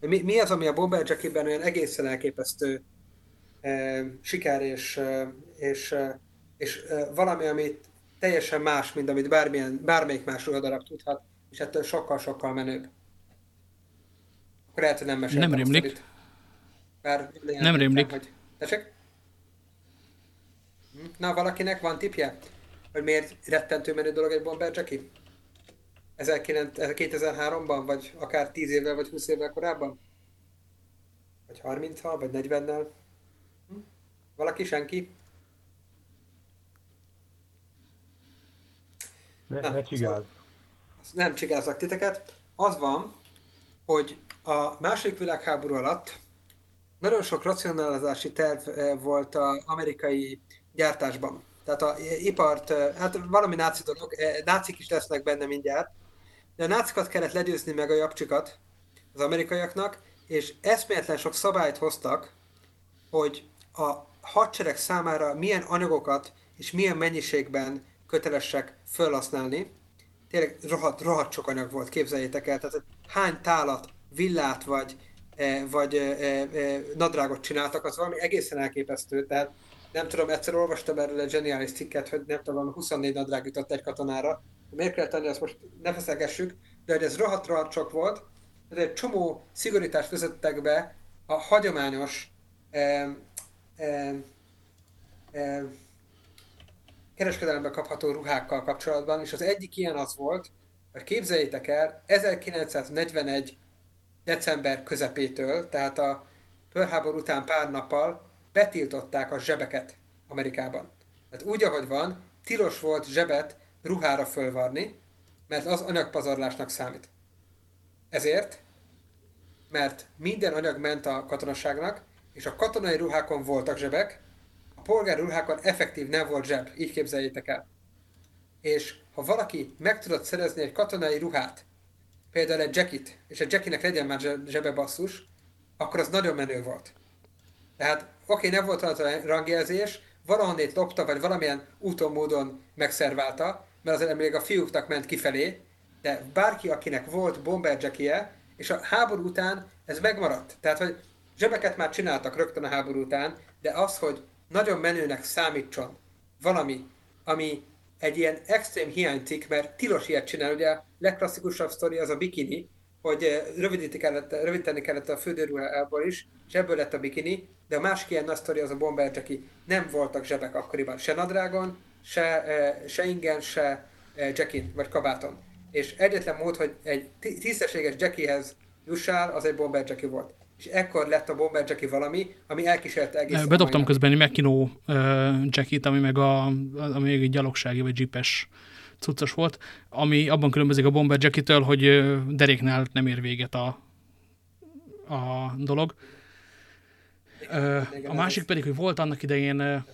Mi, mi az, ami a Bomber Jackie-ben olyan egészen elképesztő e, siker és, és, és e, valami, amit teljesen más, mint amit bármilyen, bármelyik más ruhadarab tudhat, és ettől sokkal-sokkal menőbb. Akkor lehet, hogy nem meséltem Nem rémlik. Bár nem rémlik. Hogy... Tessék? Na, valakinek van tipje? Hogy miért rettentő menő dolog egy Bomber Jackie? 2003-ban, vagy akár 10 évvel, vagy 20 évvel korábban? Vagy 30-al, vagy 40-nel? Hm? Valaki, senki? Ne, Na, ne csigáz. Nem csigázlak titeket. Az van, hogy a második világháború alatt nagyon sok racionalizási terv eh, volt az amerikai gyártásban. Tehát a ipart, hát valami náci dolog, nácik is lesznek benne mindjárt, de a nácikat kellett legyőzni meg a japcsikat az amerikaiaknak, és eszméletlen sok szabályt hoztak, hogy a hadsereg számára milyen anyagokat és milyen mennyiségben kötelesek felhasználni. Tényleg rohadt, rohadt sok anyag volt, képzeljétek el. Tehát hány tálat, villát vagy, vagy nadrágot csináltak, az valami egészen elképesztő. Tehát nem tudom, egyszer olvastam erről egy zseniális cikket, hogy nem tudom, 24 nadrág jutott egy katonára. Miért kell tenni, azt most ne feszegessük, de hogy ez rohadt csak volt, de egy csomó szigorítást vezettek be a hagyományos eh, eh, eh, kereskedelemben kapható ruhákkal kapcsolatban, és az egyik ilyen az volt, hogy képzeljétek el, 1941 december közepétől, tehát a fölháború után pár nappal betiltották a zsebeket Amerikában. Tehát úgy, ahogy van, tilos volt zsebet ruhára fölvarni, mert az anyagpazarlásnak számít. Ezért, mert minden anyag ment a katonaságnak, és a katonai ruhákon voltak zsebek, a polgári ruhákon effektív nem volt zseb, így képzeljétek el. És ha valaki meg tudott szerezni egy katonai ruhát, például egy jackit, és egy jackinek legyen már zsebe basszus, akkor az nagyon menő volt. Tehát oké, nem volt a rangjelzés, valahonnét lopta, vagy valamilyen úton, módon megszerválta, mert azért még a fiúknak ment kifelé, de bárki, akinek volt bomber jackie és a háború után ez megmaradt. Tehát, hogy zsebeket már csináltak rögtön a háború után, de az, hogy nagyon menőnek számítson valami, ami egy ilyen extrém hiánycikk, mert tilos ilyet csinál, ugye a legklasszikusabb sztori az a bikini, hogy eh, rövidíteni kellett, rövidíteni kellett a fürdőruhából is, és ebből lett a bikini, de a másik ilyen nagy sztori az a Bomber Jackie. Nem voltak zsebek akkoriban, se nadrágon, se, eh, se ingen, se eh, jackin, vagy kabáton. és egyetlen mód, hogy egy tisztességes Jackiehez jussál, az egy Bomber Jackie volt. És ekkor lett a Bomber Jackie valami, ami elkísérte egész. Bedobtam közben egy Mekino uh, Jackie-t, ami meg a, ami egy gyalogsági vagy jeepes cuccos volt, ami abban különbözik a Bomber Jackie-től, hogy deréknál nem ér véget a, a dolog. A másik pedig, hogy volt annak idején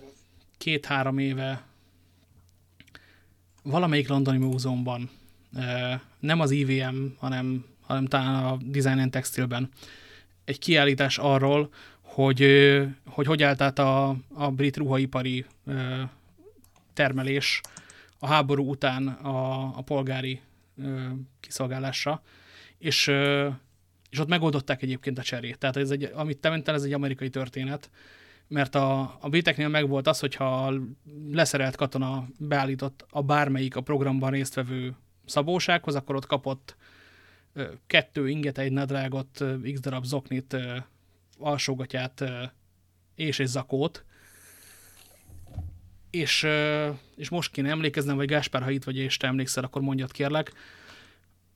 két-három éve valamelyik londoni múzeumban, nem az IVM, hanem, hanem talán a Design and Textilben, egy kiállítás arról, hogy hogy, hogy állt át a, a brit ruhaipari termelés a háború után a, a polgári kiszolgálásra, és, és ott megoldották egyébként a cserét. Tehát ez egy, amit te mondtál, ez egy amerikai történet, mert a, a briteknél megvolt az, hogyha leszerelt katona beállított a bármelyik a programban résztvevő szabósághoz, akkor ott kapott kettő inget, egy nadrágot, x darab zoknit, alsógatját és egy zakót. És, és most kéne emlékeznem, vagy Gáspár, ha itt vagy és te emlékszel, akkor mondjad kérlek,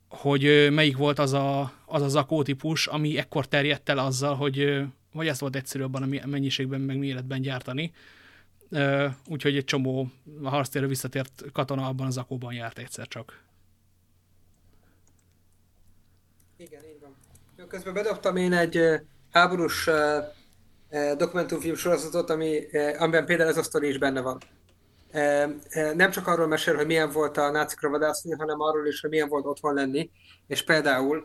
hogy melyik volt az a, az a zakó típus, ami ekkor terjedt el azzal, hogy vagy ez volt egyszerűbb a mennyiségben, meg méretben gyártani. Úgyhogy egy csomó a harctérre visszatért katona abban az akóban járt egyszer csak. Igen, így van. Közben bedobtam én egy háborús dokumentumfilm sorozatot, ami, amiben például ez a sztori is benne van. Nem csak arról mesél, hogy milyen volt a nácikra vadászni, hanem arról is, hogy milyen volt otthon lenni, és például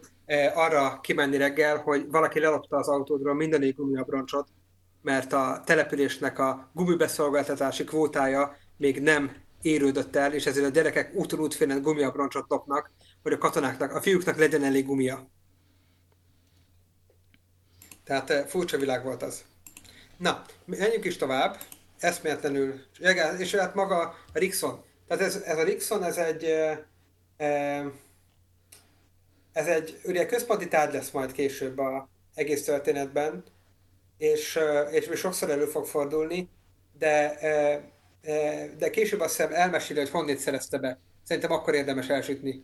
arra kimenni reggel, hogy valaki lelopta az autódról mindenik gumiabroncsot, mert a településnek a gumibeszolgáltatási kvótája még nem érődött el, és ezért a gyerekek úton útfélen gumiabroncsot lopnak, hogy a katonáknak, a fiúknak legyen elég gumia. Tehát furcsa világ volt az. Na, menjünk is tovább, eszméletlenül, és hát maga a Rixon. Tehát ez, ez a Rixon, ez egy, ez egy ugye központi tárgy lesz majd később a egész történetben, és, és még sokszor elő fog fordulni, de, de később azt hiszem elmeséli, hogy honnét szerezte be. Szerintem akkor érdemes elsütni,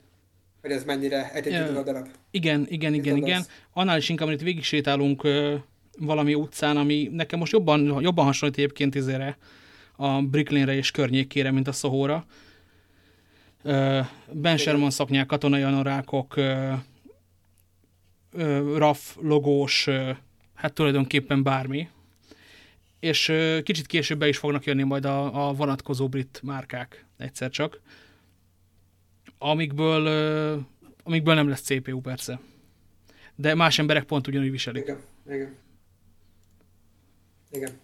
hogy ez mennyire egy egy darab. Igen, igen, igen, igen. Annál is inkább, amit végig sétálunk valami utcán, ami nekem most jobban, jobban hasonlít egyébként izére a Bricklinre és környékére, mint a Sohóra. Ben Sherman szaknyák, katonai anorákok, RAF logós, hát tulajdonképpen bármi. És kicsit később be is fognak jönni majd a, a vonatkozó brit márkák egyszer csak, amikből, amikből nem lesz CPU persze. De más emberek pont ugyanúgy viselik. Igen, igen. Igen.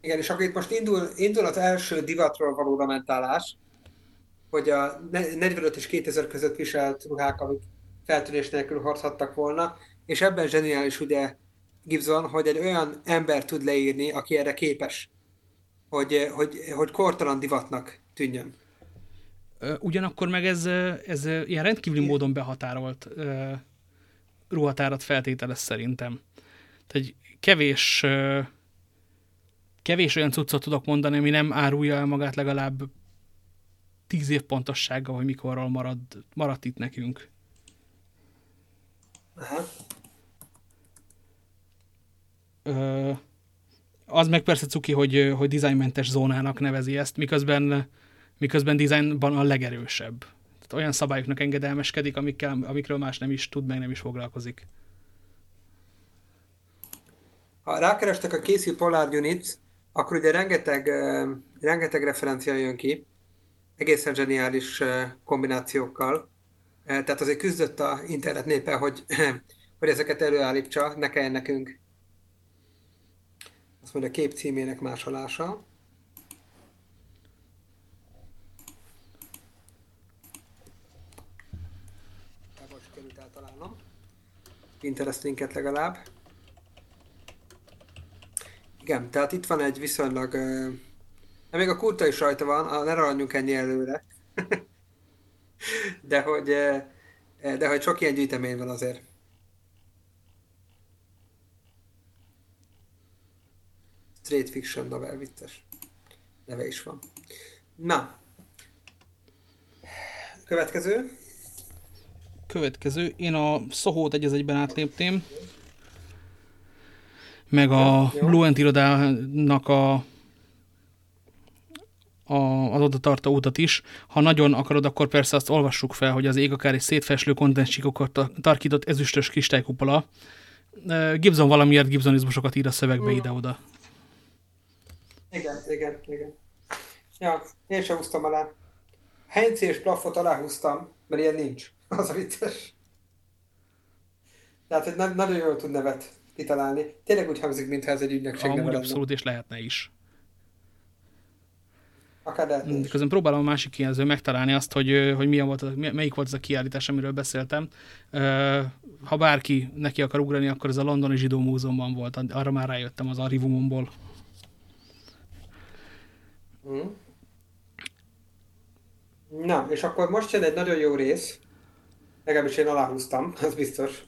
Igen, és akkor itt most indul, indul az első divatról való lamentálás, hogy a 45 és 2000 között viselt ruhák, amik feltűnés nélkül hordhattak volna, és ebben zseniális ugye Gibson, hogy egy olyan ember tud leírni, aki erre képes, hogy, hogy, hogy kortalan divatnak tűnjön. Ugyanakkor meg ez, ez ilyen rendkívüli módon behatárolt ruhatárat feltételez szerintem. Tehát kevés, kevés olyan cuccot tudok mondani, ami nem árulja el magát legalább tíz év pontossággal, hogy mikorról marad, maradt itt nekünk. Aha. Ö, az meg persze cuki, hogy, hogy designmentes zónának nevezi ezt, miközben, miközben designban a legerősebb. Tehát olyan szabályoknak engedelmeskedik, amikkel, amikről más nem is tud, meg nem is foglalkozik. Ha rákerestek a Casey Polar Units, akkor ugye rengeteg, rengeteg referencia jön ki, egészen zseniális kombinációkkal. Tehát azért küzdött a internet népe, hogy, hogy ezeket előállítsa, ne kelljen nekünk azt mondja, a kép címének másolása. Most került. Pinterest linket legalább. Igen, tehát itt van egy viszonylag... Uh, még a kurta is rajta van, ne ragadjunk ennyi előre. de hogy, de hogy sok ilyen gyűjtemény van azért. Straight fiction novel, vicces. Neve is van. Na. következő? Következő. Én a Soho-t egy egyben átléptém. Meg a Blue irodának a, a, az oda tartó utat is. Ha nagyon akarod, akkor persze azt olvassuk fel, hogy az ég akár egy szétfeslő kondenscsíkokat tarkított ezüstös kristálykupola. Gibson valamiért gibsonizmusokat ír a szövegbe mm. ide-oda. Igen, igen, igen. Ja, én sem húztam alá. Heinz és plafot aláhúztam, mert ilyen nincs. Az a vicces. Tehát, hogy nem, nagyon jól tud nevet kitalálni. Tényleg úgy hangzik, mintha ez egy ügynökség Amúgy abszolút, és lehetne is. Akár lehetne is. Közben próbálom a másik kijelző megtalálni azt, hogy, hogy milyen volt, melyik volt ez a kiállítás, amiről beszéltem. Ha bárki neki akar ugrani, akkor ez a Londoni Zsidó Múzeumban volt. Arra már rájöttem az archívumomból. Hmm. Na, és akkor most jön egy nagyon jó rész, legalábbis én aláhúztam, az biztos.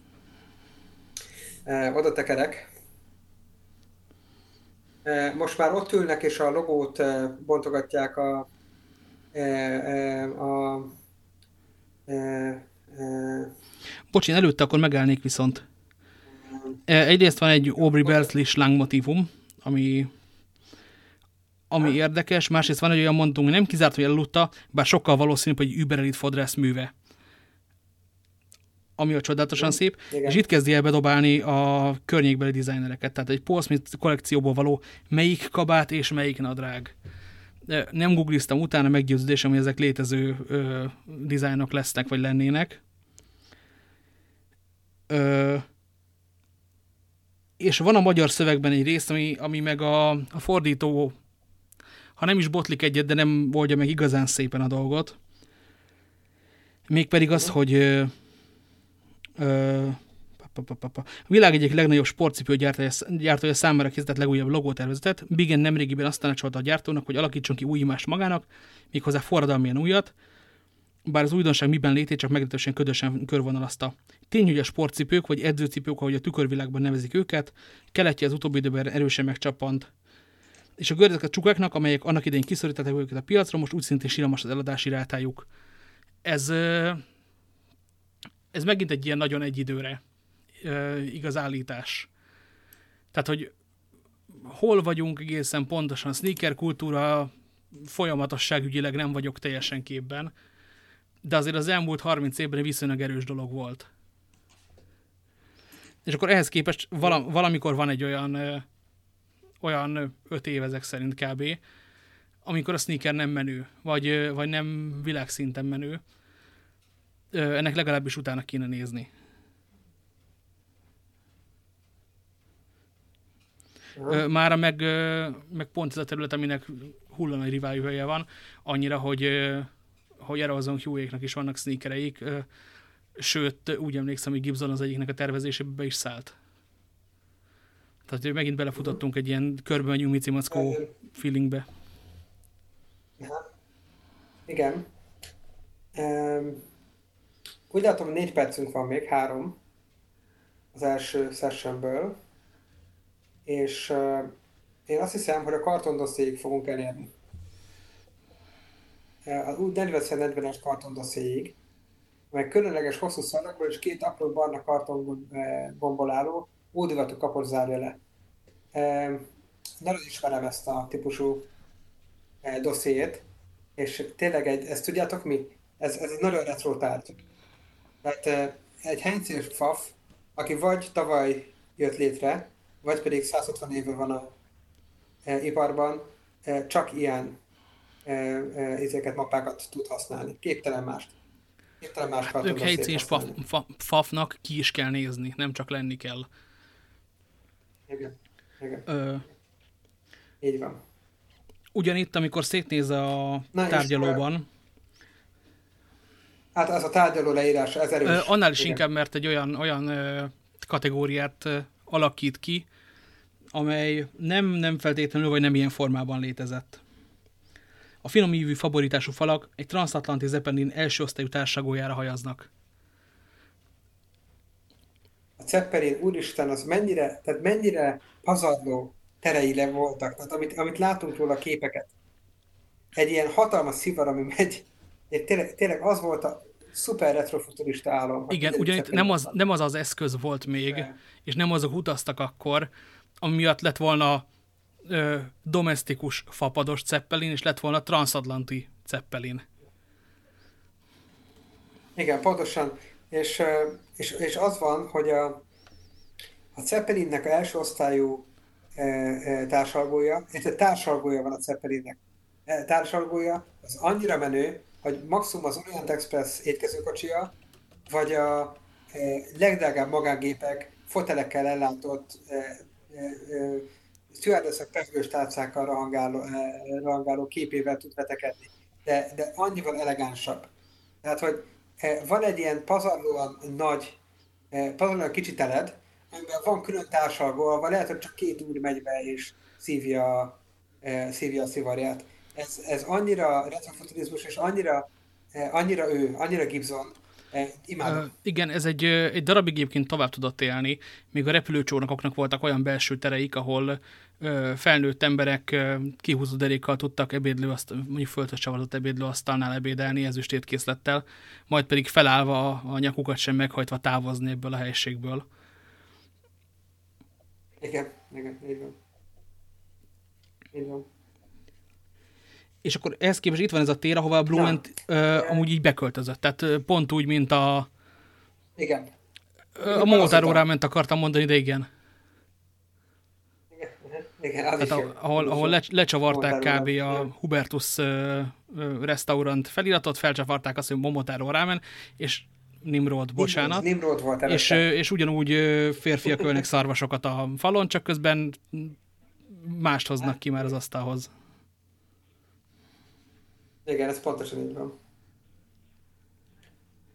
Oda tekerek. Most már ott ülnek, és a logót bontogatják a, a e, e, Bocsi, előtte akkor megállnék viszont. Egyrészt van egy Aubrey Bertley slang motivum, ami ami érdekes, másrészt van egy olyan mondatunk, hogy nem kizárt, hogy eludta, bár sokkal valószínűbb, hogy Uber Elite fodrász műve. Ami a csodálatosan szép, Igen. és itt kezdi el bedobálni a környékbeli dizájnereket. Tehát egy Paul Smith kollekcióból való melyik kabát és melyik nadrág. Nem googliztam utána, meggyőződésem, hogy ezek létező ö, dizájnok lesznek, vagy lennének. Ö, és van a magyar szövegben egy rész, ami, ami meg a, a fordító ha nem is botlik egyet, de nem oldja meg igazán szépen a dolgot. Mégpedig az, hogy ö, ö, a világ egyik legnagyobb sportcipő gyártója, számára készített legújabb logótervezetet. Bigen nemrégiben azt tanácsolta a gyártónak, hogy alakítson ki új imást magának, méghozzá forradalmilyen újat, bár az újdonság miben létét csak meglehetősen ködösen körvonalazta. Tény, hogy a sportcipők, vagy edzőcipők, ahogy a tükörvilágban nevezik őket, keletje az utóbbi időben erősen megcsapant és a gördezeket csukáknak, amelyek annak idején kiszorították őket a piacra, most úgy szintén síramos az eladási rátájuk. Ez, ez megint egy ilyen nagyon egy időre igaz állítás. Tehát, hogy hol vagyunk egészen pontosan, sneaker kultúra folyamatosságügyileg nem vagyok teljesen képben, de azért az elmúlt 30 évben viszonylag erős dolog volt. És akkor ehhez képest valamikor van egy olyan olyan öt év ezek szerint kb., amikor a sneaker nem menő, vagy, vagy nem világszinten menő. Ennek legalábbis utána kéne nézni. Mára meg, meg pont ez a terület, aminek hullanai riváljuhelye van, annyira, hogy, hogy Arizona Hughéknak is vannak sneakereik, sőt, úgy emlékszem, hogy Gibson az egyiknek a tervezésébe be is szállt. Tehát hogy megint belefutottunk egy ilyen körbe megyünk Mici Mackó feelingbe. Igen. Um, úgy látom, négy percünk van még, három az első sessionből, és uh, én azt hiszem, hogy a kartondosszéig fogunk elérni. Uh, úgy 40-40-es kartondosszéig, meg különleges hosszú szalagból és két apró barna kartongomból álló ódivatú kapott zárja le. E, nagyon ismerem ezt a típusú dossziét, és tényleg egy, ezt tudjátok mi? Ez, ez egy nagyon retro tárgy. Tehát egy Heinz Faf, aki vagy tavaly jött létre, vagy pedig 160 éve van a e, iparban, e, csak ilyen e, e, izéket, mappákat tud használni. Képtelen mást. Képtelen más hát ők Heinz és Fafnak ki is kell nézni, nem csak lenni kell. Igen. Igen. Ö, Így van. Ugyanitt, amikor szétnéz a Na, tárgyalóban, Hát az a tárgyaló leírás, ez erős. Annál is Igen. inkább, mert egy olyan, olyan kategóriát alakít ki, amely nem, nem feltétlenül, vagy nem ilyen formában létezett. A finom ívű favoritású falak egy transatlanti Zeppelin első osztályú társaságójára hajaznak a Zeppelin, úristen, az mennyire, tehát mennyire pazarló terei le voltak, tehát amit, amit látunk róla a képeket. Egy ilyen hatalmas szivar, ami megy tényleg, tényleg az volt a szuper retrofuturista álom. Igen, ugyanitt nem az, nem az az eszköz volt még, de. és nem azok utaztak akkor, ami miatt lett volna ö, domestikus fapados Zeppelin, és lett volna transatlanti Zeppelin. Igen, pontosan. És, és, és az van, hogy a, a Zeppelinnek a első osztályú e, e, társalgója, egy társalgója van a Zeppelinnek. E, társalgója az annyira menő, hogy maximum az Orient Express étkezőkocsia, vagy a legdrágább magángépek fotelekkel ellátott stewardessek pezgős tárcákkal rohangáló, rohangáló képével tud vetekedni. De, de annyival elegánsabb. Tehát, hogy van egy ilyen pazarlóan nagy, pazarlóan kicsi teled, amiben van külön társalgó, ahol lehet, hogy csak két úr megy be és szívja, szívja a szivarját. Ez, ez annyira retrofuturizmus, és annyira, annyira ő, annyira Gibson, Imádom. Uh, igen, ez egy, egy darabig egyébként tovább tudott élni, még a repülőcsónakoknak voltak olyan belső tereik, ahol felnőtt emberek uh, kihúzó derékkal tudtak ebédlő, azt, mondjuk földhöz csavarodott ebédlő asztalnál ebédelni ezüstét készlettel, majd pedig felállva a, a nyakukat sem meghajtva távozni ebből a helységből. Igen, igen, így van. Így van. És akkor ehhez képest itt van ez a tér, ahová a Blument uh, amúgy így beköltözött. Tehát uh, pont úgy, mint a... Igen. Uh, a Momotaro ráment akartam mondani, de igen. Igen, az Tehát is ahol, ahol le, lecsavarták kb. a Hubertus uh, restaurant feliratot, felcsavarták azt, hogy Momotaro rámen, és Nimrod, bocsánat. Nimrod volt és, és ugyanúgy férfiak ölnek szarvasokat a falon, csak közben mást hoznak ki már az asztalhoz. Igen, ez pontosan így van.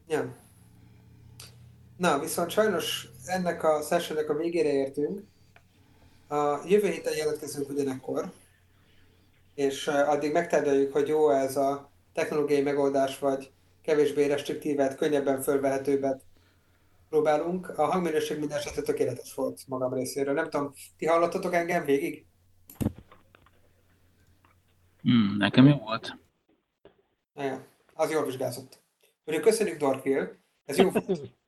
Ja. Na, viszont sajnos ennek a sessionnek a végére értünk. A jövő héten jelentkezünk ugyanekkor, és addig megtárgyaljuk, hogy jó ez a technológiai megoldás, vagy kevésbé restriktívet, könnyebben fölvehetőbbet próbálunk. A hangminőség minden esetre tökéletes volt magam részéről. Nem tudom, ti hallottatok engem végig? Hmm, nekem jó volt. Ja, az jól vizsgázott. Ugye köszönjük Dorkville, ez jó volt.